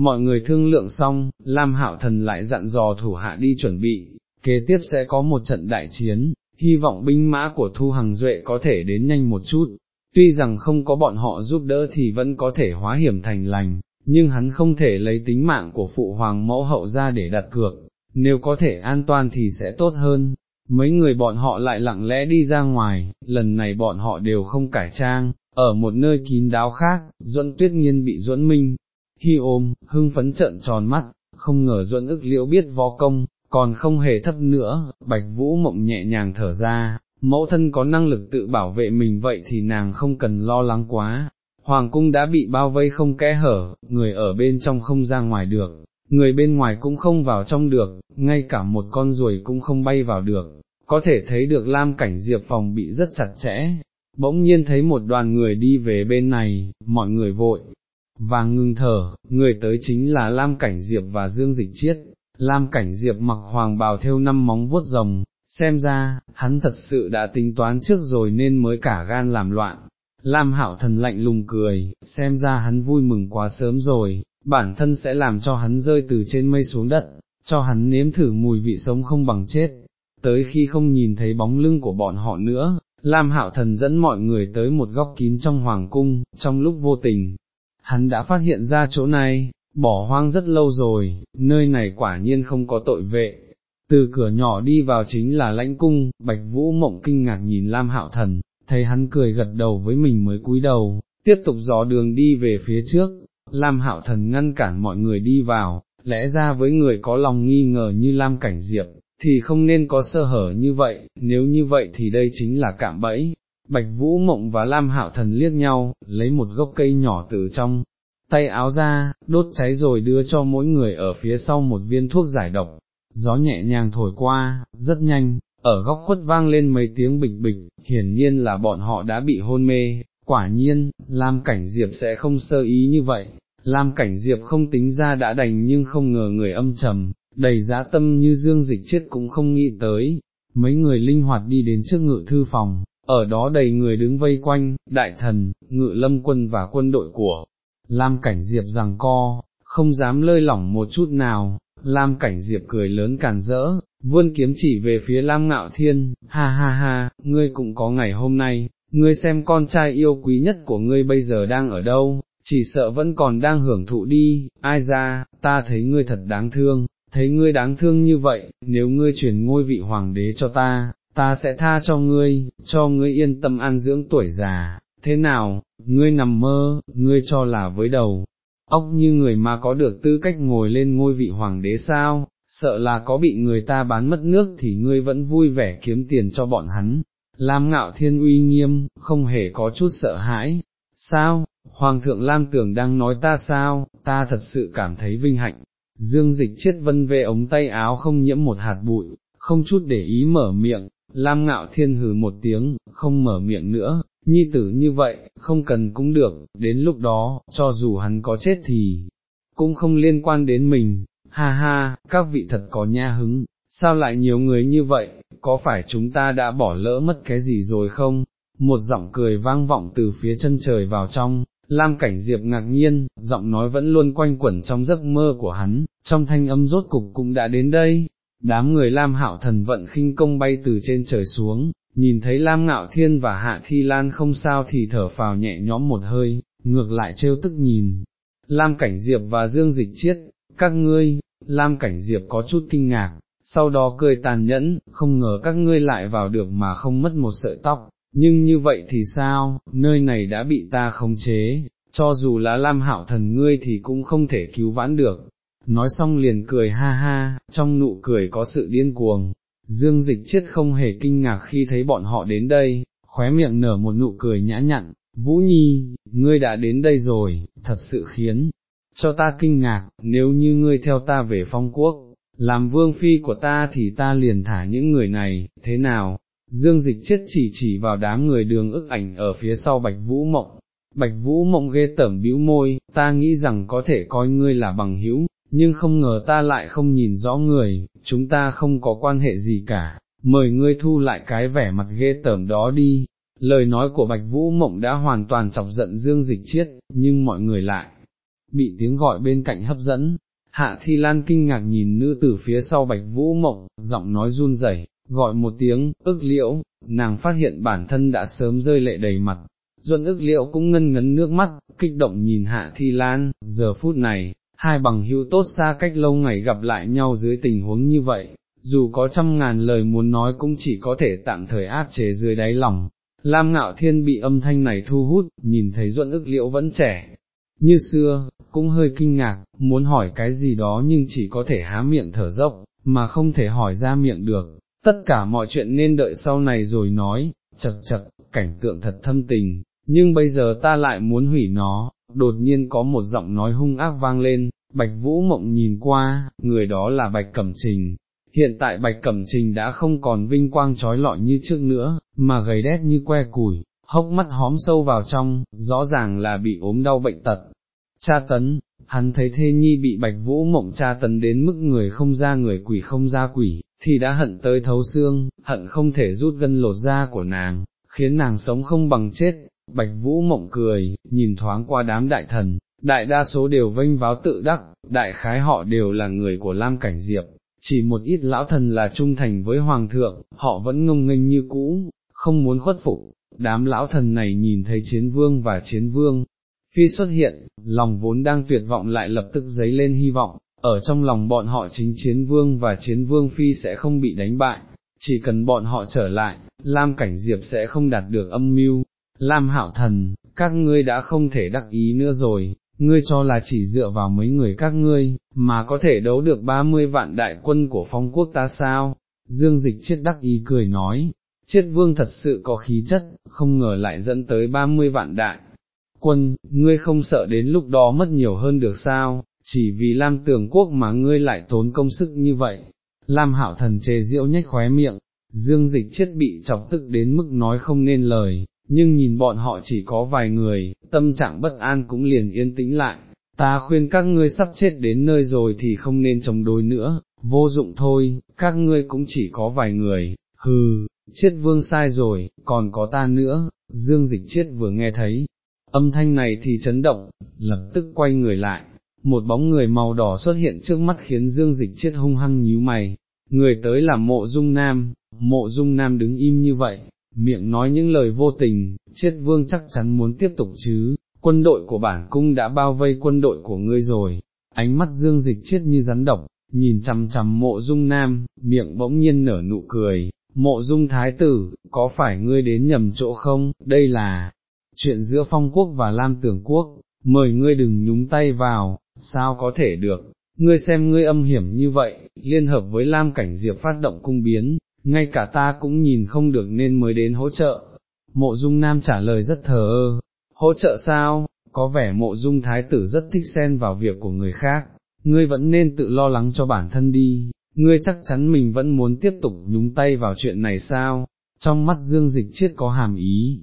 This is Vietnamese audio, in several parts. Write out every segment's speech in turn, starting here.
mọi người thương lượng xong, Lam Hạo Thần lại dặn dò thủ hạ đi chuẩn bị, kế tiếp sẽ có một trận đại chiến, hy vọng binh mã của Thu Hằng Duệ có thể đến nhanh một chút, tuy rằng không có bọn họ giúp đỡ thì vẫn có thể hóa hiểm thành lành, nhưng hắn không thể lấy tính mạng của phụ hoàng mẫu hậu ra để đặt cược, nếu có thể an toàn thì sẽ tốt hơn. Mấy người bọn họ lại lặng lẽ đi ra ngoài, lần này bọn họ đều không cải trang, ở một nơi kín đáo khác, duẫn tuyết nhiên bị duẫn minh, khi ôm, hưng phấn trợn tròn mắt, không ngờ duẫn ức liễu biết võ công, còn không hề thấp nữa, bạch vũ mộng nhẹ nhàng thở ra, mẫu thân có năng lực tự bảo vệ mình vậy thì nàng không cần lo lắng quá. Hoàng cung đã bị bao vây không kẽ hở, người ở bên trong không ra ngoài được, người bên ngoài cũng không vào trong được, ngay cả một con ruồi cũng không bay vào được, có thể thấy được lam cảnh diệp phòng bị rất chặt chẽ. Bỗng nhiên thấy một đoàn người đi về bên này, mọi người vội, và ngừng thở, người tới chính là Lam Cảnh Diệp và Dương Dịch Chiết, Lam Cảnh Diệp mặc hoàng bào theo năm móng vuốt rồng, xem ra, hắn thật sự đã tính toán trước rồi nên mới cả gan làm loạn. Lam Hạo Thần lạnh lùng cười, xem ra hắn vui mừng quá sớm rồi, bản thân sẽ làm cho hắn rơi từ trên mây xuống đất, cho hắn nếm thử mùi vị sống không bằng chết. Tới khi không nhìn thấy bóng lưng của bọn họ nữa, Lam Hạo Thần dẫn mọi người tới một góc kín trong hoàng cung, trong lúc vô tình, hắn đã phát hiện ra chỗ này, bỏ hoang rất lâu rồi, nơi này quả nhiên không có tội vệ. Từ cửa nhỏ đi vào chính là lãnh cung, Bạch Vũ Mộng kinh ngạc nhìn Lam Hạo Thần, thấy hắn cười gật đầu với mình mới cúi đầu, tiếp tục dò đường đi về phía trước, Lam Hạo Thần ngăn cản mọi người đi vào, lẽ ra với người có lòng nghi ngờ như Lam Cảnh Diệp, thì không nên có sơ hở như vậy, nếu như vậy thì đây chính là cạm bẫy. Bạch Vũ Mộng và Lam Hạo Thần liếc nhau, lấy một gốc cây nhỏ từ trong tay áo ra, đốt cháy rồi đưa cho mỗi người ở phía sau một viên thuốc giải độc, gió nhẹ nhàng thổi qua, rất nhanh, ở góc khuất vang lên mấy tiếng bịch bịch, hiển nhiên là bọn họ đã bị hôn mê, quả nhiên, Lam Cảnh Diệp sẽ không sơ ý như vậy, Lam Cảnh Diệp không tính ra đã đành nhưng không ngờ người âm trầm, đầy giá tâm như dương dịch chết cũng không nghĩ tới, mấy người linh hoạt đi đến trước ngự thư phòng, ở đó đầy người đứng vây quanh, đại thần, ngự lâm quân và quân đội của Lam Cảnh Diệp rằng co, không dám lơi lỏng một chút nào, Lam Cảnh Diệp cười lớn càn rỡ, vươn kiếm chỉ về phía Lam Ngạo Thiên, ha ha ha, ngươi cũng có ngày hôm nay, ngươi xem con trai yêu quý nhất của ngươi bây giờ đang ở đâu, chỉ sợ vẫn còn đang hưởng thụ đi, ai ra, ta thấy ngươi thật đáng thương, thấy ngươi đáng thương như vậy, nếu ngươi chuyển ngôi vị hoàng đế cho ta, ta sẽ tha cho ngươi, cho ngươi yên tâm an dưỡng tuổi già, thế nào, ngươi nằm mơ, ngươi cho là với đầu, ốc như người mà có được tư cách ngồi lên ngôi vị hoàng đế sao, sợ là có bị người ta bán mất nước thì ngươi vẫn vui vẻ kiếm tiền cho bọn hắn. Lam ngạo thiên uy nghiêm, không hề có chút sợ hãi, sao, Hoàng thượng Lam tưởng đang nói ta sao, ta thật sự cảm thấy vinh hạnh. Dương dịch chết vân về ống tay áo không nhiễm một hạt bụi, không chút để ý mở miệng, Lam ngạo thiên hừ một tiếng, không mở miệng nữa, nhi tử như vậy, không cần cũng được, đến lúc đó, cho dù hắn có chết thì, cũng không liên quan đến mình, ha ha, các vị thật có nha hứng, sao lại nhiều người như vậy, có phải chúng ta đã bỏ lỡ mất cái gì rồi không? Một giọng cười vang vọng từ phía chân trời vào trong, Lam Cảnh Diệp ngạc nhiên, giọng nói vẫn luôn quanh quẩn trong giấc mơ của hắn, trong thanh âm rốt cục cũng đã đến đây. Đám người Lam Hạo Thần vận khinh công bay từ trên trời xuống, nhìn thấy Lam Ngạo Thiên và Hạ Thi Lan không sao thì thở phào nhẹ nhõm một hơi, ngược lại trêu tức nhìn. Lam Cảnh Diệp và Dương Dịch Chiết, các ngươi, Lam Cảnh Diệp có chút kinh ngạc, sau đó cười tàn nhẫn, không ngờ các ngươi lại vào được mà không mất một sợi tóc, nhưng như vậy thì sao, nơi này đã bị ta khống chế, cho dù là Lam Hạo Thần ngươi thì cũng không thể cứu vãn được. Nói xong liền cười ha ha, trong nụ cười có sự điên cuồng, Dương dịch chết không hề kinh ngạc khi thấy bọn họ đến đây, khóe miệng nở một nụ cười nhã nhặn, Vũ Nhi, ngươi đã đến đây rồi, thật sự khiến cho ta kinh ngạc, nếu như ngươi theo ta về phong quốc, làm vương phi của ta thì ta liền thả những người này, thế nào? Dương dịch chết chỉ chỉ vào đám người đường ức ảnh ở phía sau Bạch Vũ Mộng. Bạch Vũ Mộng ghê tởm bĩu môi, ta nghĩ rằng có thể coi ngươi là bằng hữu, nhưng không ngờ ta lại không nhìn rõ người, chúng ta không có quan hệ gì cả, mời ngươi thu lại cái vẻ mặt ghê tởm đó đi. Lời nói của Bạch Vũ Mộng đã hoàn toàn chọc giận Dương Dịch Chiết, nhưng mọi người lại bị tiếng gọi bên cạnh hấp dẫn. Hạ Thi Lan kinh ngạc nhìn nữ tử phía sau Bạch Vũ Mộng, giọng nói run rẩy, gọi một tiếng, ức liễu, nàng phát hiện bản thân đã sớm rơi lệ đầy mặt, Duân ức liễu cũng ngân ngấn nước mắt, kích động nhìn Hạ Thi Lan, giờ phút này, hai bằng hữu tốt xa cách lâu ngày gặp lại nhau dưới tình huống như vậy, dù có trăm ngàn lời muốn nói cũng chỉ có thể tạm thời áp chế dưới đáy lòng. Lam ngạo thiên bị âm thanh này thu hút, nhìn thấy Duẫn ức liễu vẫn trẻ, như xưa, cũng hơi kinh ngạc, muốn hỏi cái gì đó nhưng chỉ có thể há miệng thở dốc, mà không thể hỏi ra miệng được, tất cả mọi chuyện nên đợi sau này rồi nói, chật chật, cảnh tượng thật thâm tình, nhưng bây giờ ta lại muốn hủy nó, đột nhiên có một giọng nói hung ác vang lên, Bạch Vũ Mộng nhìn qua, người đó là Bạch Cẩm Trình. Hiện tại Bạch Cẩm Trình đã không còn vinh quang trói lọi như trước nữa, mà gầy đét như que củi, hốc mắt hóm sâu vào trong, rõ ràng là bị ốm đau bệnh tật. Cha tấn, hắn thấy thê nhi bị Bạch Vũ Mộng cha tấn đến mức người không ra người quỷ không ra quỷ, thì đã hận tới thấu xương, hận không thể rút gân lột da của nàng, khiến nàng sống không bằng chết, Bạch Vũ mộng cười, nhìn thoáng qua đám đại thần, đại đa số đều vênh váo tự đắc, đại khái họ đều là người của Lam Cảnh Diệp, chỉ một ít lão thần là trung thành với Hoàng thượng, họ vẫn ngông nghênh như cũ, không muốn khuất phục, đám lão thần này nhìn thấy chiến vương và chiến vương, phi xuất hiện, lòng vốn đang tuyệt vọng lại lập tức dấy lên hy vọng, ở trong lòng bọn họ chính chiến vương và chiến vương phi sẽ không bị đánh bại, chỉ cần bọn họ trở lại, Lam Cảnh Diệp sẽ không đạt được âm mưu, Lam hạo thần, các ngươi đã không thể đắc ý nữa rồi, ngươi cho là chỉ dựa vào mấy người các ngươi, mà có thể đấu được 30 vạn đại quân của phong quốc ta sao? Dương dịch chết đắc ý cười nói, chết vương thật sự có khí chất, không ngờ lại dẫn tới 30 vạn đại. Quân, ngươi không sợ đến lúc đó mất nhiều hơn được sao, chỉ vì Lam tường quốc mà ngươi lại tốn công sức như vậy. Lam hạo thần chê diễu nhách khóe miệng, dương dịch chết bị chọc tức đến mức nói không nên lời, nhưng nhìn bọn họ chỉ có vài người, tâm trạng bất an cũng liền yên tĩnh lại, ta khuyên các ngươi sắp chết đến nơi rồi thì không nên chống đối nữa, vô dụng thôi, các ngươi cũng chỉ có vài người, hừ, chết vương sai rồi, còn có ta nữa, dương dịch chết vừa nghe thấy, âm thanh này thì chấn động, lập tức quay người lại, một bóng người màu đỏ xuất hiện trước mắt khiến dương dịch chết hung hăng nhíu mày, người tới là mộ dung nam, mộ dung nam đứng im như vậy, miệng nói những lời vô tình, chết vương chắc chắn muốn tiếp tục chứ, quân đội của bản cung đã bao vây quân đội của ngươi rồi, ánh mắt dương dịch chết như rắn độc, nhìn chằm chằm mộ dung nam, miệng bỗng nhiên nở nụ cười, mộ dung thái tử, có phải ngươi đến nhầm chỗ không, đây là chuyện giữa phong quốc và lam tưởng quốc, mời ngươi đừng nhúng tay vào, sao có thể được, ngươi xem ngươi âm hiểm như vậy, liên hợp với lam cảnh diệp phát động cung biến, ngay cả ta cũng nhìn không được nên mới đến hỗ trợ. Mộ dung nam trả lời rất thờ ơ, hỗ trợ sao, có vẻ mộ dung thái tử rất thích xen vào việc của người khác, ngươi vẫn nên tự lo lắng cho bản thân đi, ngươi chắc chắn mình vẫn muốn tiếp tục nhúng tay vào chuyện này sao, trong mắt dương dịch chiết có hàm ý.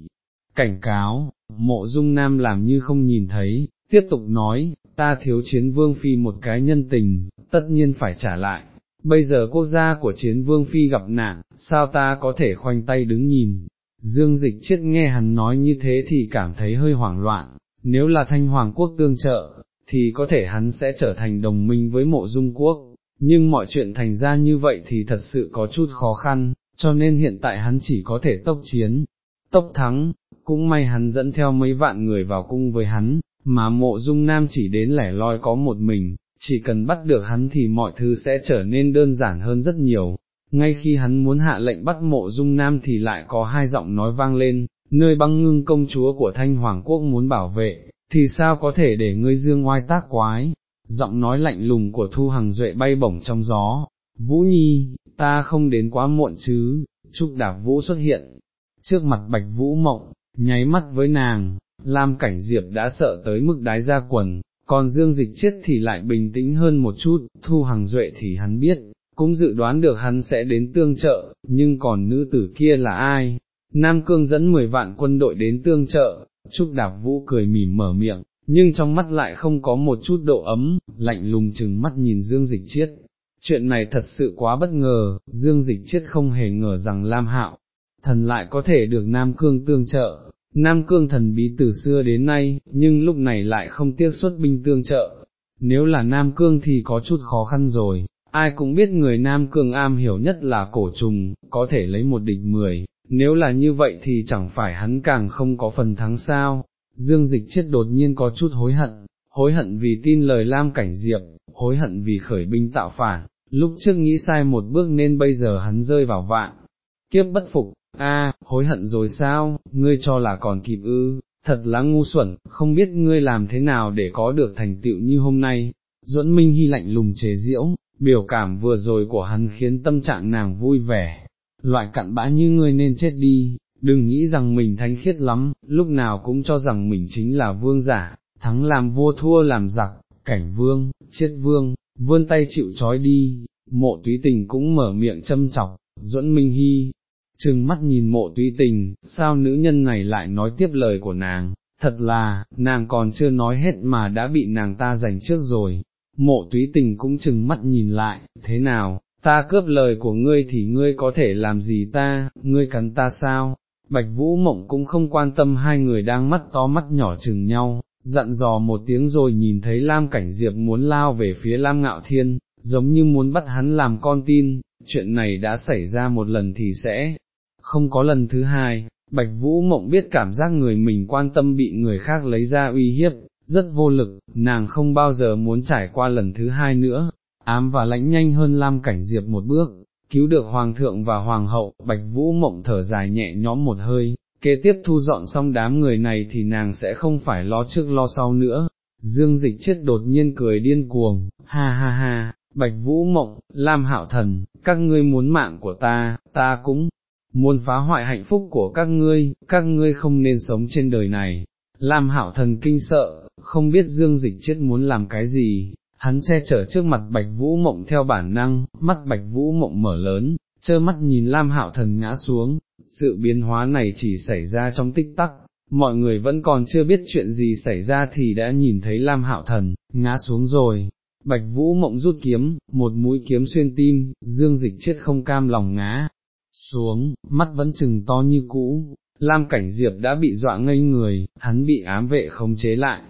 Cảnh cáo, mộ dung nam làm như không nhìn thấy, tiếp tục nói, ta thiếu chiến vương phi một cái nhân tình, tất nhiên phải trả lại, bây giờ quốc gia của chiến vương phi gặp nạn, sao ta có thể khoanh tay đứng nhìn. Dương dịch chết nghe hắn nói như thế thì cảm thấy hơi hoảng loạn, nếu là thanh hoàng quốc tương trợ, thì có thể hắn sẽ trở thành đồng minh với mộ dung quốc, nhưng mọi chuyện thành ra như vậy thì thật sự có chút khó khăn, cho nên hiện tại hắn chỉ có thể tốc chiến, tốc thắng, cũng may hắn dẫn theo mấy vạn người vào cung với hắn, mà mộ dung nam chỉ đến lẻ loi có một mình, chỉ cần bắt được hắn thì mọi thứ sẽ trở nên đơn giản hơn rất nhiều. Ngay khi hắn muốn hạ lệnh bắt mộ dung nam thì lại có hai giọng nói vang lên, nơi băng ngưng công chúa của thanh hoàng quốc muốn bảo vệ, thì sao có thể để ngươi dương oai tác quái, giọng nói lạnh lùng của thu hằng duệ bay bổng trong gió, Vũ Nhi, ta không đến quá muộn chứ, Trúc Đạp Vũ xuất hiện, trước mặt Bạch Vũ Mộng, nháy mắt với nàng, Lam Cảnh Diệp đã sợ tới mức đái ra quần, còn Dương Dịch chết thì lại bình tĩnh hơn một chút, Thu Hằng Duệ thì hắn biết, cũng dự đoán được hắn sẽ đến tương trợ, nhưng còn nữ tử kia là ai? Nam Cương dẫn 10 vạn quân đội đến tương trợ, Trúc Đạp Vũ cười mỉm mở miệng, nhưng trong mắt lại không có một chút độ ấm, lạnh lùng chừng mắt nhìn Dương Dịch Chiết. Chuyện này thật sự quá bất ngờ, Dương Dịch Chiết không hề ngờ rằng Lam Hạo, thần lại có thể được Nam Cương tương trợ, Nam Cương thần bí từ xưa đến nay, nhưng lúc này lại không tiếc xuất binh tương trợ. Nếu là Nam Cương thì có chút khó khăn rồi, ai cũng biết người Nam Cương am hiểu nhất là cổ trùng, có thể lấy một địch mười, nếu là như vậy thì chẳng phải hắn càng không có phần thắng sao. Dương dịch chết đột nhiên có chút hối hận, hối hận vì tin lời Lam Cảnh Diệp, hối hận vì khởi binh tạo phản, lúc trước nghĩ sai một bước nên bây giờ hắn rơi vào vạn. Kiếp bất phục, a hối hận rồi sao, ngươi cho là còn kịp ư, thật là ngu xuẩn, không biết ngươi làm thế nào để có được thành tựu như hôm nay. Duẫn Minh Hy lạnh lùng chế diễu, biểu cảm vừa rồi của hắn khiến tâm trạng nàng vui vẻ, loại cặn bã như ngươi nên chết đi, đừng nghĩ rằng mình thánh khiết lắm, lúc nào cũng cho rằng mình chính là vương giả, thắng làm vua thua làm giặc, cảnh vương, chết vương, vươn tay chịu trói đi, mộ túy tình cũng mở miệng châm chọc, duẫn minh hy, trừng mắt nhìn mộ túy tình, sao nữ nhân này lại nói tiếp lời của nàng, thật là, nàng còn chưa nói hết mà đã bị nàng ta giành trước rồi, mộ túy tình cũng chừng mắt nhìn lại, thế nào, ta cướp lời của ngươi thì ngươi có thể làm gì ta, ngươi cắn ta sao? Bạch Vũ Mộng cũng không quan tâm hai người đang mắt to mắt nhỏ chừng nhau, dặn dò một tiếng rồi nhìn thấy Lam Cảnh Diệp muốn lao về phía Lam Ngạo Thiên, giống như muốn bắt hắn làm con tin, chuyện này đã xảy ra một lần thì sẽ không có lần thứ hai, Bạch Vũ Mộng biết cảm giác người mình quan tâm bị người khác lấy ra uy hiếp, rất vô lực, nàng không bao giờ muốn trải qua lần thứ hai nữa, ám và lãnh nhanh hơn Lam Cảnh Diệp một bước, cứu được Hoàng thượng và Hoàng hậu, Bạch Vũ Mộng thở dài nhẹ nhõm một hơi, kế tiếp thu dọn xong đám người này thì nàng sẽ không phải lo trước lo sau nữa. Dương dịch chết đột nhiên cười điên cuồng, ha ha ha, Bạch Vũ Mộng, Lam Hạo Thần, các ngươi muốn mạng của ta, ta cũng muốn phá hoại hạnh phúc của các ngươi, các ngươi không nên sống trên đời này. Lam Hạo Thần kinh sợ, không biết Dương dịch chết muốn làm cái gì, hắn che chở trước mặt Bạch Vũ Mộng theo bản năng, mắt Bạch Vũ Mộng mở lớn, trơ mắt nhìn Lam Hạo Thần ngã xuống, sự biến hóa này chỉ xảy ra trong tích tắc, mọi người vẫn còn chưa biết chuyện gì xảy ra thì đã nhìn thấy Lam Hạo Thần, ngã xuống rồi. Bạch Vũ Mộng rút kiếm, một mũi kiếm xuyên tim, dương dịch chết không cam lòng ngã, xuống, mắt vẫn chừng to như cũ, Lam Cảnh Diệp đã bị dọa ngây người, hắn bị ám vệ khống chế lại,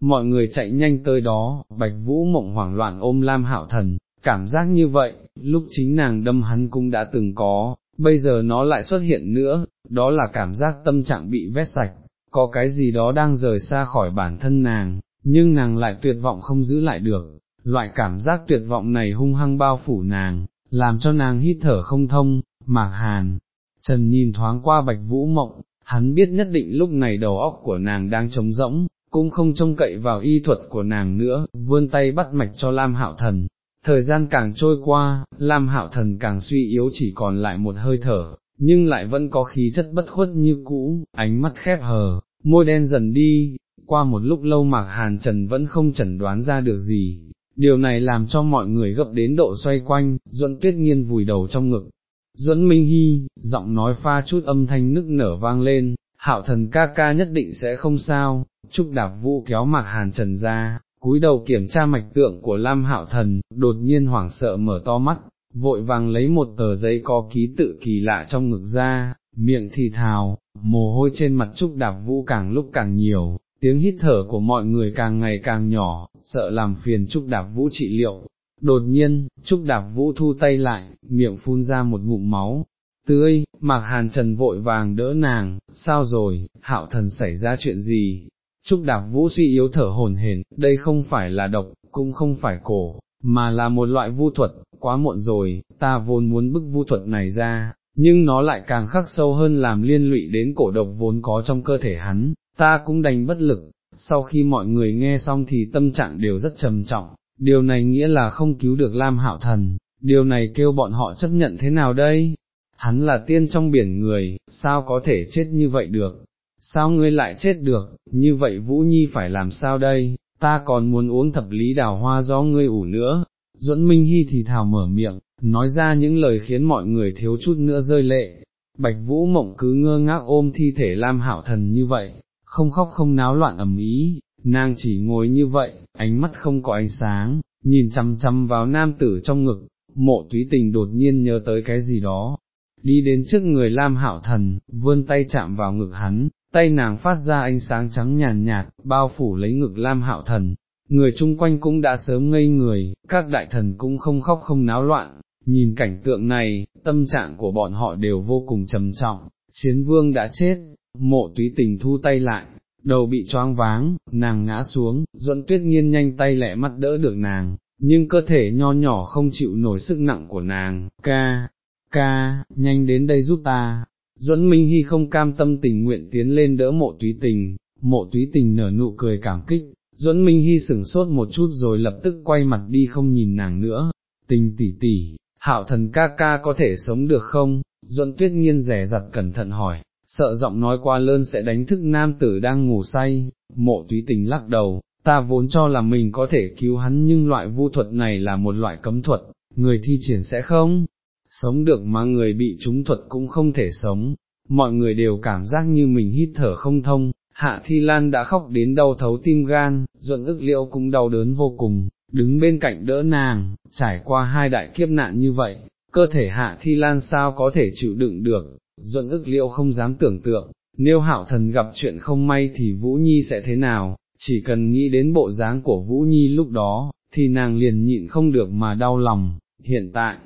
mọi người chạy nhanh tới đó, Bạch Vũ Mộng hoảng loạn ôm Lam Hạo Thần, cảm giác như vậy, lúc chính nàng đâm hắn cũng đã từng có, bây giờ nó lại xuất hiện nữa, đó là cảm giác tâm trạng bị vét sạch, có cái gì đó đang rời xa khỏi bản thân nàng, nhưng nàng lại tuyệt vọng không giữ lại được, loại cảm giác tuyệt vọng này hung hăng bao phủ nàng, làm cho nàng hít thở không thông, mạc hàn. Trần nhìn thoáng qua bạch vũ mộng, hắn biết nhất định lúc này đầu óc của nàng đang trống rỗng, cũng không trông cậy vào y thuật của nàng nữa, vươn tay bắt mạch cho Lam Hạo Thần. Thời gian càng trôi qua, Lam Hạo Thần càng suy yếu chỉ còn lại một hơi thở, nhưng lại vẫn có khí chất bất khuất như cũ, ánh mắt khép hờ, môi đen dần đi, qua một lúc lâu Mạc Hàn Trần vẫn không chẩn đoán ra được gì, điều này làm cho mọi người gấp đến độ xoay quanh, Duẫn Tuyết Nghiên vùi đầu trong ngực. Duẫn Minh Hy, giọng nói pha chút âm thanh nức nở vang lên, hạo thần ca ca nhất định sẽ không sao, Trúc Đạp Vũ kéo Mạc Hàn Trần ra, cúi đầu kiểm tra mạch tượng của Lam Hạo Thần, đột nhiên hoảng sợ mở to mắt, vội vàng lấy một tờ giấy có ký tự kỳ lạ trong ngực ra, miệng thì thào, mồ hôi trên mặt Trúc Đạp Vũ càng lúc càng nhiều, tiếng hít thở của mọi người càng ngày càng nhỏ, sợ làm phiền Trúc Đạp Vũ trị liệu. Đột nhiên, Trúc Đạp Vũ thu tay lại, miệng phun ra một ngụm máu, tươi, Mạc Hàn Trần vội vàng đỡ nàng, sao rồi, hạo thần xảy ra chuyện gì, Trúc Đạp Vũ suy yếu thở hồn hển, đây không phải là độc, cũng không phải cổ, mà là một loại vu thuật, quá muộn rồi, ta vốn muốn bức vu thuật này ra, nhưng nó lại càng khắc sâu hơn làm liên lụy đến cổ độc vốn có trong cơ thể hắn, ta cũng đành bất lực, sau khi mọi người nghe xong thì tâm trạng đều rất trầm trọng, điều này nghĩa là không cứu được Lam Hạo Thần, điều này kêu bọn họ chấp nhận thế nào đây? Hắn là tiên trong biển người, sao có thể chết như vậy được, sao ngươi lại chết được, như vậy Vũ Nhi phải làm sao đây, ta còn muốn uống thập lý đào hoa do ngươi ủ nữa, Duẫn Minh Hy thì thào mở miệng, nói ra những lời khiến mọi người thiếu chút nữa rơi lệ, Bạch Vũ Mộng cứ ngơ ngác ôm thi thể Lam Hảo Thần như vậy, không khóc không náo loạn ầm ý, nàng chỉ ngồi như vậy, ánh mắt không có ánh sáng, nhìn chăm chăm vào nam tử trong ngực, mộ túy tình đột nhiên nhớ tới cái gì đó, đi đến trước người Lam Hạo Thần, vươn tay chạm vào ngực hắn, tay nàng phát ra ánh sáng trắng nhàn nhạt, bao phủ lấy ngực Lam Hạo Thần, người chung quanh cũng đã sớm ngây người, các đại thần cũng không khóc không náo loạn, nhìn cảnh tượng này, tâm trạng của bọn họ đều vô cùng trầm trọng, chiến vương đã chết, mộ túy tình thu tay lại, đầu bị choáng váng, nàng ngã xuống, duẫn tuyết nghiên nhanh tay lẹ mắt đỡ được nàng, nhưng cơ thể nho nhỏ không chịu nổi sức nặng của nàng, ca, ca, nhanh đến đây giúp ta. Duẫn Minh Hy không cam tâm tình nguyện tiến lên đỡ mộ túy tình, mộ túy tình nở nụ cười cảm kích, Duẫn Minh Hy sửng sốt một chút rồi lập tức quay mặt đi không nhìn nàng nữa, tình tỷ tỷ, hạo thần ca ca có thể sống được không, Duẫn Tuyết Nghiên rẻ rặt cẩn thận hỏi, sợ giọng nói qua lơn sẽ đánh thức nam tử đang ngủ say, mộ túy tình lắc đầu, ta vốn cho là mình có thể cứu hắn nhưng loại vu thuật này là một loại cấm thuật, người thi triển sẽ không? Sống được mà người bị trúng thuật cũng không thể sống, mọi người đều cảm giác như mình hít thở không thông, Hạ Thi Lan đã khóc đến đau thấu tim gan, ruận ức liệu cũng đau đớn vô cùng, đứng bên cạnh đỡ nàng, trải qua hai đại kiếp nạn như vậy, cơ thể Hạ Thi Lan sao có thể chịu đựng được, Duẫn ức liệu không dám tưởng tượng, nếu hạo thần gặp chuyện không may thì Vũ Nhi sẽ thế nào, chỉ cần nghĩ đến bộ dáng của Vũ Nhi lúc đó, thì nàng liền nhịn không được mà đau lòng, hiện tại,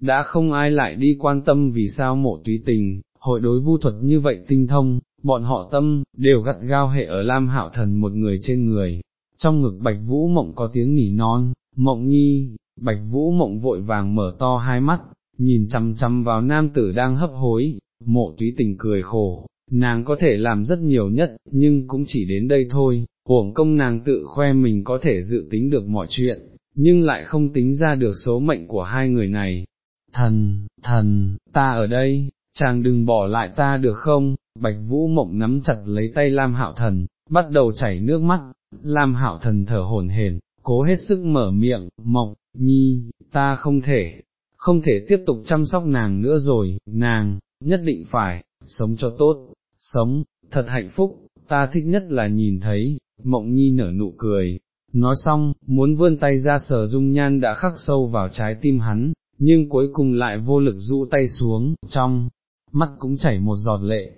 đã không ai lại đi quan tâm vì sao mộ túy tình, hội đối vu thuật như vậy tinh thông, bọn họ tâm, đều gắt gao hệ ở Lam Hạo Thần một người trên người. Trong ngực Bạch Vũ Mộng có tiếng nỉ non, Mộng Nhi, Bạch Vũ Mộng vội vàng mở to hai mắt, nhìn chăm chăm vào nam tử đang hấp hối, mộ túy tình cười khổ, nàng có thể làm rất nhiều nhất, nhưng cũng chỉ đến đây thôi, uổng công nàng tự khoe mình có thể dự tính được mọi chuyện, nhưng lại không tính ra được số mệnh của hai người này. Thần, thần, ta ở đây, chàng đừng bỏ lại ta được không, bạch vũ mộng nắm chặt lấy tay Lam Hạo Thần, bắt đầu chảy nước mắt, Lam Hạo Thần thở hổn hển, cố hết sức mở miệng, mộng, nhi, ta không thể, không thể tiếp tục chăm sóc nàng nữa rồi, nàng, nhất định phải, sống cho tốt, sống, thật hạnh phúc, ta thích nhất là nhìn thấy, mộng nhi nở nụ cười. Nói xong, muốn vươn tay ra sờ dung nhan đã khắc sâu vào trái tim hắn, nhưng cuối cùng lại vô lực rũ tay xuống, trong, mắt cũng chảy một giọt lệ,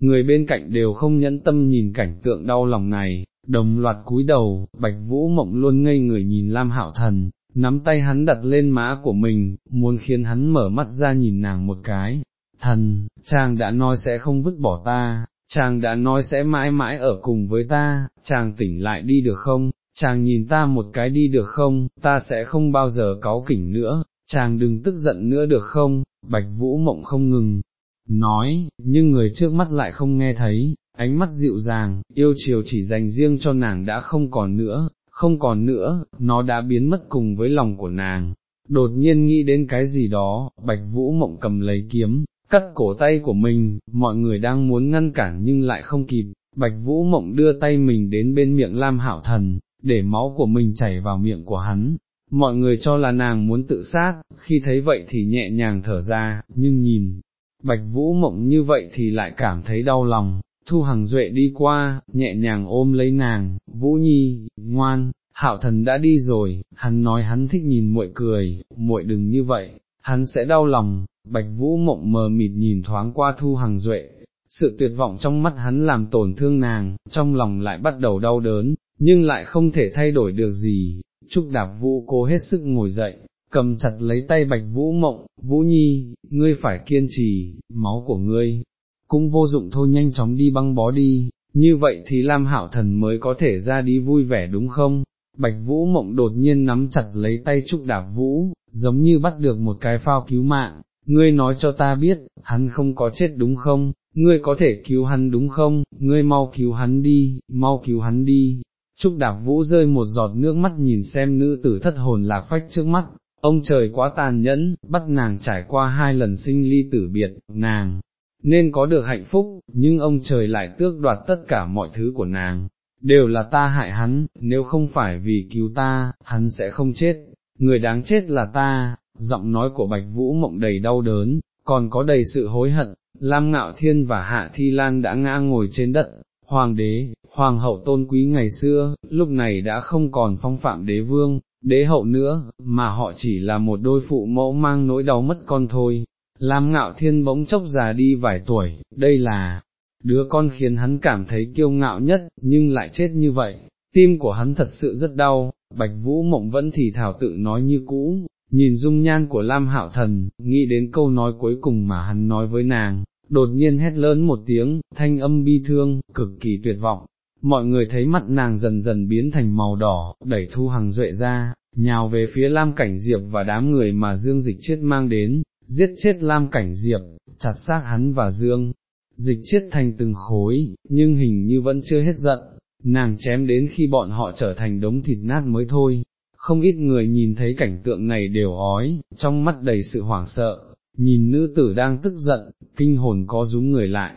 người bên cạnh đều không nhẫn tâm nhìn cảnh tượng đau lòng này, đồng loạt cúi đầu, bạch vũ mộng luôn ngây người nhìn Lam Hạo Thần, nắm tay hắn đặt lên má của mình, muốn khiến hắn mở mắt ra nhìn nàng một cái, thần, chàng đã nói sẽ không vứt bỏ ta, chàng đã nói sẽ mãi mãi ở cùng với ta, chàng tỉnh lại đi được không, chàng nhìn ta một cái đi được không, ta sẽ không bao giờ cáu kỉnh nữa, chàng đừng tức giận nữa được không, bạch vũ mộng không ngừng, nói, nhưng người trước mắt lại không nghe thấy, ánh mắt dịu dàng, yêu chiều chỉ dành riêng cho nàng đã không còn nữa, không còn nữa, nó đã biến mất cùng với lòng của nàng. Đột nhiên nghĩ đến cái gì đó, bạch vũ mộng cầm lấy kiếm, cắt cổ tay của mình, mọi người đang muốn ngăn cản nhưng lại không kịp, bạch vũ mộng đưa tay mình đến bên miệng Lam Hảo Thần, để máu của mình chảy vào miệng của hắn. Mọi người cho là nàng muốn tự sát, khi thấy vậy thì nhẹ nhàng thở ra, nhưng nhìn, Bạch Vũ Mộng như vậy thì lại cảm thấy đau lòng, Thu Hằng Duệ đi qua, nhẹ nhàng ôm lấy nàng, Vũ Nhi, ngoan, Hạo Thần đã đi rồi, hắn nói hắn thích nhìn muội cười, muội đừng như vậy, hắn sẽ đau lòng, Bạch Vũ Mộng mờ mịt nhìn thoáng qua Thu Hằng Duệ, sự tuyệt vọng trong mắt hắn làm tổn thương nàng, trong lòng lại bắt đầu đau đớn, nhưng lại không thể thay đổi được gì, Trúc Đạp Vũ cố hết sức ngồi dậy, cầm chặt lấy tay bạch vũ mộng, vũ nhi, ngươi phải kiên trì, máu của ngươi, cũng vô dụng thôi nhanh chóng đi băng bó đi, như vậy thì Lam Hảo Thần mới có thể ra đi vui vẻ đúng không? Bạch Vũ Mộng đột nhiên nắm chặt lấy tay Trúc Đạp Vũ, giống như bắt được một cái phao cứu mạng, ngươi nói cho ta biết, hắn không có chết đúng không, ngươi có thể cứu hắn đúng không, ngươi mau cứu hắn đi, mau cứu hắn đi. Trúc Đạp Vũ rơi một giọt nước mắt nhìn xem nữ tử thất hồn lạc phách trước mắt, Ông trời quá tàn nhẫn, bắt nàng trải qua hai lần sinh ly tử biệt, nàng, nên có được hạnh phúc, nhưng ông trời lại tước đoạt tất cả mọi thứ của nàng, đều là ta hại hắn, nếu không phải vì cứu ta, hắn sẽ không chết, người đáng chết là ta, giọng nói của Bạch Vũ mộng đầy đau đớn, còn có đầy sự hối hận, Lam Ngạo Thiên và Hạ Thi Lan đã ngã ngồi trên đất, hoàng đế, hoàng hậu tôn quý ngày xưa, lúc này đã không còn phong phạm đế vương, đế hậu nữa, mà họ chỉ là một đôi phụ mẫu mang nỗi đau mất con thôi. Lam ngạo thiên bỗng chốc già đi vài tuổi, đây là, đứa con khiến hắn cảm thấy kiêu ngạo nhất, nhưng lại chết như vậy, tim của hắn thật sự rất đau, Bạch Vũ Mộng vẫn thì thảo tự nói như cũ, nhìn dung nhan của Lam Hạo Thần, nghĩ đến câu nói cuối cùng mà hắn nói với nàng, đột nhiên hét lớn một tiếng, thanh âm bi thương, cực kỳ tuyệt vọng. Mọi người thấy mặt nàng dần dần biến thành màu đỏ, đẩy thu hằng duệ ra, nhào về phía Lam Cảnh Diệp và đám người mà Dương Dịch Chiết mang đến, giết chết Lam Cảnh Diệp, chặt xác hắn và Dương. Dịch Chiết thành từng khối, nhưng hình như vẫn chưa hết giận, nàng chém đến khi bọn họ trở thành đống thịt nát mới thôi. Không ít người nhìn thấy cảnh tượng này đều ói, trong mắt đầy sự hoảng sợ, nhìn nữ tử đang tức giận, kinh hồn có rúm người lại.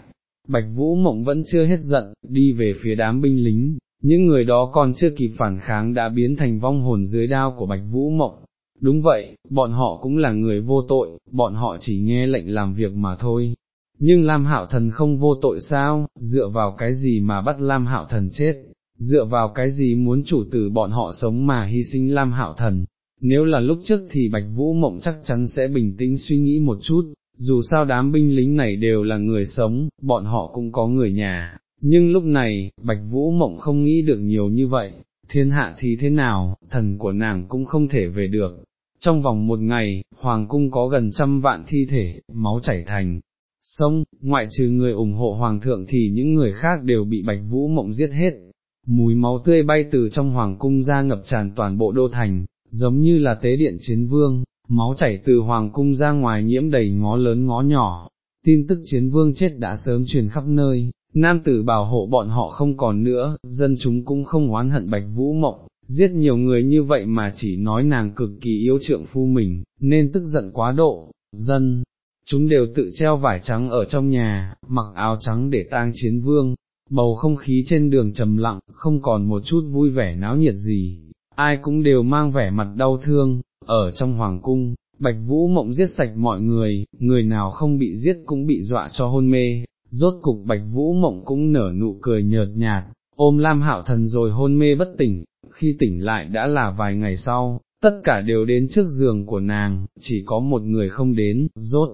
Bạch Vũ Mộng vẫn chưa hết giận, đi về phía đám binh lính, những người đó còn chưa kịp phản kháng đã biến thành vong hồn dưới đao của Bạch Vũ Mộng. Đúng vậy, bọn họ cũng là người vô tội, bọn họ chỉ nghe lệnh làm việc mà thôi. Nhưng Lam Hạo Thần không vô tội sao, dựa vào cái gì mà bắt Lam Hạo Thần chết, dựa vào cái gì muốn chủ tử bọn họ sống mà hy sinh Lam Hạo Thần, nếu là lúc trước thì Bạch Vũ Mộng chắc chắn sẽ bình tĩnh suy nghĩ một chút, dù sao đám binh lính này đều là người sống, bọn họ cũng có người nhà, nhưng lúc này, Bạch Vũ Mộng không nghĩ được nhiều như vậy, thiên hạ thì thế nào, thần của nàng cũng không thể về được. Trong vòng một ngày, Hoàng cung có gần trăm vạn thi thể, máu chảy thành. Sông, ngoại trừ người ủng hộ Hoàng thượng thì những người khác đều bị Bạch Vũ Mộng giết hết. Mùi máu tươi bay từ trong Hoàng cung ra ngập tràn toàn bộ đô thành, giống như là tế điện chiến vương, máu chảy từ Hoàng cung ra ngoài nhiễm đầy ngó lớn ngó nhỏ. Tin tức chiến vương chết đã sớm truyền khắp nơi, nam tử bảo hộ bọn họ không còn nữa, dân chúng cũng không oán hận bạch vũ mộng, giết nhiều người như vậy mà chỉ nói nàng cực kỳ yêu trượng phu mình, nên tức giận quá độ, dân, chúng đều tự treo vải trắng ở trong nhà, mặc áo trắng để tang chiến vương, bầu không khí trên đường trầm lặng, không còn một chút vui vẻ náo nhiệt gì, ai cũng đều mang vẻ mặt đau thương, ở trong hoàng cung. Bạch Vũ Mộng giết sạch mọi người, người nào không bị giết cũng bị dọa cho hôn mê, rốt cục bạch vũ mộng cũng nở nụ cười nhợt nhạt, ôm Lam Hạo Thần rồi hôn mê bất tỉnh, khi tỉnh lại đã là vài ngày sau, tất cả đều đến trước giường của nàng, chỉ có một người không đến, rốt.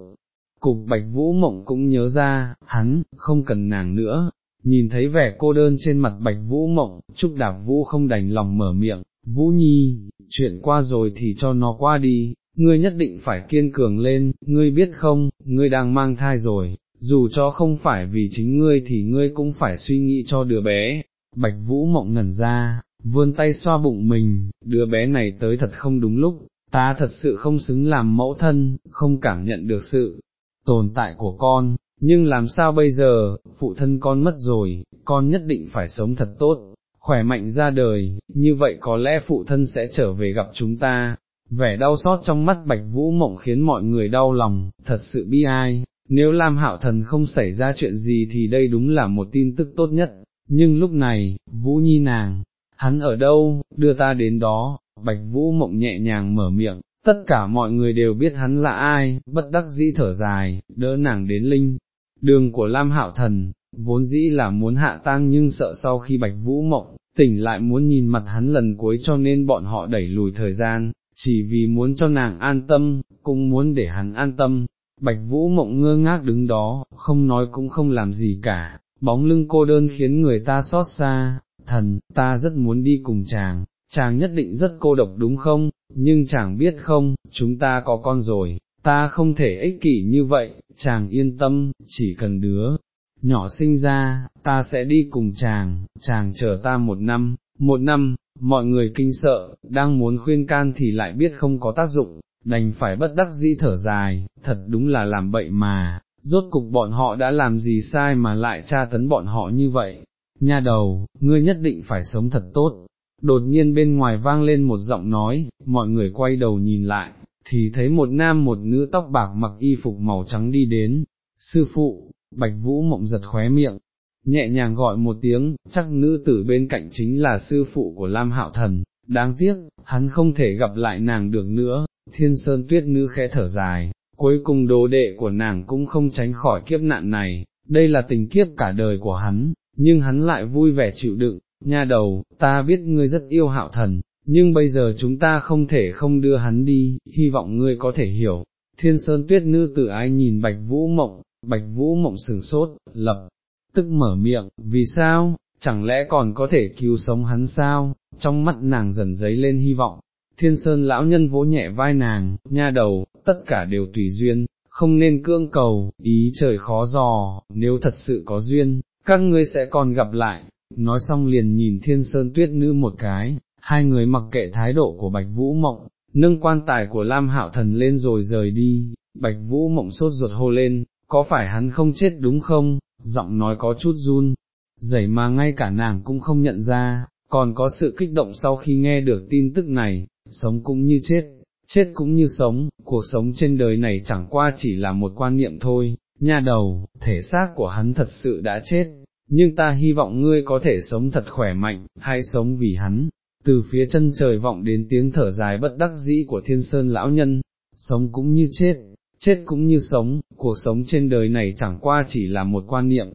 Cục bạch vũ mộng cũng nhớ ra, hắn, không cần nàng nữa, nhìn thấy vẻ cô đơn trên mặt bạch vũ mộng, Trúc Đạp Vũ không đành lòng mở miệng, Vũ Nhi, chuyện qua rồi thì cho nó qua đi, ngươi nhất định phải kiên cường lên, ngươi biết không, ngươi đang mang thai rồi, dù cho không phải vì chính ngươi thì ngươi cũng phải suy nghĩ cho đứa bé, bạch vũ mộng ngẩn ra, vươn tay xoa bụng mình, đứa bé này tới thật không đúng lúc, ta thật sự không xứng làm mẫu thân, không cảm nhận được sự tồn tại của con, nhưng làm sao bây giờ, phụ thân con mất rồi, con nhất định phải sống thật tốt, khỏe mạnh ra đời, như vậy có lẽ phụ thân sẽ trở về gặp chúng ta. Vẻ đau xót trong mắt Bạch Vũ Mộng khiến mọi người đau lòng, thật sự bi ai, nếu Lam Hạo Thần không xảy ra chuyện gì thì đây đúng là một tin tức tốt nhất, nhưng lúc này, Vũ Nhi nàng, hắn ở đâu, đưa ta đến đó, Bạch Vũ mộng nhẹ nhàng mở miệng, tất cả mọi người đều biết hắn là ai, bất đắc dĩ thở dài, đỡ nàng đến linh. Đường của Lam Hạo Thần, vốn dĩ là muốn hạ tang nhưng sợ sau khi Bạch Vũ mộng, tỉnh lại muốn nhìn mặt hắn lần cuối cho nên bọn họ đẩy lùi thời gian, chỉ vì muốn cho nàng an tâm, cũng muốn để hắn an tâm, Bạch Vũ mộng ngơ ngác đứng đó, không nói cũng không làm gì cả, bóng lưng cô đơn khiến người ta xót xa, thần, ta rất muốn đi cùng chàng, chàng nhất định rất cô độc đúng không, nhưng chàng biết không, chúng ta có con rồi, ta không thể ích kỷ như vậy, chàng yên tâm, chỉ cần đứa nhỏ sinh ra, ta sẽ đi cùng chàng, chàng chờ ta một năm, một năm, mọi người kinh sợ, đang muốn khuyên can thì lại biết không có tác dụng, đành phải bất đắc dĩ thở dài, thật đúng là làm bậy mà, rốt cục bọn họ đã làm gì sai mà lại tra tấn bọn họ như vậy, nha đầu, ngươi nhất định phải sống thật tốt. Đột nhiên bên ngoài vang lên một giọng nói, mọi người quay đầu nhìn lại, thì thấy một nam một nữ tóc bạc mặc y phục màu trắng đi đến, sư phụ, bạch vũ mộng giật khóe miệng, nhẹ nhàng gọi một tiếng, chắc nữ tử bên cạnh chính là sư phụ của Lam Hạo Thần, đáng tiếc, hắn không thể gặp lại nàng được nữa, thiên sơn tuyết nữ khẽ thở dài, cuối cùng đồ đệ của nàng cũng không tránh khỏi kiếp nạn này, đây là tình kiếp cả đời của hắn, nhưng hắn lại vui vẻ chịu đựng, nha đầu, ta biết ngươi rất yêu hạo thần, nhưng bây giờ chúng ta không thể không đưa hắn đi, hy vọng ngươi có thể hiểu. Thiên sơn tuyết nữ tự ái nhìn bạch vũ mộng, bạch vũ mộng sừng sốt, lập tức mở miệng, vì sao, chẳng lẽ còn có thể cứu sống hắn sao, trong mắt nàng dần dấy lên hy vọng. Thiên Sơn lão nhân vỗ nhẹ vai nàng, nha đầu, tất cả đều tùy duyên, không nên cưỡng cầu, ý trời khó dò, nếu thật sự có duyên, các ngươi sẽ còn gặp lại. Nói xong liền nhìn Thiên Sơn tuyết nữ một cái, hai người mặc kệ thái độ của Bạch Vũ Mộng, nâng quan tài của Lam Hạo Thần lên rồi rời đi, Bạch Vũ Mộng sốt ruột hô lên, có phải hắn không chết đúng không, giọng nói có chút run, dày mà ngay cả nàng cũng không nhận ra, còn có sự kích động sau khi nghe được tin tức này, sống cũng như chết, chết cũng như sống, cuộc sống trên đời này chẳng qua chỉ là một quan niệm thôi, nha đầu, thể xác của hắn thật sự đã chết, nhưng ta hy vọng ngươi có thể sống thật khỏe mạnh, hay sống vì hắn. Từ phía chân trời vọng đến tiếng thở dài bất đắc dĩ của thiên sơn lão nhân, sống cũng như chết, chết cũng như sống, cuộc sống trên đời này chẳng qua chỉ là một quan niệm,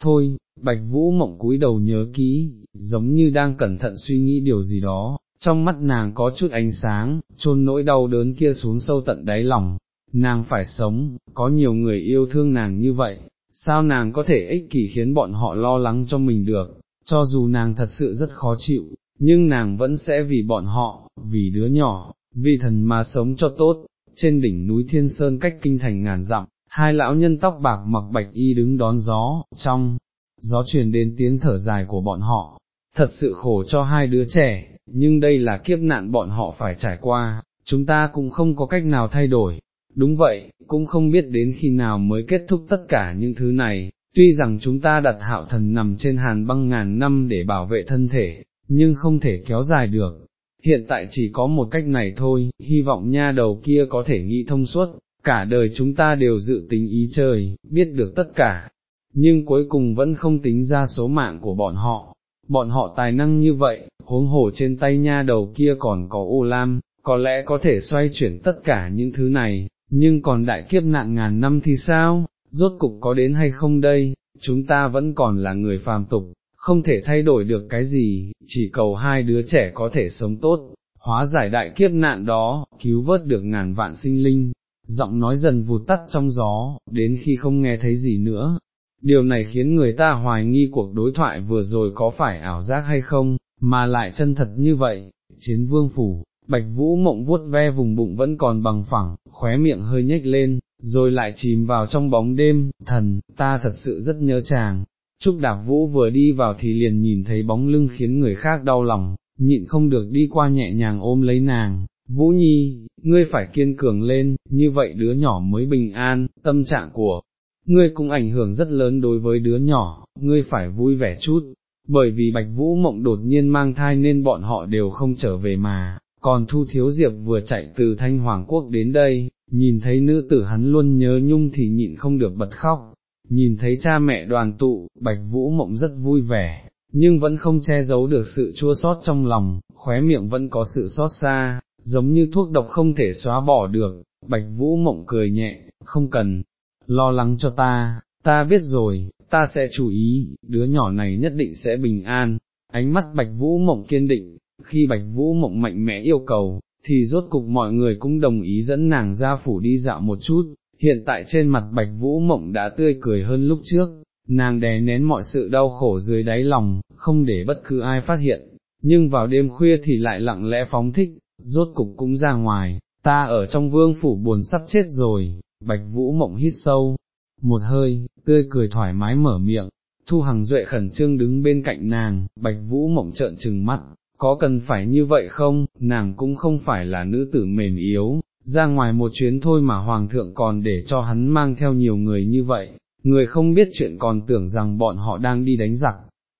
thôi, bạch vũ mộng cúi đầu nhớ kỹ, giống như đang cẩn thận suy nghĩ điều gì đó, trong mắt nàng có chút ánh sáng, chôn nỗi đau đớn kia xuống sâu tận đáy lòng, nàng phải sống, có nhiều người yêu thương nàng như vậy, sao nàng có thể ích kỷ khiến bọn họ lo lắng cho mình được, cho dù nàng thật sự rất khó chịu, nhưng nàng vẫn sẽ vì bọn họ, vì đứa nhỏ, vì thần mà sống cho tốt, trên đỉnh núi Thiên Sơn cách kinh thành ngàn dặm, hai lão nhân tóc bạc mặc bạch y đứng đón gió, trong, gió truyền đến tiếng thở dài của bọn họ, thật sự khổ cho hai đứa trẻ, nhưng đây là kiếp nạn bọn họ phải trải qua, chúng ta cũng không có cách nào thay đổi. Đúng vậy, cũng không biết đến khi nào mới kết thúc tất cả những thứ này, tuy rằng chúng ta đặt hạo thần nằm trên hàn băng ngàn năm để bảo vệ thân thể, nhưng không thể kéo dài được. Hiện tại chỉ có một cách này thôi, hy vọng nha đầu kia có thể nghĩ thông suốt, cả đời chúng ta đều dự tính ý trời, biết được tất cả, nhưng cuối cùng vẫn không tính ra số mạng của bọn họ, bọn họ tài năng như vậy, huống hồ trên tay nha đầu kia còn có ô lam, có lẽ có thể xoay chuyển tất cả những thứ này, nhưng còn đại kiếp nạn ngàn năm thì sao, rốt cục có đến hay không đây, chúng ta vẫn còn là người phàm tục, không thể thay đổi được cái gì, chỉ cầu hai đứa trẻ có thể sống tốt, hóa giải đại kiếp nạn đó, cứu vớt được ngàn vạn sinh linh, giọng nói dần vụt tắt trong gió, đến khi không nghe thấy gì nữa, điều này khiến người ta hoài nghi cuộc đối thoại vừa rồi có phải ảo giác hay không, mà lại chân thật như vậy, chiến vương phủ, bạch vũ mộng vuốt ve vùng bụng vẫn còn bằng phẳng, khóe miệng hơi nhếch lên, rồi lại chìm vào trong bóng đêm, thần, ta thật sự rất nhớ chàng. Trúc Đạc Vũ vừa đi vào thì liền nhìn thấy bóng lưng khiến người khác đau lòng, nhịn không được đi qua nhẹ nhàng ôm lấy nàng, Vũ Nhi, ngươi phải kiên cường lên, như vậy đứa nhỏ mới bình an, tâm trạng của ngươi cũng ảnh hưởng rất lớn đối với đứa nhỏ, ngươi phải vui vẻ chút, bởi vì Bạch Vũ Mộng đột nhiên mang thai nên bọn họ đều không trở về mà, còn Thu Thiếu Diệp vừa chạy từ Thanh Hoàng Quốc đến đây, nhìn thấy nữ tử hắn luôn nhớ nhung thì nhịn không được bật khóc, nhìn thấy cha mẹ đoàn tụ, Bạch Vũ Mộng rất vui vẻ, nhưng vẫn không che giấu được sự chua xót trong lòng, khóe miệng vẫn có sự xót xa, giống như thuốc độc không thể xóa bỏ được, Bạch Vũ Mộng cười nhẹ, không cần, lo lắng cho ta, ta biết rồi, ta sẽ chú ý, đứa nhỏ này nhất định sẽ bình an, ánh mắt Bạch Vũ Mộng kiên định, khi Bạch Vũ Mộng mạnh mẽ yêu cầu, thì rốt cục mọi người cũng đồng ý dẫn nàng ra phủ đi dạo một chút, hiện tại trên mặt Bạch Vũ Mộng đã tươi cười hơn lúc trước, nàng đè nén mọi sự đau khổ dưới đáy lòng, không để bất cứ ai phát hiện, nhưng vào đêm khuya thì lại lặng lẽ phóng thích, rốt cục cũng ra ngoài, ta ở trong vương phủ buồn sắp chết rồi, Bạch Vũ Mộng hít sâu, một hơi, tươi cười thoải mái mở miệng, Thu Hằng Duệ khẩn trương đứng bên cạnh nàng, Bạch Vũ Mộng trợn trừng mắt, có cần phải như vậy không, nàng cũng không phải là nữ tử mềm yếu, ra ngoài một chuyến thôi mà Hoàng thượng còn để cho hắn mang theo nhiều người như vậy, người không biết chuyện còn tưởng rằng bọn họ đang đi đánh giặc,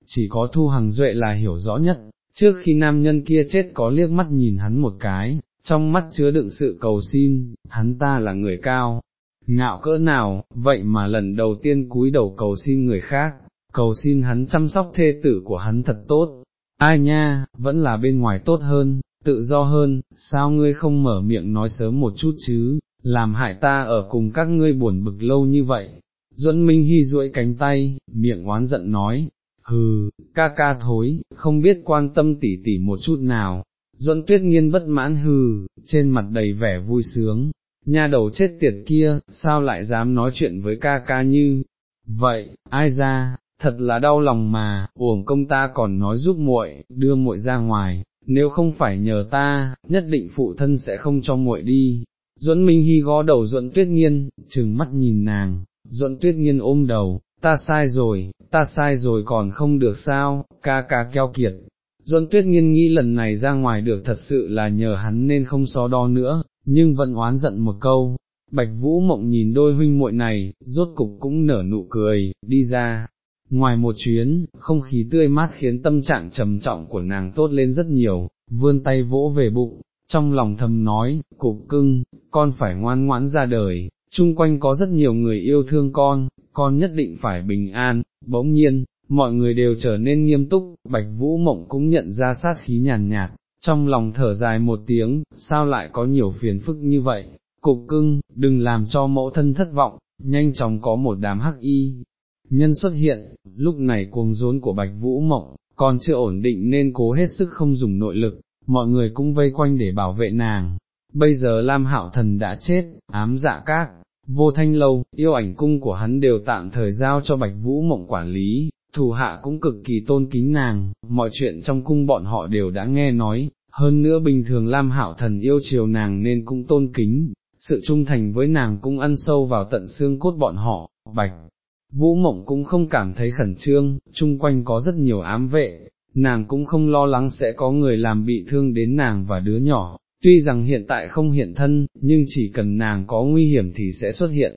chỉ có Thu Hằng Duệ là hiểu rõ nhất, trước khi nam nhân kia chết có liếc mắt nhìn hắn một cái, trong mắt chứa đựng sự cầu xin, hắn ta là người cao, ngạo cỡ nào, vậy mà lần đầu tiên cúi đầu cầu xin người khác, cầu xin hắn chăm sóc thê tử của hắn thật tốt, ai nha, vẫn là bên ngoài tốt hơn, tự do hơn, sao ngươi không mở miệng nói sớm một chút chứ, làm hại ta ở cùng các ngươi buồn bực lâu như vậy. Duẫn Minh Hy duỗi cánh tay, miệng oán giận nói, hừ, ca ca thối, không biết quan tâm tỉ tỉ một chút nào. Duẫn Tuyết Nghiên bất mãn hừ, trên mặt đầy vẻ vui sướng, nha đầu chết tiệt kia, sao lại dám nói chuyện với ca ca như, vậy, ai ra, thật là đau lòng mà, uổng công ta còn nói giúp muội, đưa muội ra ngoài, nếu không phải nhờ ta, nhất định phụ thân sẽ không cho muội đi. Duẫn Minh Hy gõ đầu Duẫn Tuyết Nghiên, trừng mắt nhìn nàng, Duẫn Tuyết Nghiên ôm đầu, ta sai rồi, ta sai rồi còn không được sao, ca ca keo kiệt. Duẫn Tuyết Nghiên nghĩ lần này ra ngoài được thật sự là nhờ hắn nên không so đo nữa, nhưng vẫn oán giận một câu. Bạch Vũ Mộng nhìn đôi huynh muội này, rốt cục cũng nở nụ cười, đi ra, Ngoài một chuyến, không khí tươi mát khiến tâm trạng trầm trọng của nàng tốt lên rất nhiều, vươn tay vỗ về bụng, trong lòng thầm nói, cục cưng, con phải ngoan ngoãn ra đời, chung quanh có rất nhiều người yêu thương con, con nhất định phải bình an, bỗng nhiên, mọi người đều trở nên nghiêm túc, Bạch Vũ Mộng cũng nhận ra sát khí nhàn nhạt, trong lòng thở dài một tiếng, sao lại có nhiều phiền phức như vậy, cục cưng, đừng làm cho mẫu thân thất vọng, nhanh chóng có một đám hắc y, nhân xuất hiện, lúc này cuồng rốn của Bạch Vũ Mộng, còn chưa ổn định nên cố hết sức không dùng nội lực, mọi người cũng vây quanh để bảo vệ nàng. Bây giờ Lam Hạo Thần đã chết, ám dạ các, vô thanh lâu, yêu ảnh cung của hắn đều tạm thời giao cho Bạch Vũ Mộng quản lý, thủ hạ cũng cực kỳ tôn kính nàng, mọi chuyện trong cung bọn họ đều đã nghe nói, hơn nữa bình thường Lam Hạo Thần yêu chiều nàng nên cũng tôn kính, sự trung thành với nàng cũng ăn sâu vào tận xương cốt bọn họ, Bạch. Vũ mộng cũng không cảm thấy khẩn trương, chung quanh có rất nhiều ám vệ, nàng cũng không lo lắng sẽ có người làm bị thương đến nàng và đứa nhỏ, tuy rằng hiện tại không hiện thân, nhưng chỉ cần nàng có nguy hiểm thì sẽ xuất hiện.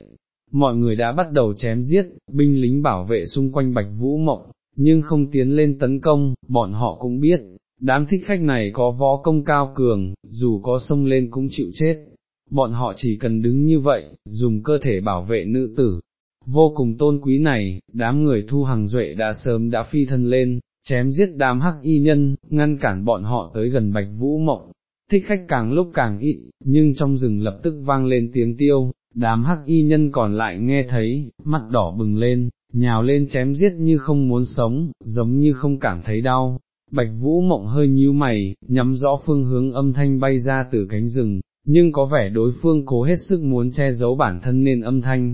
Mọi người đã bắt đầu chém giết, binh lính bảo vệ xung quanh bạch vũ mộng, nhưng không tiến lên tấn công, bọn họ cũng biết, đám thích khách này có võ công cao cường, dù có xông lên cũng chịu chết. Bọn họ chỉ cần đứng như vậy, dùng cơ thể bảo vệ nữ tử, vô cùng tôn quý này, đám người thu hàng duệ đã sớm đã phi thân lên, chém giết đám hắc y nhân, ngăn cản bọn họ tới gần bạch vũ mộng, thích khách càng lúc càng ít, nhưng trong rừng lập tức vang lên tiếng tiêu, đám hắc y nhân còn lại nghe thấy, mặt đỏ bừng lên, nhào lên chém giết như không muốn sống, giống như không cảm thấy đau. Bạch Vũ Mộng hơi nhíu mày, nhắm rõ phương hướng âm thanh bay ra từ cánh rừng, nhưng có vẻ đối phương cố hết sức muốn che giấu bản thân nên âm thanh,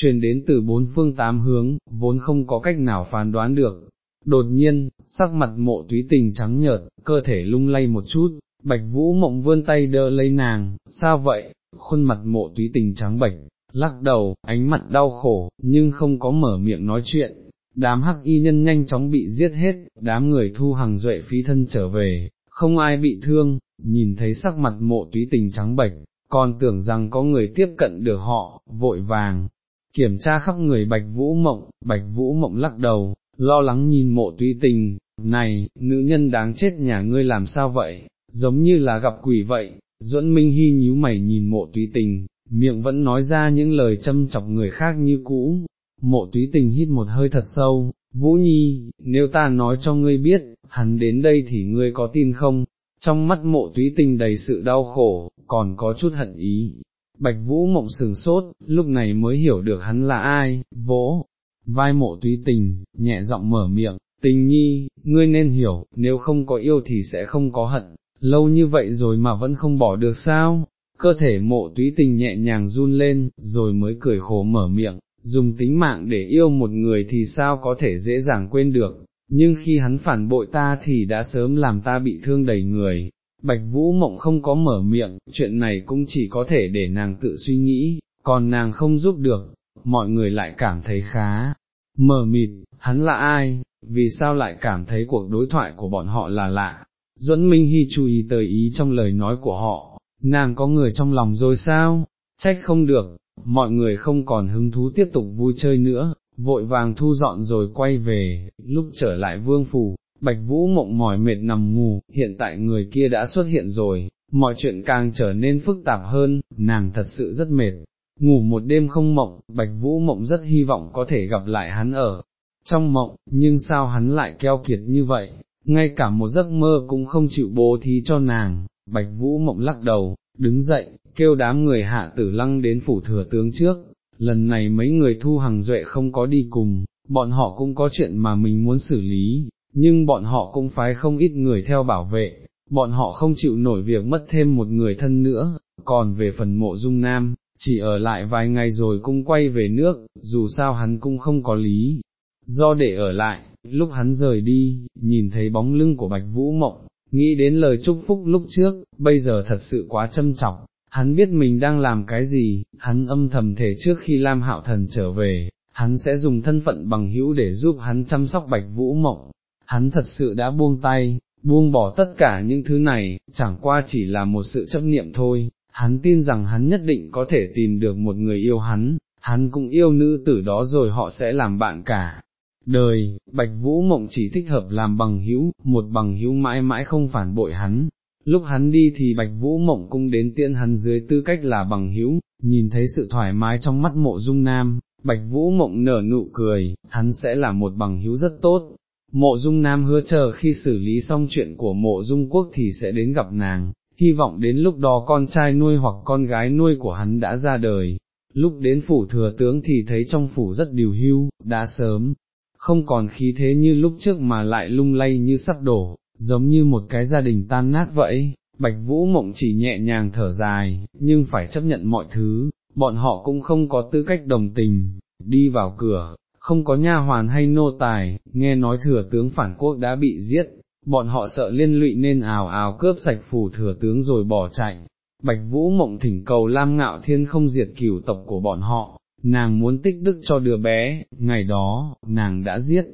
truyền đến từ bốn phương tám hướng, vốn không có cách nào phán đoán được. Đột nhiên, sắc mặt mộ túy tình trắng nhợt, cơ thể lung lay một chút, bạch vũ mộng vươn tay đỡ lấy nàng, sao vậy, khuôn mặt mộ túy tình trắng bạch, lắc đầu, ánh mặt đau khổ, nhưng không có mở miệng nói chuyện. Đám hắc y nhân nhanh chóng bị giết hết, đám người thu hàng duệ phí thân trở về, không ai bị thương, nhìn thấy sắc mặt mộ túy tình trắng bệch, còn tưởng rằng có người tiếp cận được họ, vội vàng, kiểm tra khắp người bạch vũ mộng, bạch vũ mộng lắc đầu, lo lắng nhìn mộ túy tình, này, nữ nhân đáng chết nhà ngươi làm sao vậy, giống như là gặp quỷ vậy, duẫn minh hy nhíu mày nhìn mộ túy tình, miệng vẫn nói ra những lời châm chọc người khác như cũ, mộ túy tình hít một hơi thật sâu, Vũ Nhi, nếu ta nói cho ngươi biết, hắn đến đây thì ngươi có tin không? Trong mắt mộ túy tình đầy sự đau khổ, còn có chút hận ý, Bạch Vũ mộng sừng sốt, lúc này mới hiểu được hắn là ai, vỗ, vai mộ túy tình, nhẹ giọng mở miệng, tình nhi, ngươi nên hiểu, nếu không có yêu thì sẽ không có hận, lâu như vậy rồi mà vẫn không bỏ được sao, cơ thể mộ túy tình nhẹ nhàng run lên, rồi mới cười khổ mở miệng, dùng tính mạng để yêu một người thì sao có thể dễ dàng quên được, nhưng khi hắn phản bội ta thì đã sớm làm ta bị thương đầy người, Bạch Vũ Mộng không có mở miệng, chuyện này cũng chỉ có thể để nàng tự suy nghĩ, còn nàng không giúp được, mọi người lại cảm thấy khá, mờ mịt, hắn là ai, vì sao lại cảm thấy cuộc đối thoại của bọn họ là lạ. Duẫn Minh Hy chú ý tới ý trong lời nói của họ, nàng có người trong lòng rồi sao, trách không được, mọi người không còn hứng thú tiếp tục vui chơi nữa, vội vàng thu dọn rồi quay về, lúc trở lại vương phủ, Bạch Vũ mộng mỏi mệt nằm ngủ, hiện tại người kia đã xuất hiện rồi, mọi chuyện càng trở nên phức tạp hơn, nàng thật sự rất mệt. Ngủ một đêm không mộng, Bạch Vũ mộng rất hy vọng có thể gặp lại hắn ở trong mộng, nhưng sao hắn lại keo kiệt như vậy, ngay cả một giấc mơ cũng không chịu bố thí cho nàng, Bạch Vũ mộng lắc đầu, đứng dậy, kêu đám người hạ tử lăng đến phủ thừa tướng trước, lần này mấy người thu hàng duệ không có đi cùng, bọn họ cũng có chuyện mà mình muốn xử lý, nhưng bọn họ cũng phái không ít người theo bảo vệ, bọn họ không chịu nổi việc mất thêm một người thân nữa, còn về phần mộ dung nam, chỉ ở lại vài ngày rồi cũng quay về nước, dù sao hắn cũng không có lý. Do để ở lại, lúc hắn rời đi, nhìn thấy bóng lưng của Bạch Vũ Mộng, nghĩ đến lời chúc phúc lúc trước, bây giờ thật sự quá châm trọng, hắn biết mình đang làm cái gì, hắn âm thầm thể trước khi Lam Hạo Thần trở về, hắn sẽ dùng thân phận bằng hữu để giúp hắn chăm sóc Bạch Vũ Mộng, hắn thật sự đã buông tay, buông bỏ tất cả những thứ này, chẳng qua chỉ là một sự chấp niệm thôi, hắn tin rằng hắn nhất định có thể tìm được một người yêu hắn, hắn cũng yêu nữ tử đó rồi họ sẽ làm bạn cả. Đời, Bạch Vũ Mộng chỉ thích hợp làm bằng hữu, một bằng hữu mãi mãi không phản bội hắn. Lúc hắn đi thì Bạch Vũ Mộng cũng đến tiễn hắn dưới tư cách là bằng hữu, nhìn thấy sự thoải mái trong mắt mộ dung nam, Bạch Vũ Mộng nở nụ cười, hắn sẽ là một bằng hữu rất tốt. Mộ dung nam hứa chờ khi xử lý xong chuyện của mộ dung quốc thì sẽ đến gặp nàng, hy vọng đến lúc đó con trai nuôi hoặc con gái nuôi của hắn đã ra đời. Lúc đến phủ thừa tướng thì thấy trong phủ rất điều hưu, đã sớm, không còn khí thế như lúc trước mà lại lung lay như sắp đổ, giống như một cái gia đình tan nát vậy. Bạch Vũ Mộng chỉ nhẹ nhàng thở dài, nhưng phải chấp nhận mọi thứ, bọn họ cũng không có tư cách đồng tình, đi vào cửa, không có nha hoàn hay nô tài, nghe nói thừa tướng phản quốc đã bị giết, bọn họ sợ liên lụy nên ào ào cướp sạch phủ thừa tướng rồi bỏ chạy. Bạch Vũ Mộng thỉnh cầu Lam Ngạo Thiên không diệt cửu tộc của bọn họ, nàng muốn tích đức cho đứa bé, ngày đó, nàng đã giết.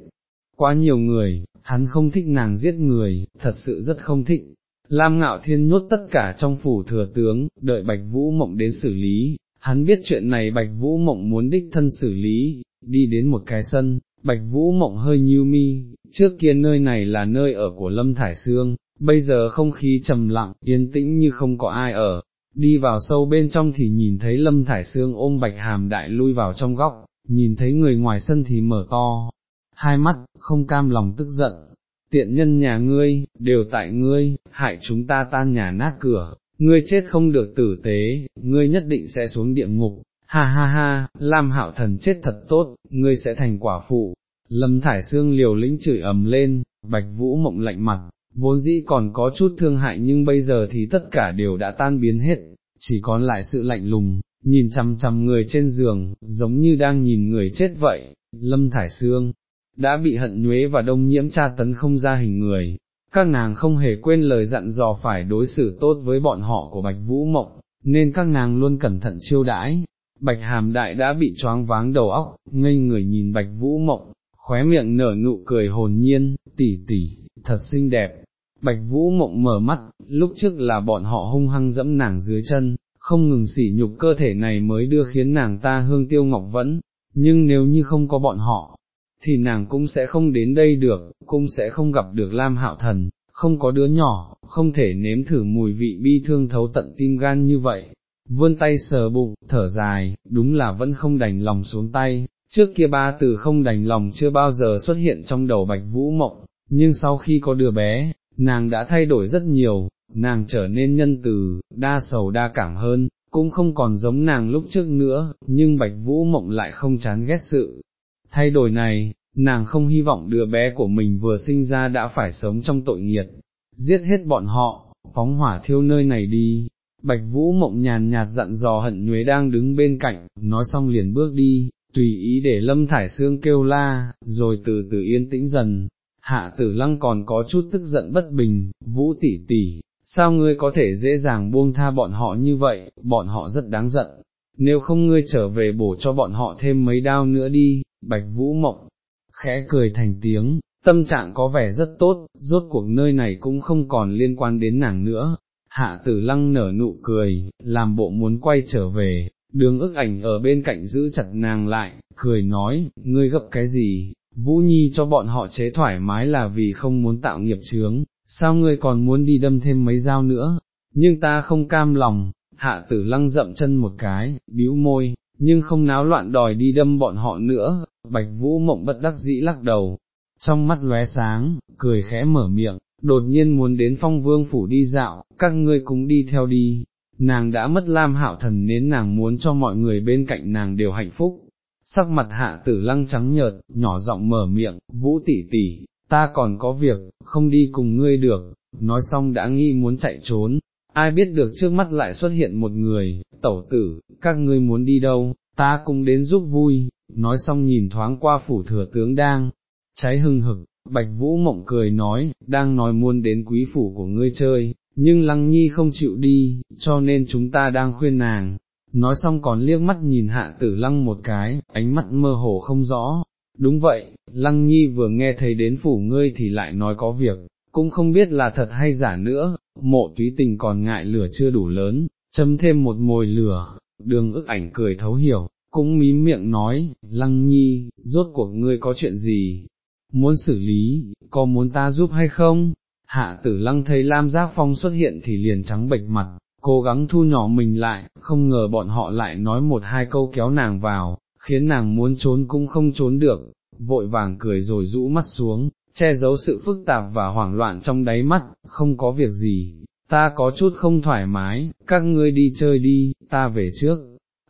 Quá nhiều người, hắn không thích nàng giết người, thật sự rất không thích. Lam Ngạo Thiên nhốt tất cả trong phủ thừa tướng, đợi Bạch Vũ Mộng đến xử lý, hắn biết chuyện này Bạch Vũ Mộng muốn đích thân xử lý, đi đến một cái sân, Bạch Vũ Mộng hơi nhíu mi, trước kia nơi này là nơi ở của Lâm Thải Sương, bây giờ không khí trầm lặng, yên tĩnh như không có ai ở, đi vào sâu bên trong thì nhìn thấy Lâm Thải Sương ôm Bạch Hàm Đại lui vào trong góc, nhìn thấy người ngoài sân thì mở to, hai mắt, không cam lòng tức giận, tiện nhân nhà ngươi, đều tại ngươi, hại chúng ta tan nhà nát cửa, ngươi chết không được tử tế, ngươi nhất định sẽ xuống địa ngục, ha ha ha, Lam Hạo Thần chết thật tốt, ngươi sẽ thành quả phụ. Lâm Thải Sương liều lĩnh chửi ầm lên, Bạch Vũ mộng lạnh mặt, vốn dĩ còn có chút thương hại nhưng bây giờ thì tất cả đều đã tan biến hết, chỉ còn lại sự lạnh lùng, nhìn chằm chằm người trên giường, giống như đang nhìn người chết vậy, Lâm Thải Sương, đã bị hận nhuế và đông nhiễm tra tấn không ra hình người, các nàng không hề quên lời dặn dò phải đối xử tốt với bọn họ của Bạch Vũ Mộng, nên các nàng luôn cẩn thận chiêu đãi. Bạch Hàm Đại đã bị choáng váng đầu óc, ngây người nhìn Bạch Vũ Mộng, khóe miệng nở nụ cười hồn nhiên, tỉ tỉ, thật xinh đẹp. Bạch Vũ Mộng mở mắt, lúc trước là bọn họ hung hăng dẫm nàng dưới chân, không ngừng sỉ nhục cơ thể này mới đưa khiến nàng ta hương tiêu ngọc vẫn, nhưng nếu như không có bọn họ, thì nàng cũng sẽ không đến đây được, cũng sẽ không gặp được Lam Hạo Thần, không có đứa nhỏ, không thể nếm thử mùi vị bi thương thấu tận tim gan như vậy. Vươn tay sờ bụng, thở dài, đúng là vẫn không đành lòng xuống tay, trước kia ba từ không đành lòng chưa bao giờ xuất hiện trong đầu bạch vũ mộng, nhưng sau khi có đứa bé, nàng đã thay đổi rất nhiều, nàng trở nên nhân từ, đa sầu đa cảm hơn, cũng không còn giống nàng lúc trước nữa, nhưng bạch vũ mộng lại không chán ghét sự thay đổi này, nàng không hy vọng đứa bé của mình vừa sinh ra đã phải sống trong tội nghiệt, giết hết bọn họ, phóng hỏa thiêu nơi này đi. Bạch Vũ mộng nhàn nhạt dặn dò hận nhuế đang đứng bên cạnh, nói xong liền bước đi, tùy ý để lâm thải xương kêu la, rồi từ từ yên tĩnh dần. Hạ tử lăng còn có chút tức giận bất bình, vũ tỷ tỷ, sao ngươi có thể dễ dàng buông tha bọn họ như vậy, bọn họ rất đáng giận, nếu không ngươi trở về bổ cho bọn họ thêm mấy đao nữa đi, bạch vũ mộng, khẽ cười thành tiếng, tâm trạng có vẻ rất tốt, rốt cuộc nơi này cũng không còn liên quan đến nàng nữa. Hạ tử lăng nở nụ cười, làm bộ muốn quay trở về, đường ức ảnh ở bên cạnh giữ chặt nàng lại, cười nói, ngươi gấp cái gì, Vũ Nhi cho bọn họ chế thoải mái là vì không muốn tạo nghiệp chướng, sao ngươi còn muốn đi đâm thêm mấy dao nữa, nhưng ta không cam lòng, hạ tử lăng dậm chân một cái, bĩu môi, nhưng không náo loạn đòi đi đâm bọn họ nữa, bạch vũ mộng bất đắc dĩ lắc đầu, trong mắt lóe sáng, cười khẽ mở miệng, đột nhiên muốn đến phong vương phủ đi dạo, các ngươi cũng đi theo đi, nàng đã mất lam hạo thần nên nàng muốn cho mọi người bên cạnh nàng đều hạnh phúc. Sắc mặt hạ tử lăng trắng nhợt, nhỏ giọng mở miệng, vũ tỷ tỷ, ta còn có việc, không đi cùng ngươi được, nói xong đã nghi muốn chạy trốn, ai biết được trước mắt lại xuất hiện một người, tẩu tử, các ngươi muốn đi đâu, ta cũng đến giúp vui, nói xong nhìn thoáng qua phủ thừa tướng đang, cháy hưng hực, Bạch Vũ Mộng cười nói, đang nói muốn đến quý phủ của ngươi chơi, nhưng Lăng Nhi không chịu đi, cho nên chúng ta đang khuyên nàng. Nói xong còn liếc mắt nhìn hạ tử lăng một cái, ánh mắt mơ hồ không rõ. Đúng vậy, Lăng Nhi vừa nghe thấy đến phủ ngươi thì lại nói có việc, cũng không biết là thật hay giả nữa, mộ túy tình còn ngại lửa chưa đủ lớn, châm thêm một mồi lửa, đường ức ảnh cười thấu hiểu, cũng mím miệng nói, Lăng Nhi, rốt cuộc ngươi có chuyện gì, muốn xử lý, có muốn ta giúp hay không? Hạ tử lăng thấy Lam Giác Phong xuất hiện thì liền trắng bệch mặt, cố gắng thu nhỏ mình lại, không ngờ bọn họ lại nói một hai câu kéo nàng vào, khiến nàng muốn trốn cũng không trốn được, vội vàng cười rồi rũ mắt xuống, che giấu sự phức tạp và hoảng loạn trong đáy mắt, không có việc gì, ta có chút không thoải mái, các ngươi đi chơi đi, ta về trước.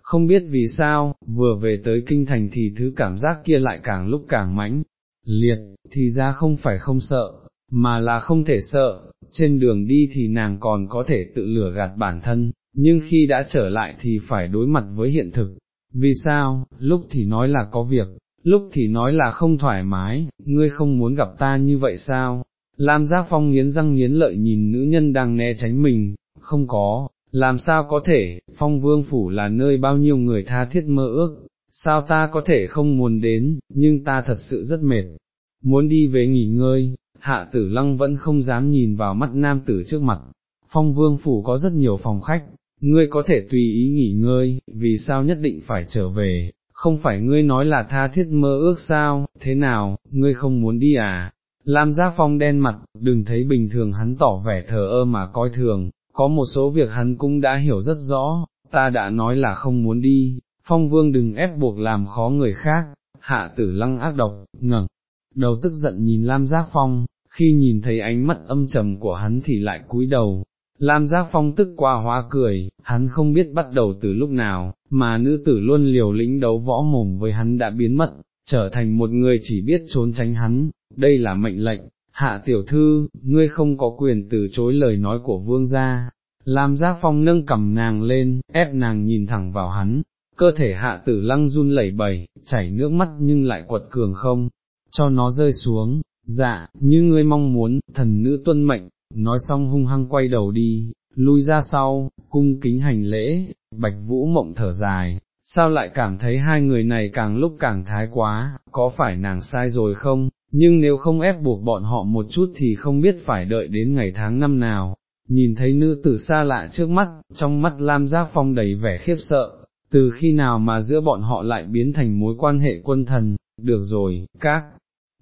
Không biết vì sao, vừa về tới kinh thành thì thứ cảm giác kia lại càng lúc càng mãnh, liệt, thì ra không phải không sợ, mà là không thể sợ, trên đường đi thì nàng còn có thể tự lừa gạt bản thân, nhưng khi đã trở lại thì phải đối mặt với hiện thực. Vì sao, lúc thì nói là có việc, lúc thì nói là không thoải mái, ngươi không muốn gặp ta như vậy sao? Lam Giác Phong nghiến răng nghiến lợi nhìn nữ nhân đang né tránh mình, không có, làm sao có thể, Phong Vương Phủ là nơi bao nhiêu người tha thiết mơ ước, sao ta có thể không muốn đến, nhưng ta thật sự rất mệt, muốn đi về nghỉ ngơi, hạ tử lăng vẫn không dám nhìn vào mắt nam tử trước mặt, phong vương phủ có rất nhiều phòng khách, ngươi có thể tùy ý nghỉ ngơi, vì sao nhất định phải trở về, không phải ngươi nói là tha thiết mơ ước sao, thế nào, ngươi không muốn đi à? Lam Giác Phong đen mặt, đừng thấy bình thường hắn tỏ vẻ thờ ơ mà coi thường, có một số việc hắn cũng đã hiểu rất rõ, ta đã nói là không muốn đi, phong vương đừng ép buộc làm khó người khác, hạ tử lăng ác độc, ngẩng, đầu tức giận nhìn Lam Giác Phong, khi nhìn thấy ánh mắt âm trầm của hắn thì lại cúi đầu. Lam Giác Phong tức qua hóa cười, hắn không biết bắt đầu từ lúc nào, mà nữ tử luôn liều lĩnh đấu võ mồm với hắn đã biến mất, trở thành một người chỉ biết trốn tránh hắn, đây là mệnh lệnh, hạ tiểu thư, ngươi không có quyền từ chối lời nói của vương gia. Lam Giác Phong nâng cầm nàng lên, ép nàng nhìn thẳng vào hắn, cơ thể hạ tử lăng run lẩy bẩy, chảy nước mắt nhưng lại quật cường không, cho nó rơi xuống, dạ, như ngươi mong muốn, thần nữ tuân mệnh, nói xong hung hăng quay đầu đi, lui ra sau, cung kính hành lễ, bạch vũ mộng thở dài, sao lại cảm thấy hai người này càng lúc càng thái quá, có phải nàng sai rồi không, nhưng nếu không ép buộc bọn họ một chút thì không biết phải đợi đến ngày tháng năm nào. Nhìn thấy nữ tử xa lạ trước mắt, trong mắt Lam Giác Phong đầy vẻ khiếp sợ, từ khi nào mà giữa bọn họ lại biến thành mối quan hệ quân thần, được rồi, các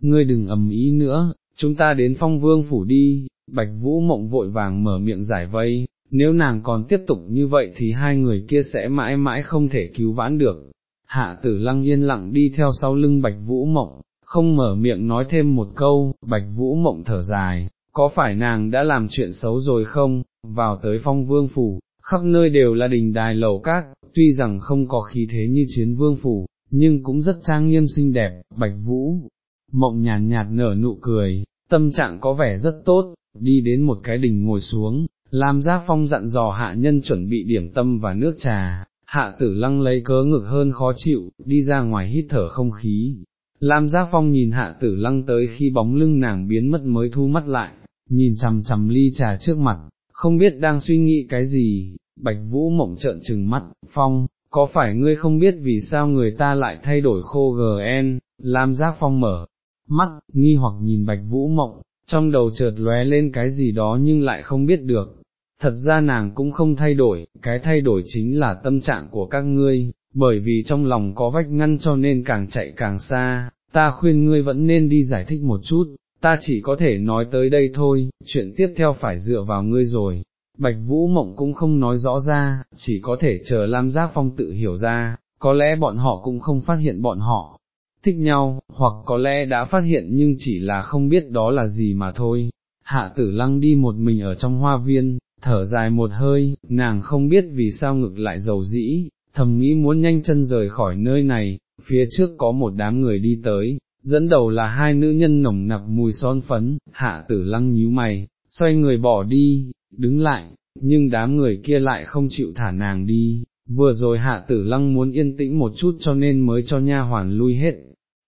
ngươi đừng ầm ý nữa, chúng ta đến phong vương phủ đi, bạch vũ mộng vội vàng mở miệng giải vây, nếu nàng còn tiếp tục như vậy thì hai người kia sẽ mãi mãi không thể cứu vãn được. Hạ tử lăng yên lặng đi theo sau lưng bạch vũ mộng, không mở miệng nói thêm một câu, bạch vũ mộng thở dài, có phải nàng đã làm chuyện xấu rồi không, vào tới phong vương phủ, khắp nơi đều là đình đài lầu các, tuy rằng không có khí thế như chiến vương phủ, nhưng cũng rất trang nghiêm xinh đẹp, bạch vũ, mộng nhàn nhạt, nở nụ cười, tâm trạng có vẻ rất tốt, đi đến một cái đình ngồi xuống, Lam Giác Phong dặn dò hạ nhân chuẩn bị điểm tâm và nước trà, hạ tử lăng lấy cớ ngực hơn khó chịu, đi ra ngoài hít thở không khí. Lam Giác Phong nhìn hạ tử lăng tới khi bóng lưng nàng biến mất mới thu mắt lại, nhìn chằm chằm ly trà trước mặt, không biết đang suy nghĩ cái gì, bạch vũ mộng trợn trừng mắt, Phong, có phải ngươi không biết vì sao người ta lại thay đổi khô GN, Lam Giác Phong mở, mắt, nghi hoặc nhìn bạch vũ mộng, trong đầu chợt lóe lên cái gì đó nhưng lại không biết được. Thật ra nàng cũng không thay đổi, cái thay đổi chính là tâm trạng của các ngươi, bởi vì trong lòng có vách ngăn cho nên càng chạy càng xa, ta khuyên ngươi vẫn nên đi giải thích một chút, ta chỉ có thể nói tới đây thôi, chuyện tiếp theo phải dựa vào ngươi rồi. Bạch Vũ Mộng cũng không nói rõ ra, chỉ có thể chờ Lam Giác Phong tự hiểu ra, có lẽ bọn họ cũng không phát hiện bọn họ, thích nhau, hoặc có lẽ đã phát hiện nhưng chỉ là không biết đó là gì mà thôi. Hạ tử lăng đi một mình ở trong hoa viên, thở dài một hơi, nàng không biết vì sao ngực lại dầu dĩ, thầm nghĩ muốn nhanh chân rời khỏi nơi này, phía trước có một đám người đi tới, dẫn đầu là hai nữ nhân nồng nặc mùi son phấn, hạ tử lăng nhíu mày, xoay người bỏ đi, đứng lại, nhưng đám người kia lại không chịu thả nàng đi, vừa rồi hạ tử lăng muốn yên tĩnh một chút cho nên mới cho nha hoàn lui hết.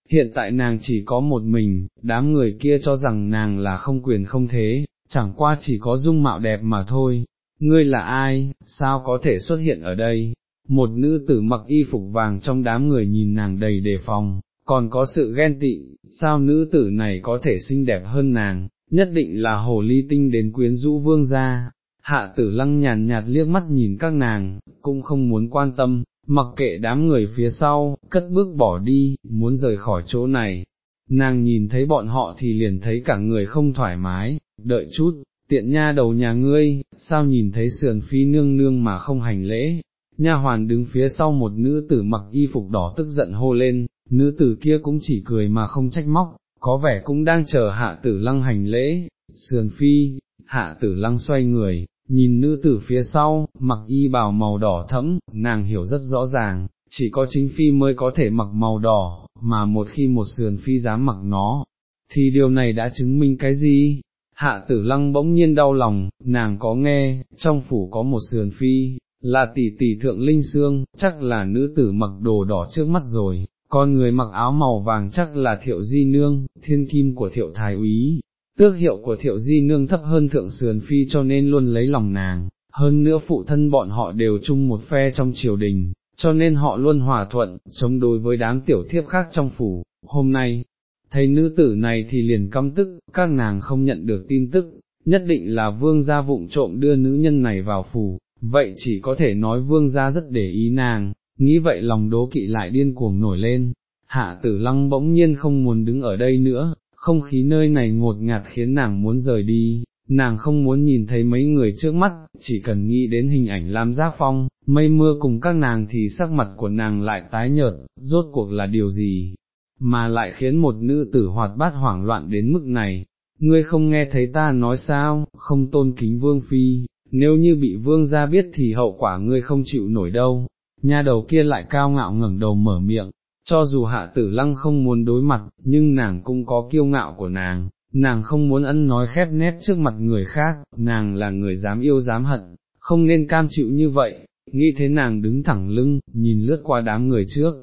Hiện tại nàng chỉ có một mình, đám người kia cho rằng nàng là không quyền không thế, chẳng qua chỉ có dung mạo đẹp mà thôi. Ngươi là ai, sao có thể xuất hiện ở đây? Một nữ tử mặc y phục vàng trong đám người nhìn nàng đầy đề phòng, còn có sự ghen tị, sao nữ tử này có thể xinh đẹp hơn nàng, nhất định là hồ ly tinh đến quyến rũ vương gia. Hạ tử lăng nhàn nhạt liếc mắt nhìn các nàng, cũng không muốn quan tâm, mặc kệ đám người phía sau, cất bước bỏ đi, muốn rời khỏi chỗ này. Nàng nhìn thấy bọn họ thì liền thấy cả người không thoải mái, đợi chút, tiện nha đầu nhà ngươi, sao nhìn thấy sườn phi nương nương mà không hành lễ, nha hoàn đứng phía sau một nữ tử mặc y phục đỏ tức giận hô lên, nữ tử kia cũng chỉ cười mà không trách móc, có vẻ cũng đang chờ hạ tử lăng hành lễ, sườn phi, hạ tử lăng xoay người, nhìn nữ tử phía sau, mặc y bào màu đỏ thẫm, nàng hiểu rất rõ ràng, chỉ có chính phi mới có thể mặc màu đỏ, mà một khi một sườn phi dám mặc nó, thì điều này đã chứng minh cái gì? Hạ tử lăng bỗng nhiên đau lòng, nàng có nghe, trong phủ có một sườn phi, là tỷ tỷ thượng linh xương, chắc là nữ tử mặc đồ đỏ trước mắt rồi, con người mặc áo màu vàng chắc là thiệu di nương, thiên kim của thiệu thái úy, tước hiệu của thiệu di nương thấp hơn thượng sườn phi cho nên luôn lấy lòng nàng, hơn nữa phụ thân bọn họ đều chung một phe trong triều đình, cho nên họ luôn hòa thuận, chống đối với đám tiểu thiếp khác trong phủ, hôm nay, thấy nữ tử này thì liền căm tức, các nàng không nhận được tin tức, nhất định là vương gia vụng trộm đưa nữ nhân này vào phủ, vậy chỉ có thể nói vương gia rất để ý nàng, nghĩ vậy lòng đố kỵ lại điên cuồng nổi lên, hạ tử lăng bỗng nhiên không muốn đứng ở đây nữa, không khí nơi này ngột ngạt khiến nàng muốn rời đi, nàng không muốn nhìn thấy mấy người trước mắt, chỉ cần nghĩ đến hình ảnh Lam Giác Phong, mây mưa cùng các nàng thì sắc mặt của nàng lại tái nhợt, rốt cuộc là điều gì, mà lại khiến một nữ tử hoạt bát hoảng loạn đến mức này, ngươi không nghe thấy ta nói sao, không tôn kính vương phi, nếu như bị vương gia biết thì hậu quả ngươi không chịu nổi đâu, nha đầu kia lại cao ngạo ngẩng đầu mở miệng, cho dù hạ tử lăng không muốn đối mặt, nhưng nàng cũng có kiêu ngạo của nàng, nàng không muốn ân nói khép nét trước mặt người khác, nàng là người dám yêu dám hận, không nên cam chịu như vậy, nghĩ thế nàng đứng thẳng lưng, nhìn lướt qua đám người trước.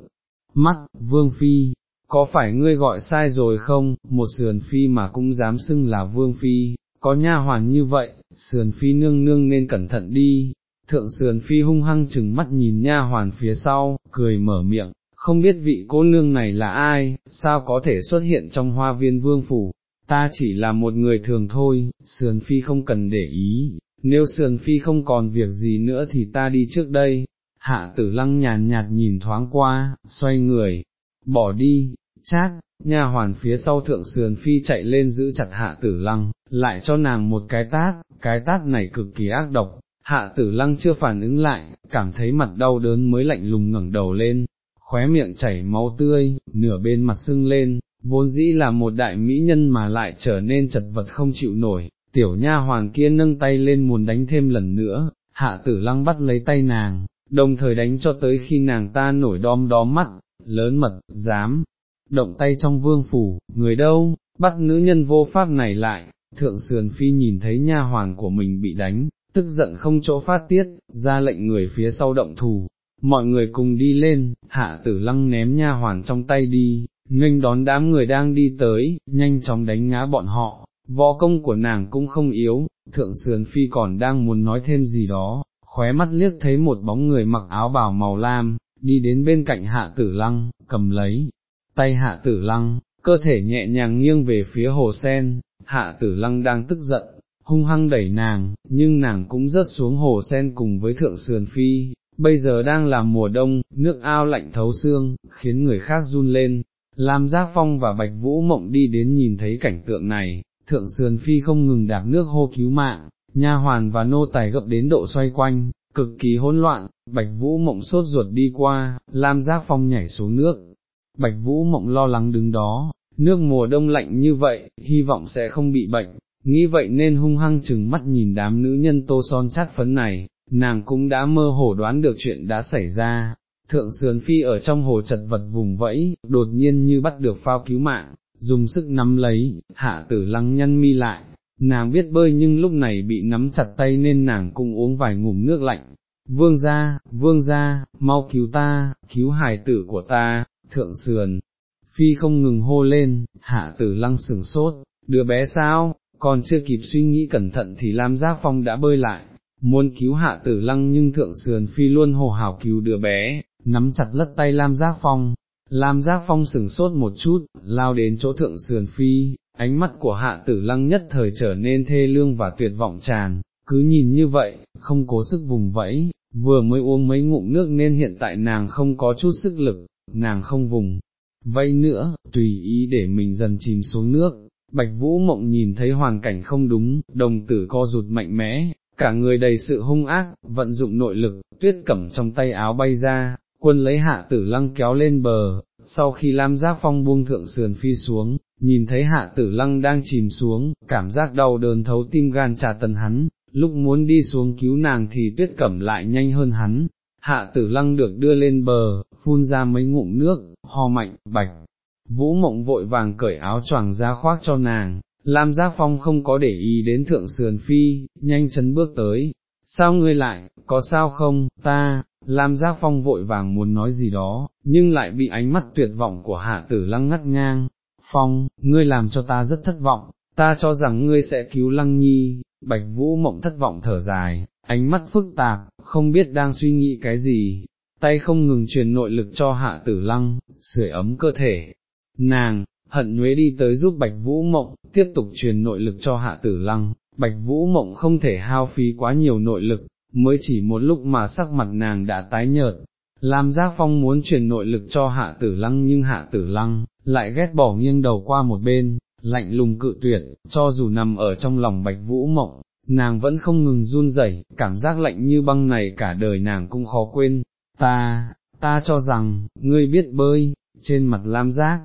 Mắt, vương phi, có phải ngươi gọi sai rồi không, một sườn phi mà cũng dám xưng là vương phi, có nha hoàn như vậy, sườn phi nương nương nên cẩn thận đi. Thượng sườn phi hung hăng chừng mắt nhìn nha hoàn phía sau, cười mở miệng, không biết vị cô nương này là ai, sao có thể xuất hiện trong hoa viên vương phủ, ta chỉ là một người thường thôi, sườn phi không cần để ý, nếu sườn phi không còn việc gì nữa thì ta đi trước đây. Hạ tử lăng nhàn nhạt nhìn thoáng qua, xoay người, bỏ đi, chát, nha hoàn phía sau thượng sườn phi chạy lên giữ chặt hạ tử lăng, lại cho nàng một cái tát, cái tát này cực kỳ ác độc, hạ tử lăng chưa phản ứng lại, cảm thấy mặt đau đớn mới lạnh lùng ngẩng đầu lên, khóe miệng chảy máu tươi, nửa bên mặt sưng lên, vốn dĩ là một đại mỹ nhân mà lại trở nên chật vật không chịu nổi, tiểu nha hoàn kia nâng tay lên muốn đánh thêm lần nữa, hạ tử lăng bắt lấy tay nàng, đồng thời đánh cho tới khi nàng ta nổi đom đóm mắt, lớn mật, dám, động tay trong vương phủ, người đâu, bắt nữ nhân vô pháp này lại, thượng sườn phi nhìn thấy nha hoàng của mình bị đánh, tức giận không chỗ phát tiết, ra lệnh người phía sau động thù, mọi người cùng đi lên, hạ tử lăng ném nha hoàn trong tay đi, nghênh đón đám người đang đi tới, nhanh chóng đánh ngã bọn họ, võ công của nàng cũng không yếu, thượng sườn phi còn đang muốn nói thêm gì đó, khóe mắt liếc thấy một bóng người mặc áo bào màu lam, đi đến bên cạnh hạ tử lăng, cầm lấy, tay hạ tử lăng, cơ thể nhẹ nhàng nghiêng về phía hồ sen, hạ tử lăng đang tức giận, hung hăng đẩy nàng, nhưng nàng cũng rớt xuống hồ sen cùng với thượng sườn phi, bây giờ đang là mùa đông, nước ao lạnh thấu xương, khiến người khác run lên. Lam Giác Phong và Bạch Vũ Mộng đi đến nhìn thấy cảnh tượng này, thượng sườn phi không ngừng đạp nước hô cứu mạng, nha hoàn và nô tài gập đến độ xoay quanh, cực kỳ hỗn loạn, Bạch Vũ Mộng sốt ruột đi qua, Lam Giác Phong nhảy xuống nước. Bạch Vũ Mộng lo lắng đứng đó, nước mùa đông lạnh như vậy, hy vọng sẽ không bị bệnh, nghĩ vậy nên hung hăng chừng mắt nhìn đám nữ nhân tô son chát phấn này, nàng cũng đã mơ hồ đoán được chuyện đã xảy ra, thượng sườn phi ở trong hồ chật vật vùng vẫy, đột nhiên như bắt được phao cứu mạng, dùng sức nắm lấy, hạ tử lăng nhăn mi lại, nàng biết bơi nhưng lúc này bị nắm chặt tay nên nàng cũng uống vài ngụm nước lạnh, vương gia, vương gia, mau cứu ta, cứu hài tử của ta, thượng sườn, phi không ngừng hô lên, hạ tử lăng sừng sốt, đứa bé sao, còn chưa kịp suy nghĩ cẩn thận thì Lam Giác Phong đã bơi lại, muốn cứu hạ tử lăng nhưng thượng sườn phi luôn hồ hào cứu đứa bé, nắm chặt lất tay Lam Giác Phong. Lam Giác Phong sừng sốt một chút, lao đến chỗ thượng sườn phi, ánh mắt của hạ tử lăng nhất thời trở nên thê lương và tuyệt vọng tràn, cứ nhìn như vậy, không cố sức vùng vẫy, vừa mới uống mấy ngụm nước nên hiện tại nàng không có chút sức lực, nàng không vùng, vây nữa, tùy ý để mình dần chìm xuống nước. Bạch Vũ Mộng nhìn thấy hoàn cảnh không đúng, đồng tử co rụt mạnh mẽ, cả người đầy sự hung ác, vận dụng nội lực, tuyết cẩm trong tay áo bay ra, quân lấy hạ tử lăng kéo lên bờ, sau khi Lam Giác Phong buông thượng sườn phi xuống, nhìn thấy hạ tử lăng đang chìm xuống, cảm giác đau đớn thấu tim gan trà tần hắn, lúc muốn đi xuống cứu nàng thì tuyết cẩm lại nhanh hơn hắn, hạ tử lăng được đưa lên bờ, phun ra mấy ngụm nước, ho mạnh, bạch. Vũ mộng vội vàng cởi áo choàng ra khoác cho nàng, Lam Giác Phong không có để ý đến thượng sườn phi, nhanh chân bước tới, sao ngươi lại, có sao không, ta, Lam Giác Phong vội vàng muốn nói gì đó, nhưng lại bị ánh mắt tuyệt vọng của hạ tử lăng ngắt ngang, Phong, ngươi làm cho ta rất thất vọng, ta cho rằng ngươi sẽ cứu lăng nhi, bạch vũ mộng thất vọng thở dài, ánh mắt phức tạp, không biết đang suy nghĩ cái gì, tay không ngừng truyền nội lực cho hạ tử lăng, sưởi ấm cơ thể. Nàng, hận nhuế đi tới giúp bạch vũ mộng, tiếp tục truyền nội lực cho hạ tử lăng, bạch vũ mộng không thể hao phí quá nhiều nội lực, mới chỉ một lúc mà sắc mặt nàng đã tái nhợt. Lam Giác Phong muốn truyền nội lực cho hạ tử lăng nhưng hạ tử lăng, lại ghét bỏ nghiêng đầu qua một bên, lạnh lùng cự tuyệt, cho dù nằm ở trong lòng bạch vũ mộng, nàng vẫn không ngừng run rẩy, cảm giác lạnh như băng này cả đời nàng cũng khó quên, ta, ta cho rằng, ngươi biết bơi, trên mặt lam giác,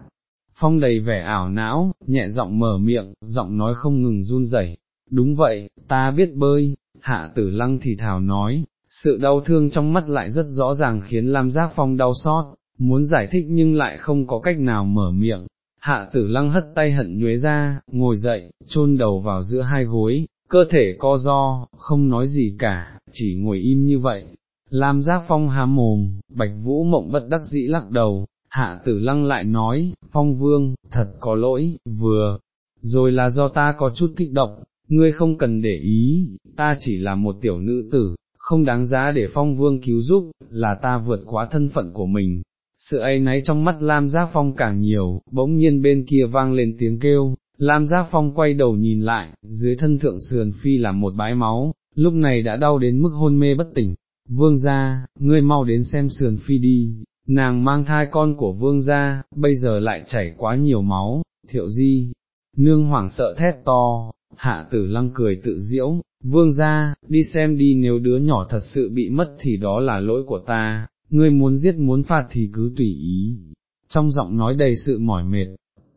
phong đầy vẻ ảo não, nhẹ giọng mở miệng, giọng nói không ngừng run rẩy. đúng vậy, ta biết bơi, hạ tử lăng thì thảo nói, sự đau thương trong mắt lại rất rõ ràng khiến lam giác phong đau xót, muốn giải thích nhưng lại không có cách nào mở miệng. Hạ tử lăng hất tay hận nhuế ra, ngồi dậy, chôn đầu vào giữa hai gối, cơ thể co do, không nói gì cả, chỉ ngồi im như vậy. Lam giác phong há mồm, bạch vũ mộng bất đắc dĩ lắc đầu, hạ tử lăng lại nói, phong vương, thật có lỗi, vừa, rồi là do ta có chút kích động, ngươi không cần để ý, ta chỉ là một tiểu nữ tử, không đáng giá để phong vương cứu giúp, là ta vượt quá thân phận của mình. Sự ấy náy trong mắt Lam Giác Phong càng nhiều, bỗng nhiên bên kia vang lên tiếng kêu, Lam Giác Phong quay đầu nhìn lại, dưới thân thượng sườn phi là một bãi máu, lúc này đã đau đến mức hôn mê bất tỉnh. Vương gia, ngươi mau đến xem sườn phi đi, nàng mang thai con của vương gia, bây giờ lại chảy quá nhiều máu, thiệu di, nương hoảng sợ thét to, hạ tử lăng cười tự diễu, vương gia, đi xem đi nếu đứa nhỏ thật sự bị mất thì đó là lỗi của ta, ngươi muốn giết muốn phạt thì cứ tùy ý. Trong giọng nói đầy sự mỏi mệt,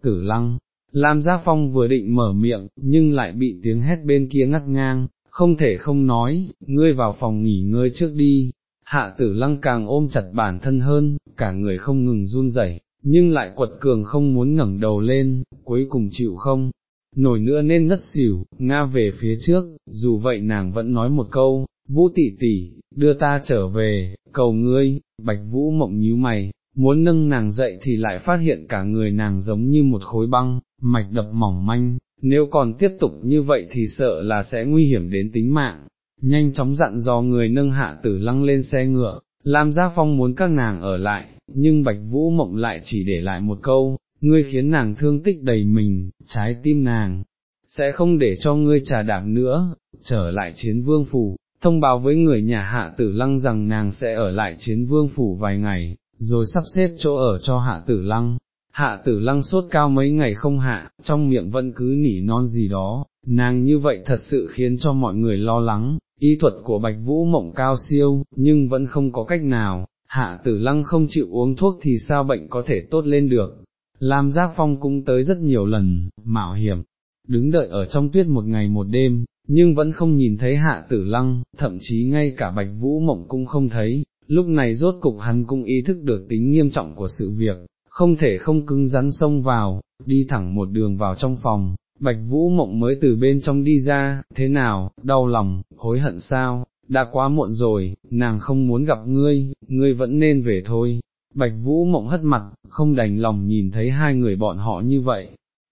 tử lăng, Lam Giác Phong vừa định mở miệng, nhưng lại bị tiếng hét bên kia ngắt ngang, không thể không nói, ngươi vào phòng nghỉ ngơi trước đi. Hạ tử lăng càng ôm chặt bản thân hơn, cả người không ngừng run rẩy, nhưng lại quật cường không muốn ngẩng đầu lên, cuối cùng chịu không, nổi nữa nên ngất xỉu, nga về phía trước, dù vậy nàng vẫn nói một câu, vũ tỷ tỷ, đưa ta trở về, cầu ngươi, bạch vũ mộng nhíu mày, muốn nâng nàng dậy thì lại phát hiện cả người nàng giống như một khối băng, mạch đập mỏng manh, nếu còn tiếp tục như vậy thì sợ là sẽ nguy hiểm đến tính mạng. Nhanh chóng dặn dò người nâng hạ tử lăng lên xe ngựa, Lam Gia Phong muốn các nàng ở lại, nhưng Bạch Vũ Mộng lại chỉ để lại một câu, ngươi khiến nàng thương tích đầy mình, trái tim nàng, sẽ không để cho ngươi trà đạp nữa, trở lại chiến vương phủ, thông báo với người nhà hạ tử lăng rằng nàng sẽ ở lại chiến vương phủ vài ngày, rồi sắp xếp chỗ ở cho hạ tử lăng. Hạ tử lăng sốt cao mấy ngày không hạ, trong miệng vẫn cứ nỉ non gì đó, nàng như vậy thật sự khiến cho mọi người lo lắng, y thuật của bạch vũ mộng cao siêu, nhưng vẫn không có cách nào, hạ tử lăng không chịu uống thuốc thì sao bệnh có thể tốt lên được. Lam Giác Phong cũng tới rất nhiều lần, mạo hiểm, đứng đợi ở trong tuyết một ngày một đêm, nhưng vẫn không nhìn thấy hạ tử lăng, thậm chí ngay cả bạch vũ mộng cũng không thấy, lúc này rốt cục hắn cũng ý thức được tính nghiêm trọng của sự việc, không thể không cứng rắn xông vào, đi thẳng một đường vào trong phòng, bạch vũ mộng mới từ bên trong đi ra, thế nào, đau lòng, hối hận sao, đã quá muộn rồi, nàng không muốn gặp ngươi, ngươi vẫn nên về thôi. Bạch Vũ mộng hất mặt, không đành lòng nhìn thấy hai người bọn họ như vậy.